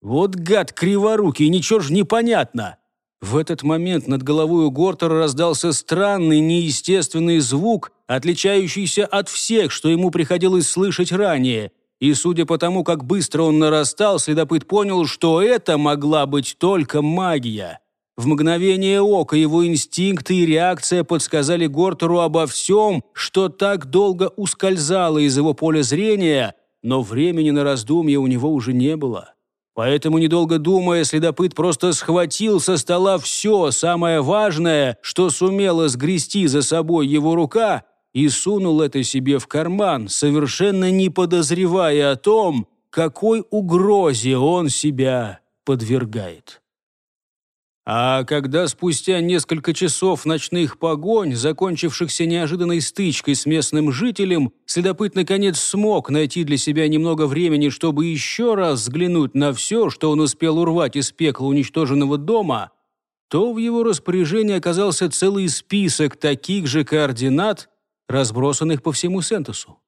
Вот гад криворукий, ничего же непонятно. В этот момент над головой у Гортера раздался странный, неестественный звук, отличающийся от всех, что ему приходилось слышать ранее. И судя по тому, как быстро он нарастал, следопыт понял, что это могла быть только магия. В мгновение ока его инстинкты и реакция подсказали Гортеру обо всем, что так долго ускользало из его поля зрения, но времени на раздумье у него уже не было. Поэтому, недолго думая, следопыт просто схватил со стола все самое важное, что сумела сгрести за собой его рука, и сунул это себе в карман, совершенно не подозревая о том, какой угрозе он себя подвергает. А когда спустя несколько часов ночных погонь, закончившихся неожиданной стычкой с местным жителем, следопыт наконец смог найти для себя немного времени, чтобы еще раз взглянуть на все, что он успел урвать из пекла уничтоженного дома, то в его распоряжении оказался целый список таких же координат, разбросанных по всему Сентосу.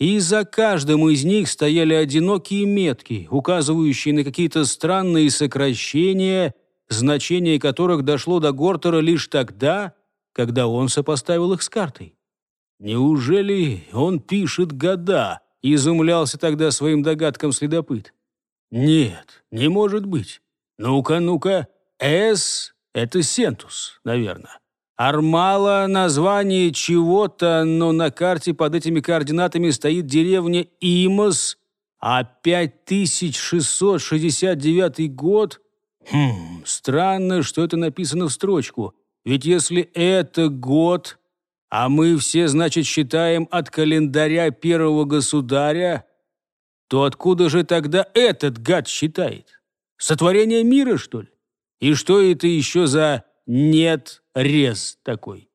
И за каждым из них стояли одинокие метки, указывающие на какие-то странные сокращения – значение которых дошло до Гортера лишь тогда, когда он сопоставил их с картой. «Неужели он пишет года?» — изумлялся тогда своим догадкам следопыт. «Нет, не может быть. Ну-ка, ну-ка, «С» — это «сентус», наверное. «Армала» — название чего-то, но на карте под этими координатами стоит деревня Имос, а 5669 год Хм, странно, что это написано в строчку. Ведь если это год, а мы все, значит, считаем от календаря первого государя, то откуда же тогда этот гад считает? Сотворение мира, что ли? И что это еще за «нет рез» такой?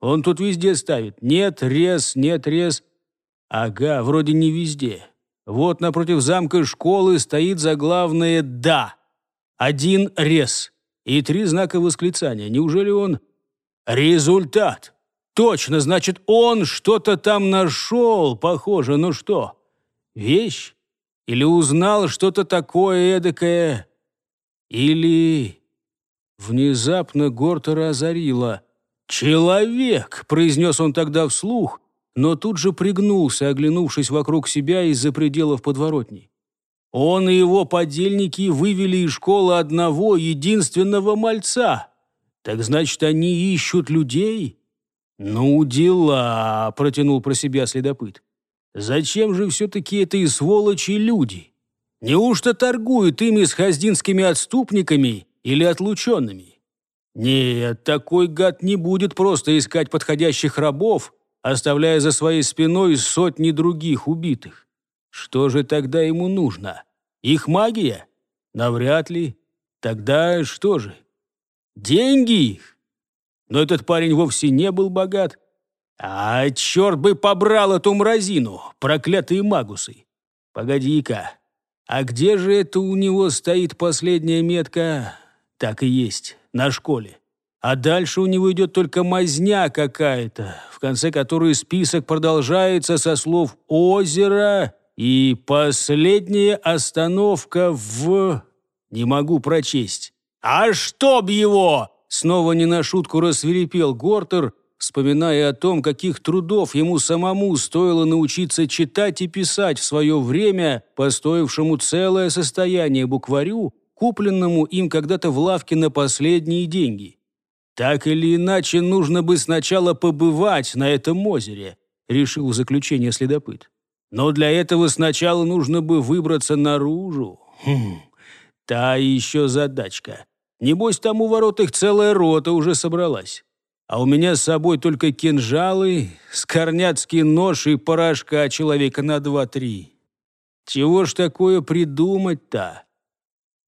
Он тут везде ставит «нет рез», «нет рез». Ага, вроде не везде. Вот напротив замка школы стоит заглавное «да». Один рез и три знака восклицания. Неужели он... Результат! Точно, значит, он что-то там нашел, похоже, ну что? Вещь? Или узнал что-то такое эдакое? Или... Внезапно Гортера озарило. «Человек!» — произнес он тогда вслух, но тут же пригнулся, оглянувшись вокруг себя из-за пределов подворотни. Он и его подельники вывели из школы одного единственного мальца. Так значит, они ищут людей? Ну, дела, протянул про себя следопыт. Зачем же все-таки это и сволочи люди? Неужто торгуют ими с хаздинскими отступниками или отлученными? Нет, такой гад не будет просто искать подходящих рабов, оставляя за своей спиной сотни других убитых. Что же тогда ему нужно? Их магия? Навряд ли. Тогда что же? Деньги их. Но этот парень вовсе не был богат. А черт бы побрал эту мразину, проклятые магусы. Погоди-ка, а где же это у него стоит последняя метка? Так и есть, на школе. А дальше у него идет только мазня какая-то, в конце которой список продолжается со слов «озеро» И последняя остановка в... Не могу прочесть. «А чтоб его!» Снова не на шутку рассверепел Гортер, вспоминая о том, каких трудов ему самому стоило научиться читать и писать в свое время, постоившему целое состояние букварю, купленному им когда-то в лавке на последние деньги. «Так или иначе, нужно бы сначала побывать на этом озере», — решил заключение следопыт. Но для этого сначала нужно бы выбраться наружу. Хм, та еще задачка. Небось, там у ворот их целая рота уже собралась. А у меня с собой только кинжалы, скорняцкий нож и порошка человека на два-три. Чего ж такое придумать-то?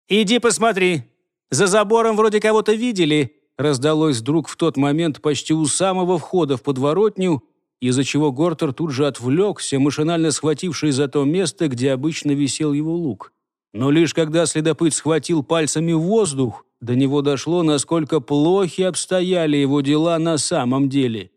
«Иди посмотри. За забором вроде кого-то видели», раздалось вдруг в тот момент почти у самого входа в подворотню, из-за чего Гортер тут же отвлекся, машинально схвативший за то место, где обычно висел его лук. Но лишь когда следопыт схватил пальцами воздух, до него дошло, насколько плохи обстояли его дела на самом деле.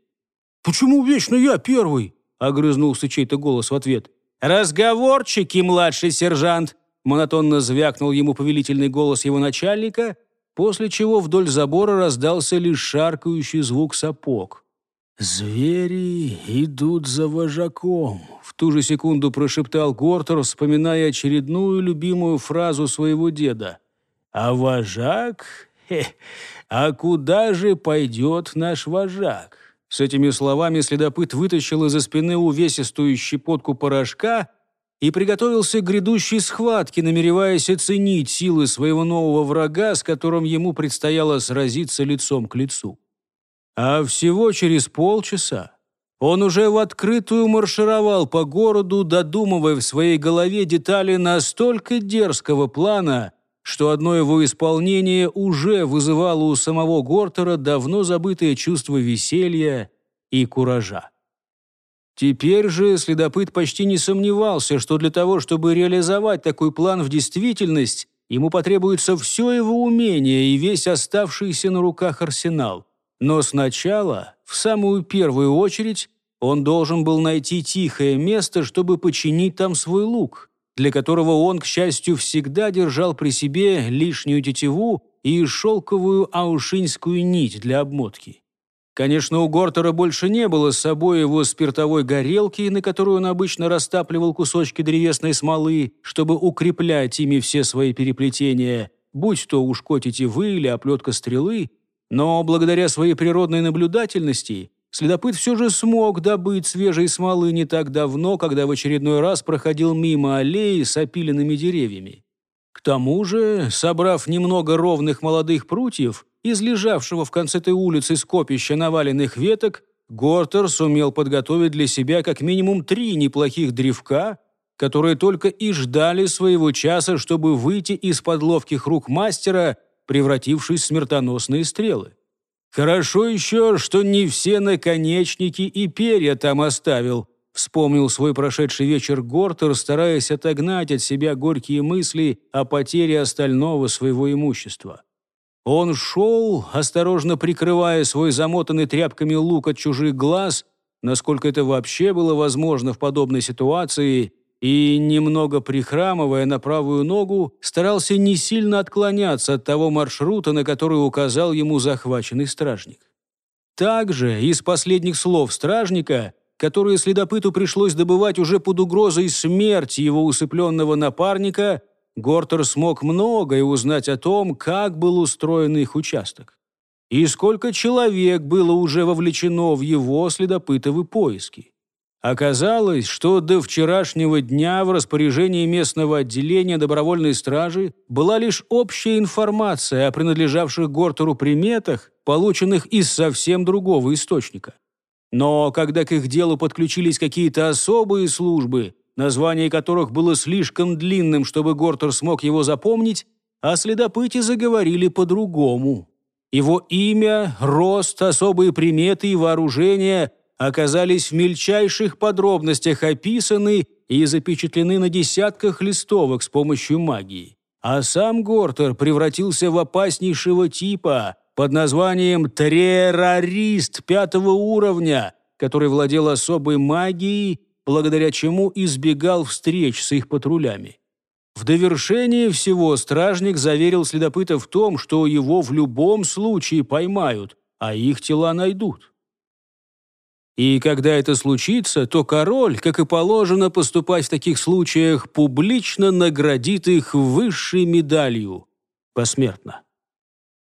«Почему вечно я первый?» — огрызнулся чей-то голос в ответ. «Разговорчики, младший сержант!» — монотонно звякнул ему повелительный голос его начальника, после чего вдоль забора раздался лишь шаркающий звук сапог. «Звери идут за вожаком», — в ту же секунду прошептал Гортер, вспоминая очередную любимую фразу своего деда. «А вожак? Хе, а куда же пойдет наш вожак?» С этими словами следопыт вытащил из-за спины увесистую щепотку порошка и приготовился к грядущей схватке, намереваясь оценить силы своего нового врага, с которым ему предстояло сразиться лицом к лицу. А всего через полчаса он уже в открытую маршировал по городу, додумывая в своей голове детали настолько дерзкого плана, что одно его исполнение уже вызывало у самого Гортера давно забытое чувство веселья и куража. Теперь же следопыт почти не сомневался, что для того, чтобы реализовать такой план в действительность, ему потребуется все его умение и весь оставшийся на руках арсенал. Но сначала, в самую первую очередь, он должен был найти тихое место, чтобы починить там свой лук, для которого он, к счастью, всегда держал при себе лишнюю тетиву и шелковую аушинскую нить для обмотки. Конечно, у Гортера больше не было с собой его спиртовой горелки, на которую он обычно растапливал кусочки древесной смолы, чтобы укреплять ими все свои переплетения, будь то ушко тетивы или оплетка стрелы, но благодаря своей природной наблюдательности следопыт все же смог добыть свежей смолы не так давно, когда в очередной раз проходил мимо аллеи с опиленными деревьями. К тому же, собрав немного ровных молодых прутьев, из лежавшего в конце этой улицы скопища наваленных веток, Гортер сумел подготовить для себя как минимум три неплохих древка, которые только и ждали своего часа, чтобы выйти из-под ловких рук мастера – превратившись в смертоносные стрелы. «Хорошо еще, что не все наконечники и перья там оставил», вспомнил свой прошедший вечер Гортер, стараясь отогнать от себя горькие мысли о потере остального своего имущества. Он шел, осторожно прикрывая свой замотанный тряпками лук от чужих глаз, насколько это вообще было возможно в подобной ситуации, и, немного прихрамывая на правую ногу, старался не сильно отклоняться от того маршрута, на который указал ему захваченный стражник. Также из последних слов стражника, которые следопыту пришлось добывать уже под угрозой смерти его усыпленного напарника, Гортер смог многое узнать о том, как был устроен их участок и сколько человек было уже вовлечено в его следопытовые поиски. Оказалось, что до вчерашнего дня в распоряжении местного отделения добровольной стражи была лишь общая информация о принадлежавших Гортеру приметах, полученных из совсем другого источника. Но когда к их делу подключились какие-то особые службы, название которых было слишком длинным, чтобы Гортер смог его запомнить, а следопыти заговорили по-другому. Его имя, рост, особые приметы и вооружение оказались в мельчайших подробностях описаны и запечатлены на десятках листовок с помощью магии. А сам Гортер превратился в опаснейшего типа под названием «Террорист пятого уровня», который владел особой магией, благодаря чему избегал встреч с их патрулями. В довершение всего стражник заверил следопыта в том, что его в любом случае поймают, а их тела найдут. И когда это случится, то король, как и положено поступать в таких случаях, публично наградит их высшей медалью посмертно.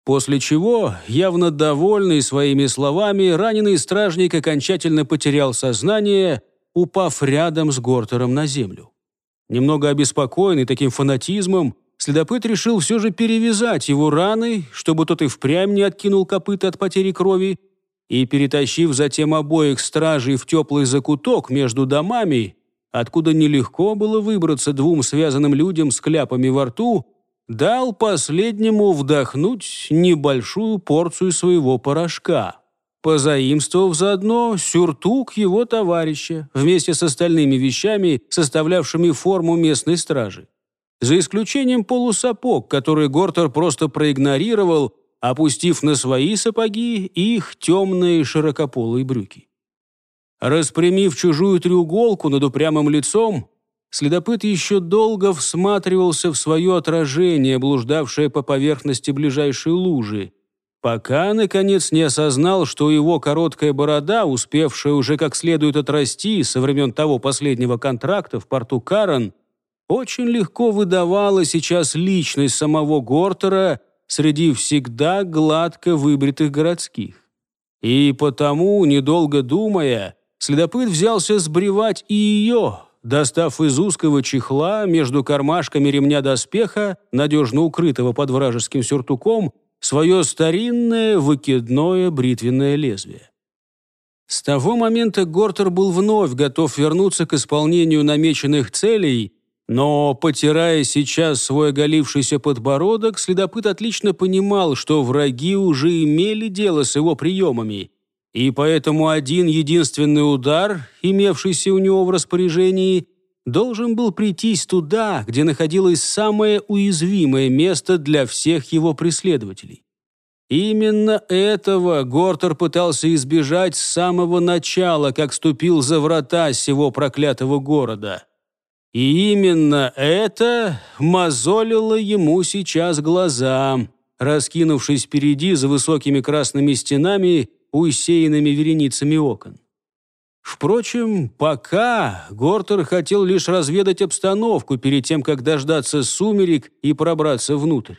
После чего, явно довольный своими словами, раненый стражник окончательно потерял сознание, упав рядом с Гортером на землю. Немного обеспокоенный таким фанатизмом, следопыт решил все же перевязать его раны, чтобы тот и впрямь не откинул копыта от потери крови, и, перетащив затем обоих стражей в теплый закуток между домами, откуда нелегко было выбраться двум связанным людям с кляпами во рту, дал последнему вдохнуть небольшую порцию своего порошка, позаимствовав заодно сюртук его товарища вместе с остальными вещами, составлявшими форму местной стражи. За исключением полусапог, который Гортер просто проигнорировал, опустив на свои сапоги их темные широкополые брюки. Распрямив чужую треуголку над упрямым лицом, следопыт еще долго всматривался в свое отражение, блуждавшее по поверхности ближайшей лужи, пока, наконец, не осознал, что его короткая борода, успевшая уже как следует отрасти со времен того последнего контракта в порту Карен, очень легко выдавала сейчас личность самого Гортера – среди всегда гладко выбритых городских. И потому, недолго думая, следопыт взялся сбривать и ее, достав из узкого чехла между кармашками ремня доспеха, надежно укрытого под вражеским сюртуком, свое старинное выкидное бритвенное лезвие. С того момента Гортер был вновь готов вернуться к исполнению намеченных целей, но, потирая сейчас свой оголившийся подбородок, следопыт отлично понимал, что враги уже имели дело с его приемами, и поэтому один единственный удар, имевшийся у него в распоряжении, должен был притись туда, где находилось самое уязвимое место для всех его преследователей. Именно этого Гортер пытался избежать с самого начала, как ступил за врата сего проклятого города – и именно это мозолило ему сейчас глаза, раскинувшись впереди за высокими красными стенами, усеянными вереницами окон. Впрочем, пока Гортер хотел лишь разведать обстановку перед тем, как дождаться сумерек и пробраться внутрь.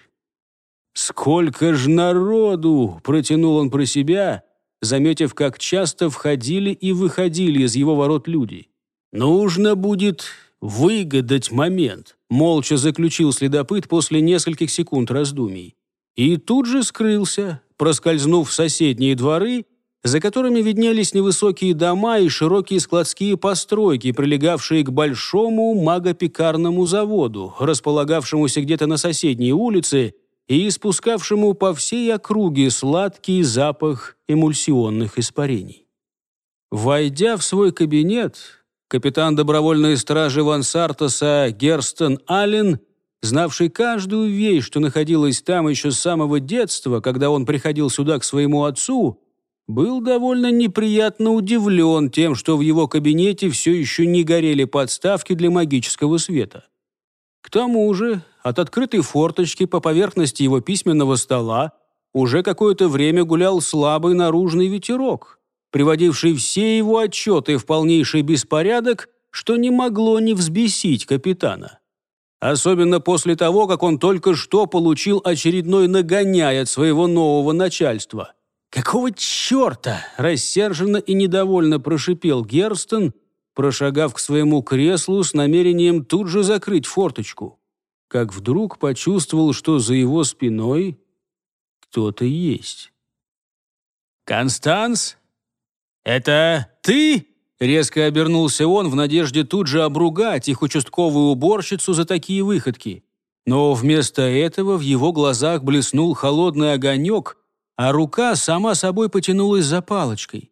«Сколько ж народу!» — протянул он про себя, заметив, как часто входили и выходили из его ворот люди. «Нужно будет выгадать момент», — молча заключил следопыт после нескольких секунд раздумий. И тут же скрылся, проскользнув в соседние дворы, за которыми виднелись невысокие дома и широкие складские постройки, прилегавшие к большому магопекарному заводу, располагавшемуся где-то на соседней улице и испускавшему по всей округе сладкий запах эмульсионных испарений. Войдя в свой кабинет, капитан добровольной стражи Ван Сартоса Герстон Аллен, знавший каждую вещь, что находилась там еще с самого детства, когда он приходил сюда к своему отцу, был довольно неприятно удивлен тем, что в его кабинете все еще не горели подставки для магического света. К тому же, от открытой форточки по поверхности его письменного стола уже какое-то время гулял слабый наружный ветерок, приводивший все его отчеты в полнейший беспорядок, что не могло не взбесить капитана. Особенно после того, как он только что получил очередной нагоняй от своего нового начальства. «Какого черта?» – рассерженно и недовольно прошипел Герстон, прошагав к своему креслу с намерением тут же закрыть форточку. Как вдруг почувствовал, что за его спиной кто-то есть. «Констанс?» «Это ты?» Резко обернулся он в надежде тут же обругать их участковую уборщицу за такие выходки. Но вместо этого в его глазах блеснул холодный огонек, а рука сама собой потянулась за палочкой.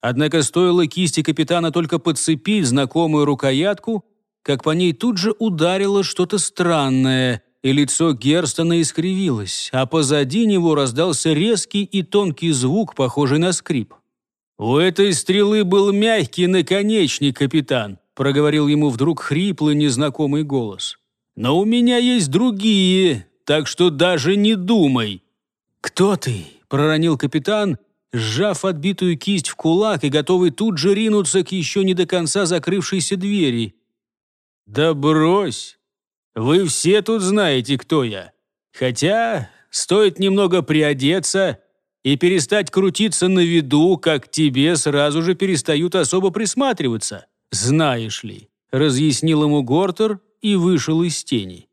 Однако стоило кисти капитана только подцепить знакомую рукоятку, как по ней тут же ударило что-то странное, и лицо Герстона искривилось, а позади него раздался резкий и тонкий звук, похожий на скрип. «У этой стрелы был мягкий наконечник, капитан», — проговорил ему вдруг хриплый незнакомый голос. «Но у меня есть другие, так что даже не думай». «Кто ты?» — проронил капитан, сжав отбитую кисть в кулак и готовый тут же ринуться к еще не до конца закрывшейся двери. «Да брось! Вы все тут знаете, кто я. Хотя, стоит немного приодеться, и перестать крутиться на виду, как тебе сразу же перестают особо присматриваться, знаешь ли», — разъяснил ему Гортер и вышел из тени.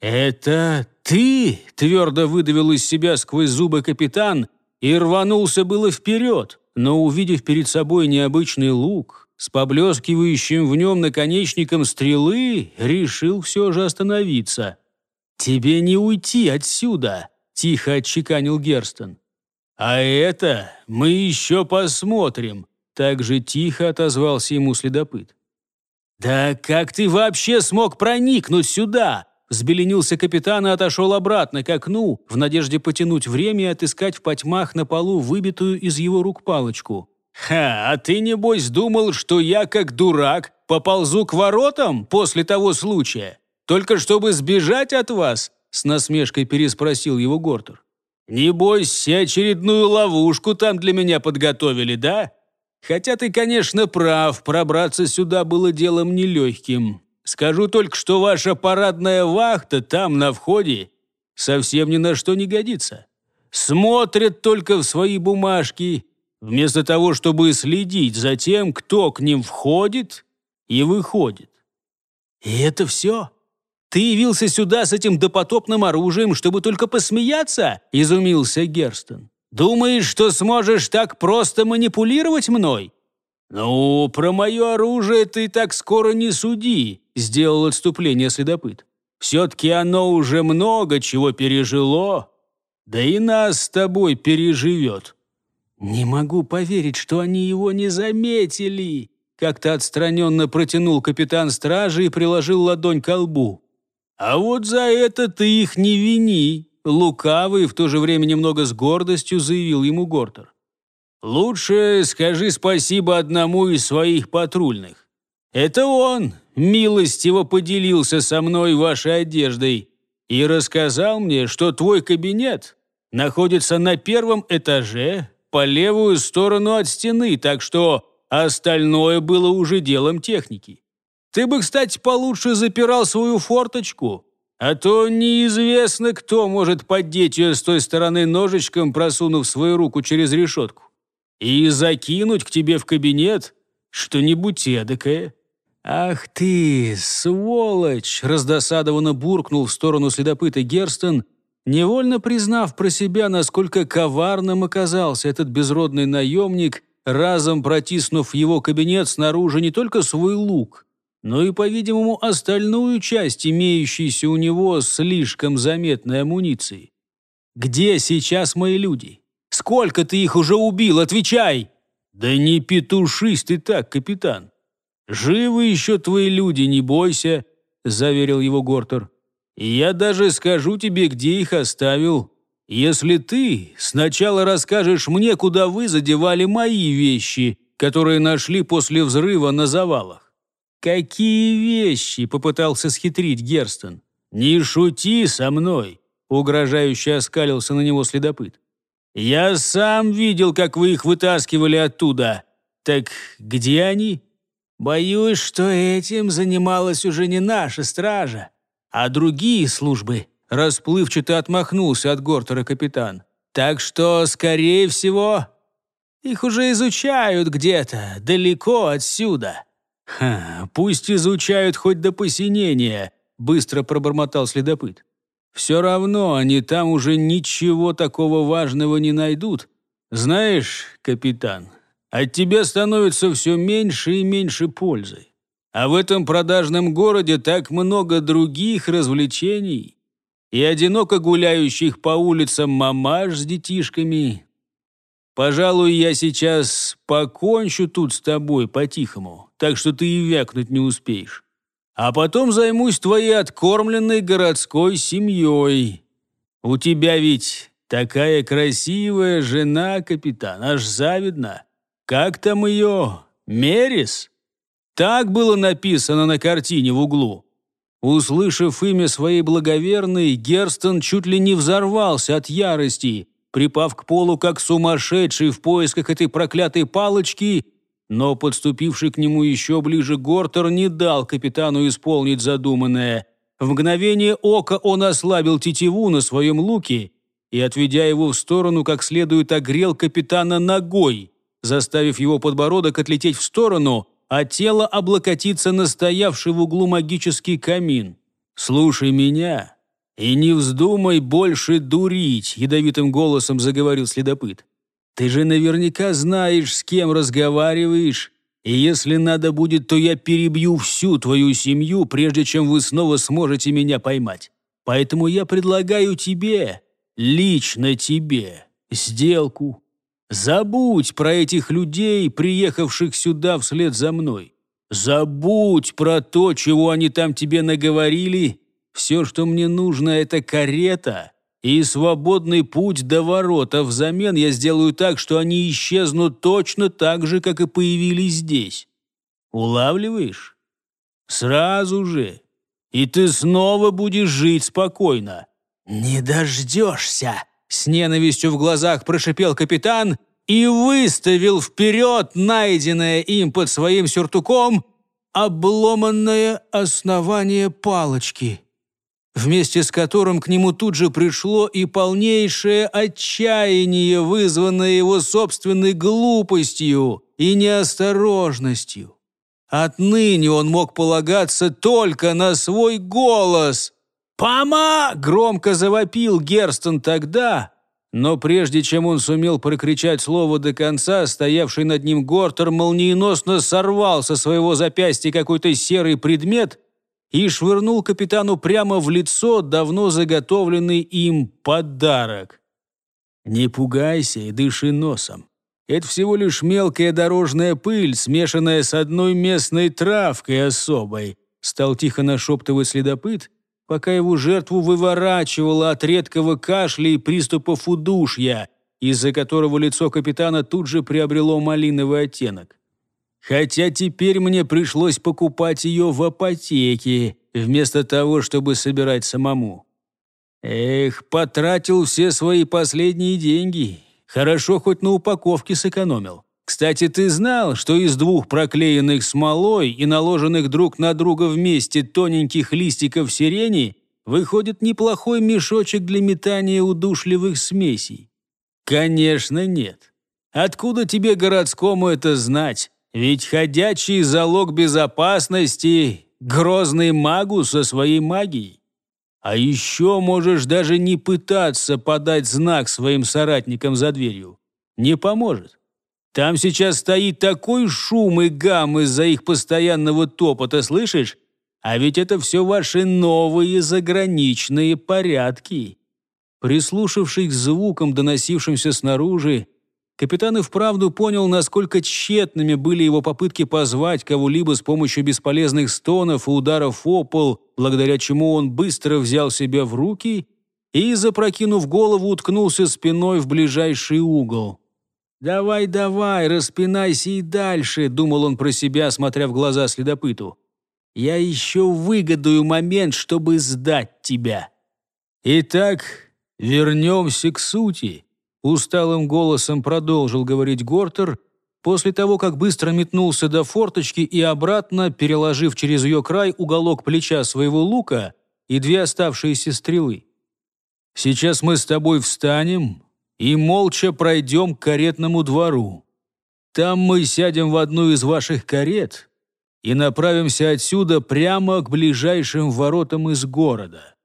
«Это ты?» — твердо выдавил из себя сквозь зубы капитан и рванулся было вперед, но, увидев перед собой необычный лук с поблескивающим в нем наконечником стрелы, решил все же остановиться. «Тебе не уйти отсюда!» — тихо отчеканил Герстен. «А это мы еще посмотрим», — так же тихо отозвался ему следопыт. «Да как ты вообще смог проникнуть сюда?» Взбеленился капитан и отошел обратно к окну, в надежде потянуть время и отыскать в потьмах на полу выбитую из его рук палочку. «Ха, а ты, небось, думал, что я, как дурак, поползу к воротам после того случая? Только чтобы сбежать от вас?» С насмешкой переспросил его Гортер. Небось, очередную ловушку там для меня подготовили, да? Хотя ты, конечно, прав, пробраться сюда было делом нелегким. Скажу только, что ваша парадная вахта там, на входе, совсем ни на что не годится. Смотрят только в свои бумажки, вместо того, чтобы следить за тем, кто к ним входит и выходит. И это все? Ты явился сюда с этим допотопным оружием, чтобы только посмеяться?» – изумился Герстон. «Думаешь, что сможешь так просто манипулировать мной?» «Ну, про мое оружие ты так скоро не суди», – сделал отступление следопыт. «Все-таки оно уже много чего пережило, да и нас с тобой переживет». «Не могу поверить, что они его не заметили!» Как-то отстраненно протянул капитан стражи и приложил ладонь к лбу. «А вот за это ты их не вини», — лукавый, в то же время немного с гордостью заявил ему Гортер. «Лучше скажи спасибо одному из своих патрульных. Это он милостиво поделился со мной вашей одеждой и рассказал мне, что твой кабинет находится на первом этаже по левую сторону от стены, так что остальное было уже делом техники. Ты бы, кстати, получше запирал свою форточку, а то неизвестно, кто может поддеть ее с той стороны ножичком, просунув свою руку через решетку, и закинуть к тебе в кабинет что-нибудь эдакое». «Ах ты, сволочь!» — раздосадованно буркнул в сторону следопыта Герстон, невольно признав про себя, насколько коварным оказался этот безродный наемник, разом протиснув в его кабинет снаружи не только свой лук, но и, по-видимому, остальную часть имеющейся у него слишком заметной амуниции. «Где сейчас мои люди? Сколько ты их уже убил? Отвечай!» «Да не петушись ты так, капитан! Живы еще твои люди, не бойся!» — заверил его Гортер. «Я даже скажу тебе, где их оставил, если ты сначала расскажешь мне, куда вы задевали мои вещи, которые нашли после взрыва на завалах. «Какие вещи?» – попытался схитрить Герстон. «Не шути со мной!» – угрожающе оскалился на него следопыт. «Я сам видел, как вы их вытаскивали оттуда. Так где они?» «Боюсь, что этим занималась уже не наша стража, а другие службы», – расплывчато отмахнулся от Гортера капитан. «Так что, скорее всего, их уже изучают где-то, далеко отсюда. «Ха, пусть изучают хоть до посинения», — быстро пробормотал следопыт. «Все равно они там уже ничего такого важного не найдут. Знаешь, капитан, от тебя становится все меньше и меньше пользы. А в этом продажном городе так много других развлечений. И одиноко гуляющих по улицам мамаш с детишками. Пожалуй, я сейчас покончу тут с тобой по-тихому» так что ты и вякнуть не успеешь. А потом займусь твоей откормленной городской семьей. У тебя ведь такая красивая жена, капитан, аж завидно. Как там ее? Мерис? Так было написано на картине в углу». Услышав имя своей благоверной, Герстон чуть ли не взорвался от ярости, припав к полу как сумасшедший в поисках этой проклятой палочки но подступивший к нему еще ближе Гортер не дал капитану исполнить задуманное. В мгновение ока он ослабил тетиву на своем луке и, отведя его в сторону, как следует огрел капитана ногой, заставив его подбородок отлететь в сторону, а тело облокотиться на стоявший в углу магический камин. «Слушай меня и не вздумай больше дурить», — ядовитым голосом заговорил следопыт. Ты же наверняка знаешь, с кем разговариваешь. И если надо будет, то я перебью всю твою семью, прежде чем вы снова сможете меня поймать. Поэтому я предлагаю тебе, лично тебе, сделку. Забудь про этих людей, приехавших сюда вслед за мной. Забудь про то, чего они там тебе наговорили. Все, что мне нужно, это карета, и свободный путь до ворота. Взамен я сделаю так, что они исчезнут точно так же, как и появились здесь. Улавливаешь? Сразу же. И ты снова будешь жить спокойно. «Не дождешься!» С ненавистью в глазах прошипел капитан и выставил вперед найденное им под своим сюртуком обломанное основание палочки вместе с которым к нему тут же пришло и полнейшее отчаяние, вызванное его собственной глупостью и неосторожностью. Отныне он мог полагаться только на свой голос. «Пома!» — громко завопил Герстон тогда, но прежде чем он сумел прокричать слово до конца, стоявший над ним Гортер молниеносно сорвал со своего запястья какой-то серый предмет и швырнул капитану прямо в лицо давно заготовленный им подарок. «Не пугайся и дыши носом. Это всего лишь мелкая дорожная пыль, смешанная с одной местной травкой особой», стал тихо нашептывать следопыт, пока его жертву выворачивало от редкого кашля и приступов удушья, из-за которого лицо капитана тут же приобрело малиновый оттенок. Хотя теперь мне пришлось покупать ее в апотеке, вместо того, чтобы собирать самому. Эх, потратил все свои последние деньги. Хорошо хоть на упаковке сэкономил. Кстати, ты знал, что из двух проклеенных смолой и наложенных друг на друга вместе тоненьких листиков сирени выходит неплохой мешочек для метания удушливых смесей? Конечно, нет. Откуда тебе городскому это знать? Ведь ходячий залог безопасности — грозный магу со своей магией. А еще можешь даже не пытаться подать знак своим соратникам за дверью. Не поможет. Там сейчас стоит такой шум и гам из-за их постоянного топота, слышишь? А ведь это все ваши новые заграничные порядки. Прислушавшись к звукам, доносившимся снаружи, Капитан и вправду понял, насколько тщетными были его попытки позвать кого-либо с помощью бесполезных стонов и ударов о пол, благодаря чему он быстро взял себя в руки и, запрокинув голову, уткнулся спиной в ближайший угол. «Давай, давай, распинайся и дальше», — думал он про себя, смотря в глаза следопыту. «Я еще выгодую момент, чтобы сдать тебя». Итак, вернемся к сути. Усталым голосом продолжил говорить Гортер, после того, как быстро метнулся до форточки и обратно, переложив через ее край уголок плеча своего лука и две оставшиеся стрелы. «Сейчас мы с тобой встанем и молча пройдем к каретному двору. Там мы сядем в одну из ваших карет и направимся отсюда прямо к ближайшим воротам из города.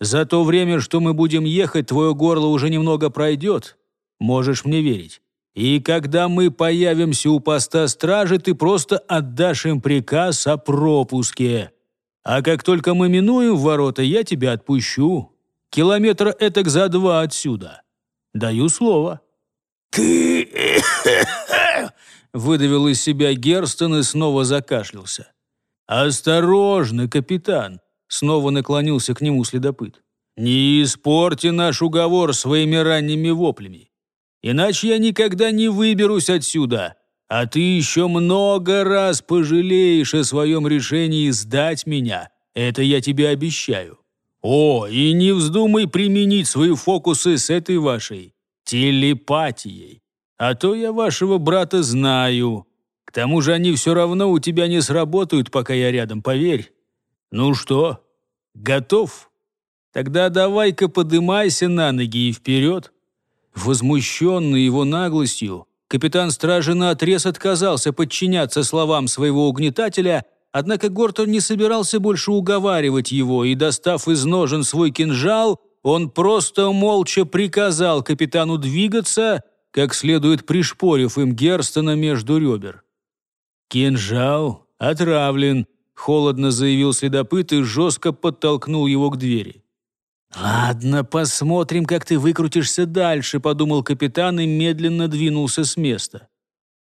За то время, что мы будем ехать, твое горло уже немного пройдет» можешь мне верить. И когда мы появимся у поста стражи, ты просто отдашь им приказ о пропуске. А как только мы минуем ворота, я тебя отпущу. Километр этак за два отсюда. Даю слово». «Ты...» (coughs) выдавил из себя Герстон и снова закашлялся. «Осторожно, капитан!» снова наклонился к нему следопыт. «Не испорти наш уговор своими ранними воплями. Иначе я никогда не выберусь отсюда. А ты еще много раз пожалеешь о своем решении сдать меня. Это я тебе обещаю. О, и не вздумай применить свои фокусы с этой вашей телепатией. А то я вашего брата знаю. К тому же они все равно у тебя не сработают, пока я рядом, поверь. Ну что, готов? Тогда давай-ка подымайся на ноги и вперед. Возмущенный его наглостью, капитан стражи наотрез отказался подчиняться словам своего угнетателя, однако Гортон не собирался больше уговаривать его, и, достав из ножен свой кинжал, он просто молча приказал капитану двигаться, как следует пришпорив им Герстона между ребер. «Кинжал отравлен», — холодно заявил следопыт и жестко подтолкнул его к двери. «Ладно, посмотрим, как ты выкрутишься дальше», — подумал капитан и медленно двинулся с места.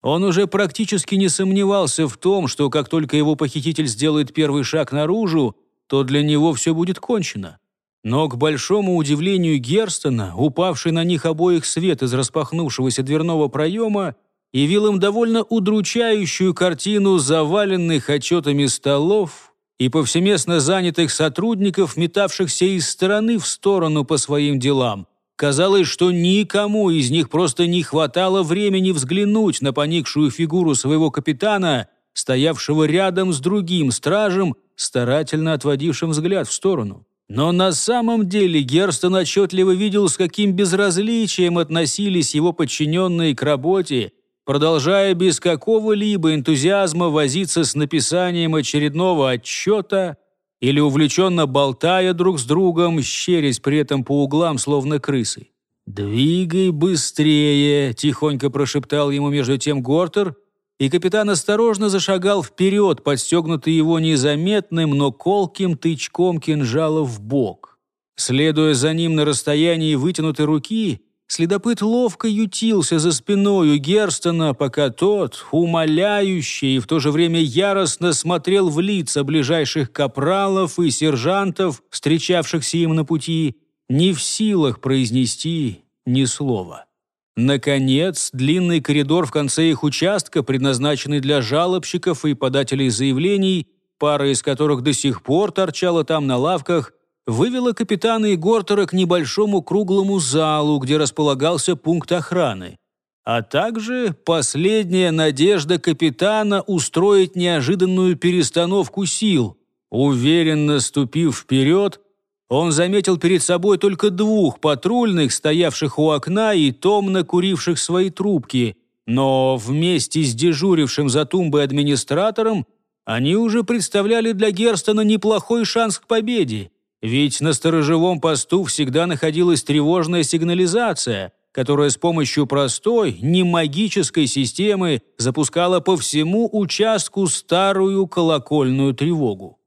Он уже практически не сомневался в том, что как только его похититель сделает первый шаг наружу, то для него все будет кончено. Но, к большому удивлению Герстона, упавший на них обоих свет из распахнувшегося дверного проема, явил им довольно удручающую картину заваленных отчетами столов, и повсеместно занятых сотрудников, метавшихся из стороны в сторону по своим делам. Казалось, что никому из них просто не хватало времени взглянуть на поникшую фигуру своего капитана, стоявшего рядом с другим стражем, старательно отводившим взгляд в сторону. Но на самом деле Герстон отчетливо видел, с каким безразличием относились его подчиненные к работе, продолжая без какого-либо энтузиазма возиться с написанием очередного отчета или увлеченно болтая друг с другом, щерясь при этом по углам, словно крысы. «Двигай быстрее!» — тихонько прошептал ему между тем Гортер, и капитан осторожно зашагал вперед, подстегнутый его незаметным, но колким тычком кинжала в бок. Следуя за ним на расстоянии вытянутой руки, Следопыт ловко ютился за спиною Герстона, пока тот, умоляющий и в то же время яростно смотрел в лица ближайших капралов и сержантов, встречавшихся им на пути, не в силах произнести ни слова. Наконец, длинный коридор в конце их участка, предназначенный для жалобщиков и подателей заявлений, пара из которых до сих пор торчала там на лавках, вывела капитана и Гортера к небольшому круглому залу, где располагался пункт охраны, а также последняя надежда капитана устроить неожиданную перестановку сил. Уверенно ступив вперед, он заметил перед собой только двух патрульных, стоявших у окна и томно куривших свои трубки, но вместе с дежурившим за тумбой администратором они уже представляли для Герстона неплохой шанс к победе. Ведь на сторожевом посту всегда находилась тревожная сигнализация, которая с помощью простой, не магической системы запускала по всему участку старую колокольную тревогу.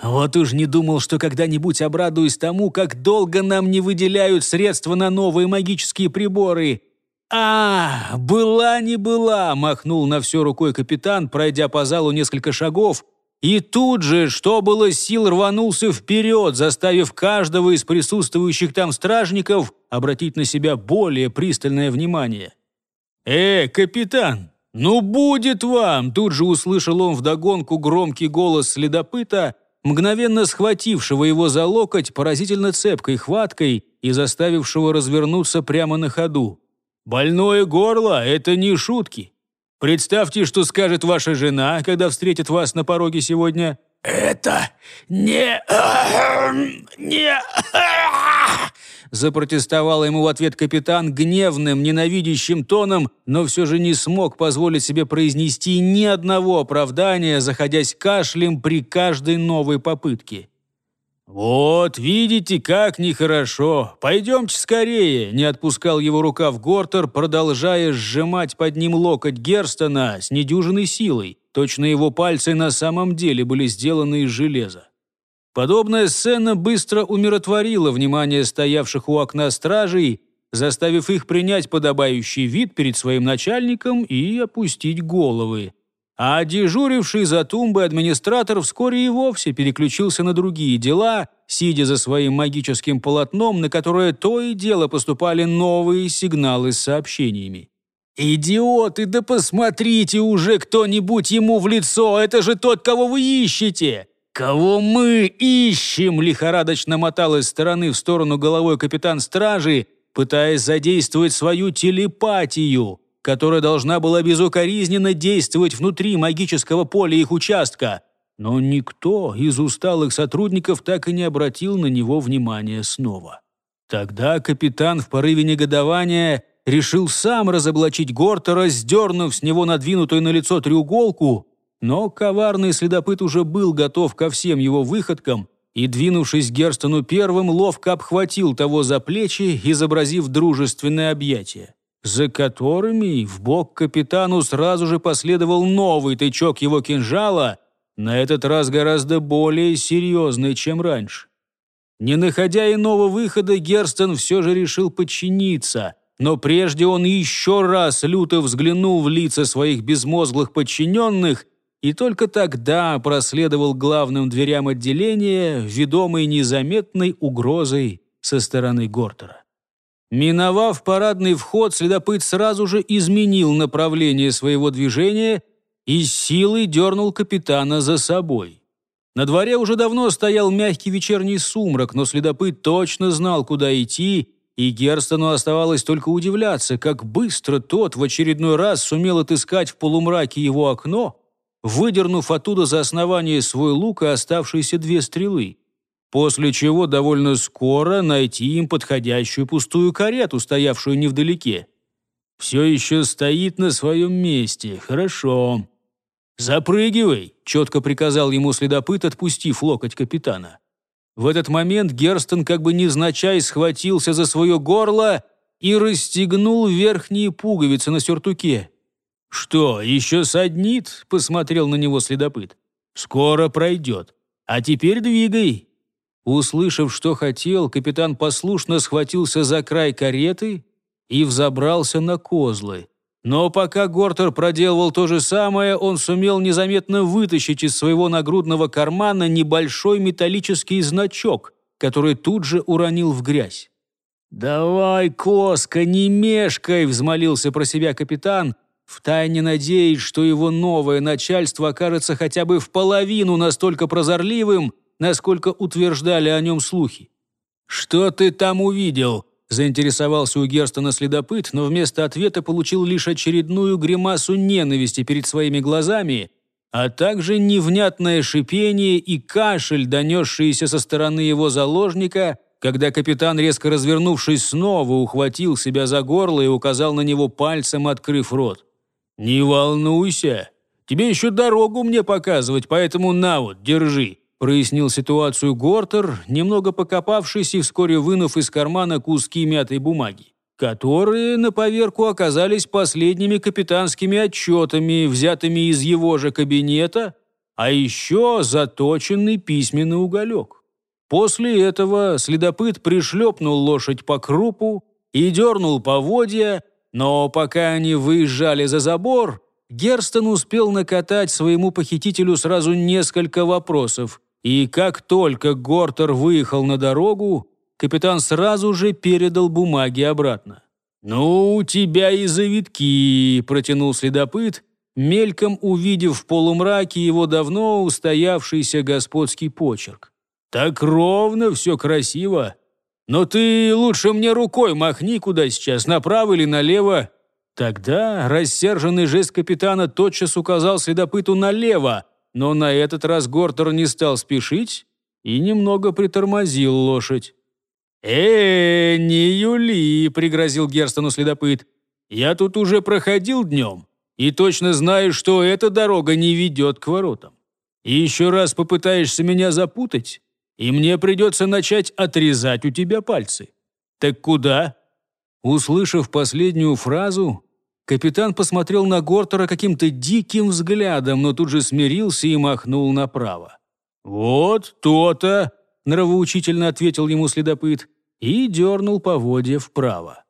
Вот уж не думал, что когда-нибудь обрадуюсь тому, как долго нам не выделяют средства на новые магические приборы. А, была не была, махнул на все рукой капитан, пройдя по залу несколько шагов и тут же, что было сил, рванулся вперед, заставив каждого из присутствующих там стражников обратить на себя более пристальное внимание. «Э, капитан, ну будет вам!» Тут же услышал он вдогонку громкий голос следопыта, мгновенно схватившего его за локоть поразительно цепкой хваткой и заставившего развернуться прямо на ходу. «Больное горло — это не шутки. Представьте, что скажет ваша жена, когда встретит вас на пороге сегодня». «Это не... Эм, не...» Запротестовал ему в ответ капитан гневным, ненавидящим тоном, но все же не смог позволить себе произнести ни одного оправдания, заходясь кашлем при каждой новой попытке. «Вот, видите, как нехорошо! Пойдемте скорее!» Не отпускал его рука в Гортер, продолжая сжимать под ним локоть Герстона с недюжиной силой. Точно его пальцы на самом деле были сделаны из железа. Подобная сцена быстро умиротворила внимание стоявших у окна стражей, заставив их принять подобающий вид перед своим начальником и опустить головы. А дежуривший за тумбой администратор вскоре и вовсе переключился на другие дела, сидя за своим магическим полотном, на которое то и дело поступали новые сигналы с сообщениями. «Идиоты, да посмотрите уже кто-нибудь ему в лицо! Это же тот, кого вы ищете!» «Кого мы ищем?» — лихорадочно мотал из стороны в сторону головой капитан стражи, пытаясь задействовать свою телепатию — которая должна была безукоризненно действовать внутри магического поля их участка, но никто из усталых сотрудников так и не обратил на него внимания снова. Тогда капитан в порыве негодования решил сам разоблачить Гортера, сдернув с него надвинутую на лицо треуголку, но коварный следопыт уже был готов ко всем его выходкам и, двинувшись к Герстону первым, ловко обхватил того за плечи, изобразив дружественное объятие за которыми в бок капитану сразу же последовал новый тычок его кинжала, на этот раз гораздо более серьезный, чем раньше. Не находя иного выхода, Герстон все же решил подчиниться, но прежде он еще раз люто взглянул в лица своих безмозглых подчиненных и только тогда проследовал главным дверям отделения, ведомой незаметной угрозой со стороны Гортера. Миновав парадный вход, следопыт сразу же изменил направление своего движения и силой дернул капитана за собой. На дворе уже давно стоял мягкий вечерний сумрак, но следопыт точно знал, куда идти, и Герстону оставалось только удивляться, как быстро тот в очередной раз сумел отыскать в полумраке его окно, выдернув оттуда за основание свой лук и оставшиеся две стрелы после чего довольно скоро найти им подходящую пустую карету, стоявшую невдалеке. Все еще стоит на своем месте, хорошо. «Запрыгивай!» — четко приказал ему следопыт, отпустив локоть капитана. В этот момент Герстон как бы незначай схватился за свое горло и расстегнул верхние пуговицы на сюртуке. «Что, еще саднит?» — посмотрел на него следопыт. «Скоро пройдет. А теперь двигай, Услышав, что хотел, капитан послушно схватился за край кареты и взобрался на козлы. Но пока Гортер проделывал то же самое, он сумел незаметно вытащить из своего нагрудного кармана небольшой металлический значок, который тут же уронил в грязь. «Давай, Коска, не мешкай!» — взмолился про себя капитан, втайне надеясь, что его новое начальство окажется хотя бы в половину настолько прозорливым, насколько утверждали о нем слухи. «Что ты там увидел?» – заинтересовался у Герстона следопыт, но вместо ответа получил лишь очередную гримасу ненависти перед своими глазами, а также невнятное шипение и кашель, донесшиеся со стороны его заложника, когда капитан, резко развернувшись, снова ухватил себя за горло и указал на него пальцем, открыв рот. «Не волнуйся, тебе еще дорогу мне показывать, поэтому на вот, держи» прояснил ситуацию Гортер, немного покопавшись и вскоре вынув из кармана куски мятой бумаги, которые, на поверку, оказались последними капитанскими отчетами, взятыми из его же кабинета, а еще заточенный письменный уголек. После этого следопыт пришлепнул лошадь по крупу и дернул поводья, но пока они выезжали за забор, Герстон успел накатать своему похитителю сразу несколько вопросов – и как только Гортер выехал на дорогу, капитан сразу же передал бумаги обратно. «Ну, у тебя и завитки», – протянул следопыт, мельком увидев в полумраке его давно устоявшийся господский почерк. «Так ровно, все красиво. Но ты лучше мне рукой махни куда сейчас, направо или налево». Тогда рассерженный жест капитана тотчас указал следопыту налево, но на этот раз Гортер не стал спешить и немного притормозил лошадь. «Э, -э не юли!» — пригрозил Герстону следопыт. «Я тут уже проходил днем и точно знаю, что эта дорога не ведет к воротам. И еще раз попытаешься меня запутать, и мне придется начать отрезать у тебя пальцы. Так куда?» Услышав последнюю фразу, Капитан посмотрел на Гортера каким-то диким взглядом, но тут же смирился и махнул направо. «Вот то-то!» — нравоучительно ответил ему следопыт и дернул поводья вправо.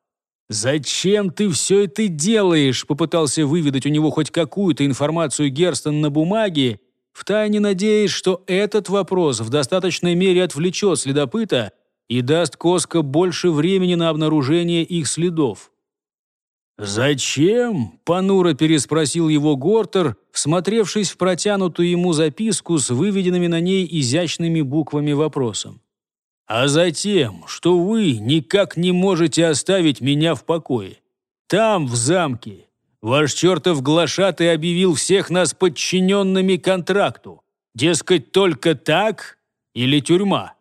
«Зачем ты все это делаешь?» — попытался выведать у него хоть какую-то информацию Герстон на бумаге, втайне надеясь, что этот вопрос в достаточной мере отвлечет следопыта и даст Коско больше времени на обнаружение их следов. «Зачем?» – понуро переспросил его Гортер, всмотревшись в протянутую ему записку с выведенными на ней изящными буквами вопросом. «А затем, что вы никак не можете оставить меня в покое. Там, в замке, ваш чертов глашатый объявил всех нас подчиненными контракту. Дескать, только так или тюрьма?»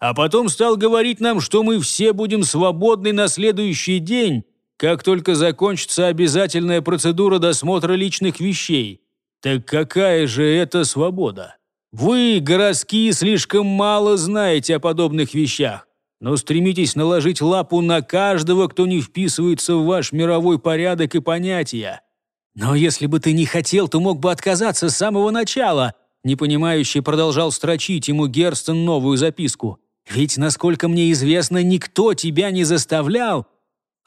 а потом стал говорить нам, что мы все будем свободны на следующий день, как только закончится обязательная процедура досмотра личных вещей. Так какая же это свобода? Вы, городские, слишком мало знаете о подобных вещах, но стремитесь наложить лапу на каждого, кто не вписывается в ваш мировой порядок и понятия. Но если бы ты не хотел, то мог бы отказаться с самого начала, непонимающий продолжал строчить ему Герстон новую записку. Ведь, насколько мне известно, никто тебя не заставлял,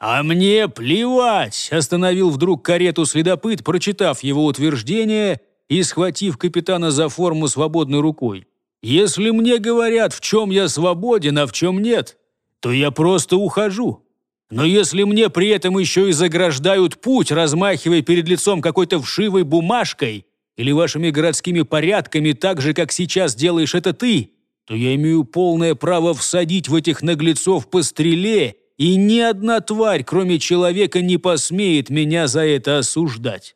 «А мне плевать!» – остановил вдруг карету следопыт, прочитав его утверждение и схватив капитана за форму свободной рукой. «Если мне говорят, в чем я свободен, а в чем нет, то я просто ухожу. Но если мне при этом еще и заграждают путь, размахивая перед лицом какой-то вшивой бумажкой или вашими городскими порядками так же, как сейчас делаешь это ты, то я имею полное право всадить в этих наглецов по стреле и ни одна тварь, кроме человека, не посмеет меня за это осуждать.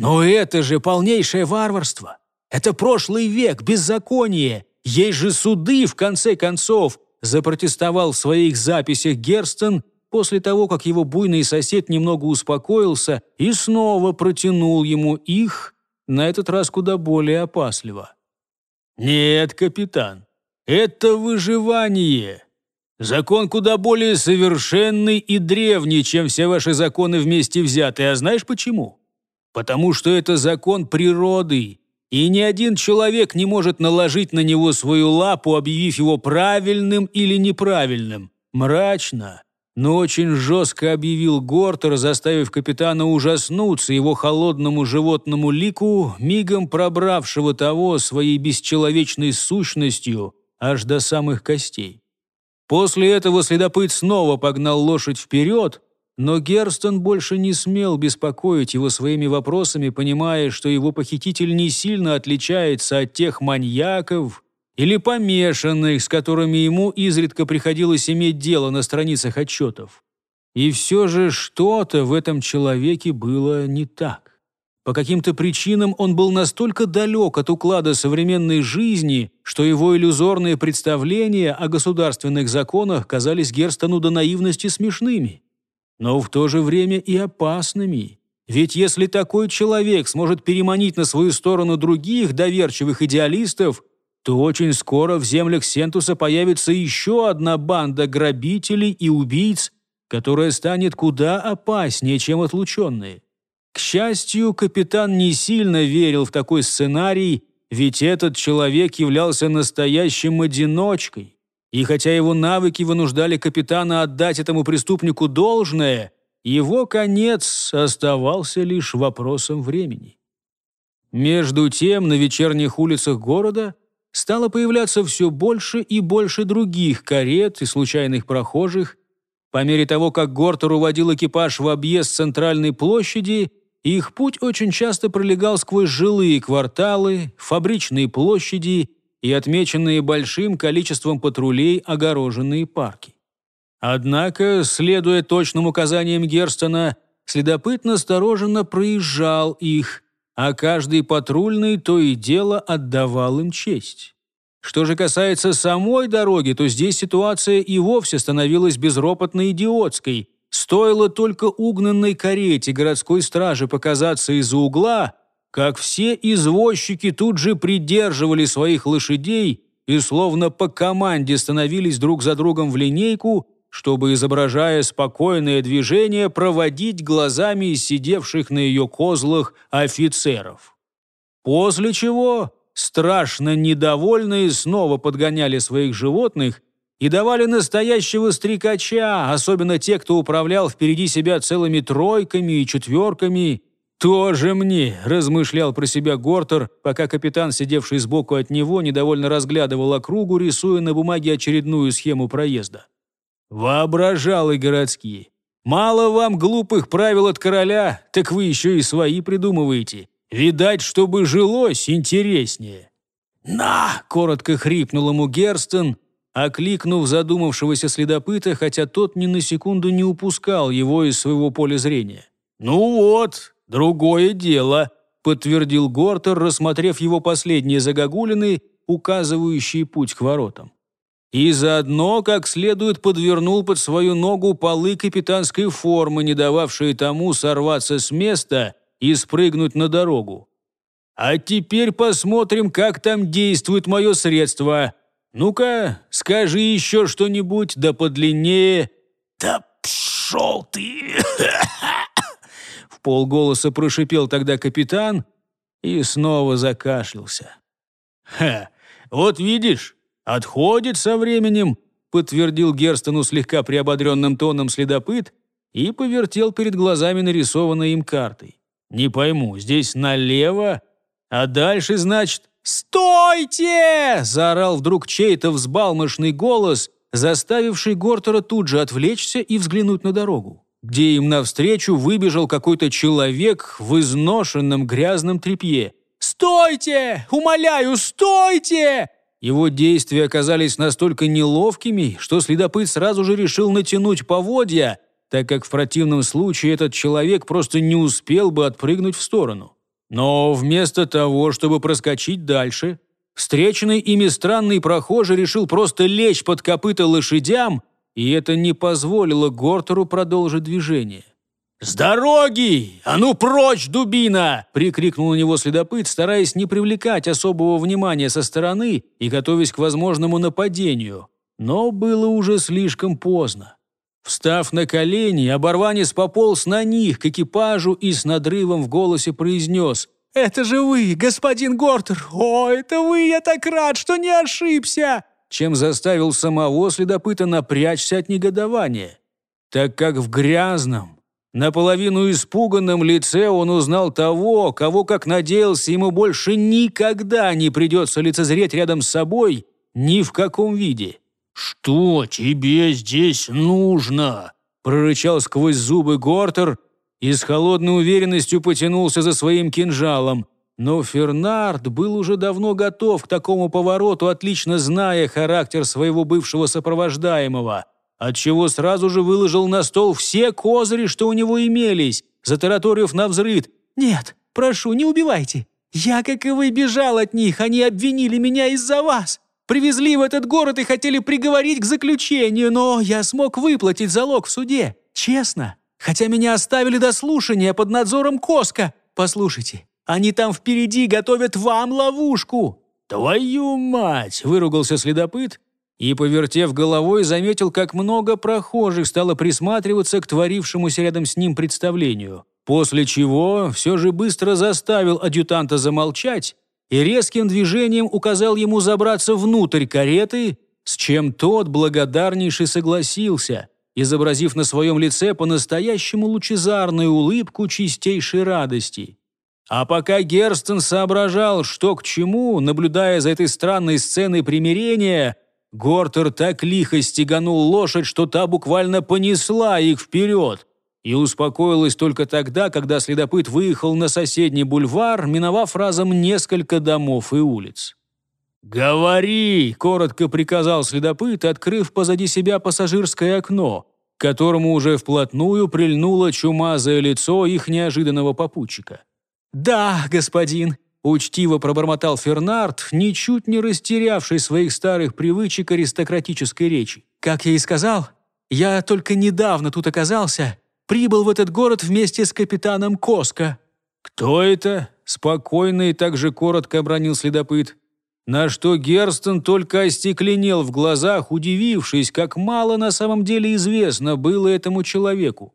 Но это же полнейшее варварство. Это прошлый век, беззаконие. Есть же суды, в конце концов, запротестовал в своих записях Герстен после того, как его буйный сосед немного успокоился и снова протянул ему их, на этот раз куда более опасливо. «Нет, капитан, это выживание. Закон куда более совершенный и древний, чем все ваши законы вместе взятые. А знаешь почему? Потому что это закон природы, и ни один человек не может наложить на него свою лапу, объявив его правильным или неправильным. Мрачно, но очень жестко объявил Гортер, заставив капитана ужаснуться его холодному животному лику, мигом пробравшего того своей бесчеловечной сущностью аж до самых костей. После этого следопыт снова погнал лошадь вперед, но Герстон больше не смел беспокоить его своими вопросами, понимая, что его похититель не сильно отличается от тех маньяков или помешанных, с которыми ему изредка приходилось иметь дело на страницах отчетов. И все же что-то в этом человеке было не так. По каким-то причинам он был настолько далек от уклада современной жизни, что его иллюзорные представления о государственных законах казались Герстону до наивности смешными, но в то же время и опасными. Ведь если такой человек сможет переманить на свою сторону других доверчивых идеалистов, то очень скоро в землях Сентуса появится еще одна банда грабителей и убийц, которая станет куда опаснее, чем отлученные. К счастью, капитан не сильно верил в такой сценарий, ведь этот человек являлся настоящим одиночкой. И хотя его навыки вынуждали капитана отдать этому преступнику должное, его конец оставался лишь вопросом времени. Между тем, на вечерних улицах города стало появляться все больше и больше других карет и случайных прохожих. По мере того, как Гортер уводил экипаж в объезд центральной площади, их путь очень часто пролегал сквозь жилые кварталы, фабричные площади и отмеченные большим количеством патрулей огороженные парки. Однако, следуя точным указаниям Герстона, следопыт настороженно проезжал их, а каждый патрульный то и дело отдавал им честь. Что же касается самой дороги, то здесь ситуация и вовсе становилась безропотно идиотской – Стоило только угнанной карете городской стражи показаться из-за угла, как все извозчики тут же придерживали своих лошадей и словно по команде становились друг за другом в линейку, чтобы, изображая спокойное движение, проводить глазами сидевших на ее козлах офицеров. После чего страшно недовольные снова подгоняли своих животных и давали настоящего стрекача, особенно те, кто управлял впереди себя целыми тройками и четверками. «Тоже мне», — размышлял про себя Гортер, пока капитан, сидевший сбоку от него, недовольно разглядывал округу, рисуя на бумаге очередную схему проезда. «Воображал и городские. Мало вам глупых правил от короля, так вы еще и свои придумываете. Видать, чтобы жилось интереснее». «На!» — коротко хрипнул ему Герстен окликнув задумавшегося следопыта, хотя тот ни на секунду не упускал его из своего поля зрения. «Ну вот, другое дело», — подтвердил Гортер, рассмотрев его последние загогулины, указывающие путь к воротам. И заодно, как следует, подвернул под свою ногу полы капитанской формы, не дававшие тому сорваться с места и спрыгнуть на дорогу. «А теперь посмотрим, как там действует мое средство», ну-ка, скажи еще что-нибудь, да подлиннее. Да пшел ты! (coughs) В полголоса прошипел тогда капитан и снова закашлялся. Ха, вот видишь, отходит со временем, подтвердил Герстону слегка приободренным тоном следопыт и повертел перед глазами нарисованной им картой. «Не пойму, здесь налево, а дальше, значит...» «Стойте!» – заорал вдруг чей-то взбалмошный голос, заставивший Гортера тут же отвлечься и взглянуть на дорогу, где им навстречу выбежал какой-то человек в изношенном грязном тряпье. «Стойте! Умоляю, стойте!» Его действия оказались настолько неловкими, что следопыт сразу же решил натянуть поводья, так как в противном случае этот человек просто не успел бы отпрыгнуть в сторону. Но вместо того, чтобы проскочить дальше, встречный ими странный прохожий решил просто лечь под копыта лошадям, и это не позволило Гортеру продолжить движение. «С дороги! А ну прочь, дубина!» — прикрикнул на него следопыт, стараясь не привлекать особого внимания со стороны и готовясь к возможному нападению. Но было уже слишком поздно. Встав на колени, оборванец пополз на них к экипажу и с надрывом в голосе произнес «Это же вы, господин Гортер! О, это вы! Я так рад, что не ошибся!» чем заставил самого следопыта напрячься от негодования, так как в грязном, наполовину испуганном лице он узнал того, кого, как надеялся, ему больше никогда не придется лицезреть рядом с собой ни в каком виде – «Что тебе здесь нужно?» – прорычал сквозь зубы Гортер и с холодной уверенностью потянулся за своим кинжалом. Но Фернард был уже давно готов к такому повороту, отлично зная характер своего бывшего сопровождаемого, отчего сразу же выложил на стол все козыри, что у него имелись, затараторив навзрыд. «Нет, прошу, не убивайте. Я, как и вы, бежал от них, они обвинили меня из-за вас. Привезли в этот город и хотели приговорить к заключению, но я смог выплатить залог в суде. Честно. Хотя меня оставили до слушания под надзором Коска. Послушайте, они там впереди готовят вам ловушку». «Твою мать!» — выругался следопыт и, повертев головой, заметил, как много прохожих стало присматриваться к творившемуся рядом с ним представлению. После чего все же быстро заставил адъютанта замолчать и резким движением указал ему забраться внутрь кареты, с чем тот благодарнейший согласился, изобразив на своем лице по-настоящему лучезарную улыбку чистейшей радости. А пока Герстон соображал, что к чему, наблюдая за этой странной сценой примирения, Гортер так лихо стеганул лошадь, что та буквально понесла их вперед – и успокоилась только тогда, когда следопыт выехал на соседний бульвар, миновав разом несколько домов и улиц. «Говори!» — коротко приказал следопыт, открыв позади себя пассажирское окно, к которому уже вплотную прильнуло чумазое лицо их неожиданного попутчика. «Да, господин!» — учтиво пробормотал Фернард, ничуть не растерявший своих старых привычек аристократической речи. «Как я и сказал, я только недавно тут оказался, прибыл в этот город вместе с капитаном Коска». «Кто это?» — спокойно и также коротко обронил следопыт. На что Герстон только остекленел в глазах, удивившись, как мало на самом деле известно было этому человеку.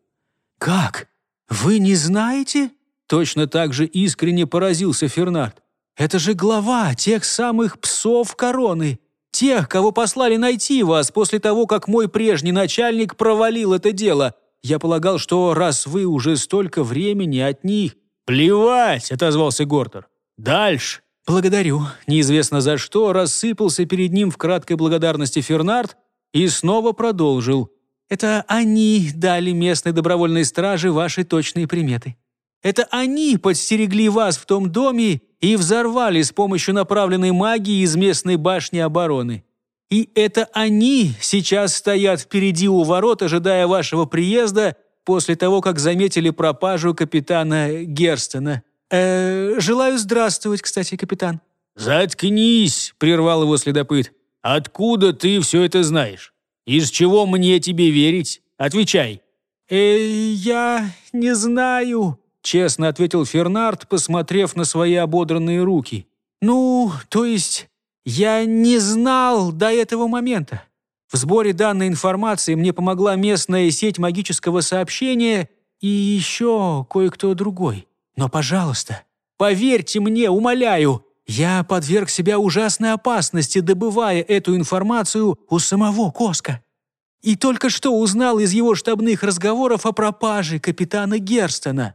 «Как? Вы не знаете?» Точно так же искренне поразился Фернард. «Это же глава тех самых псов короны, тех, кого послали найти вас после того, как мой прежний начальник провалил это дело, я полагал, что раз вы уже столько времени от них...» «Плевать!» — отозвался Гортер. «Дальше!» «Благодарю». Неизвестно за что рассыпался перед ним в краткой благодарности Фернард и снова продолжил. «Это они дали местной добровольной страже ваши точные приметы. Это они подстерегли вас в том доме и взорвали с помощью направленной магии из местной башни обороны. И это они сейчас стоят впереди у ворот, ожидая вашего приезда после того, как заметили пропажу капитана Герстена. Э, желаю здравствовать, кстати, капитан». «Заткнись!» — прервал его следопыт. «Откуда ты все это знаешь? Из чего мне тебе верить? Отвечай!» -э «Я не знаю», — честно ответил Фернард, посмотрев на свои ободранные руки. «Ну, то есть я не знал до этого момента. В сборе данной информации мне помогла местная сеть магического сообщения и еще кое-кто другой. Но, пожалуйста, поверьте мне, умоляю, я подверг себя ужасной опасности, добывая эту информацию у самого Коска. И только что узнал из его штабных разговоров о пропаже капитана Герстона.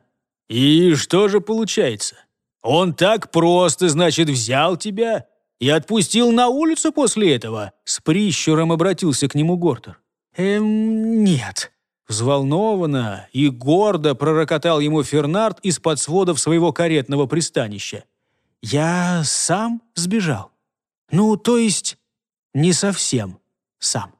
«И что же получается? Он так просто, значит, взял тебя и отпустил на улицу после этого?» С прищуром обратился к нему Гортер. «Эм, нет». Взволнованно и гордо пророкотал ему Фернард из-под сводов своего каретного пристанища. «Я сам сбежал. Ну, то есть, не совсем сам».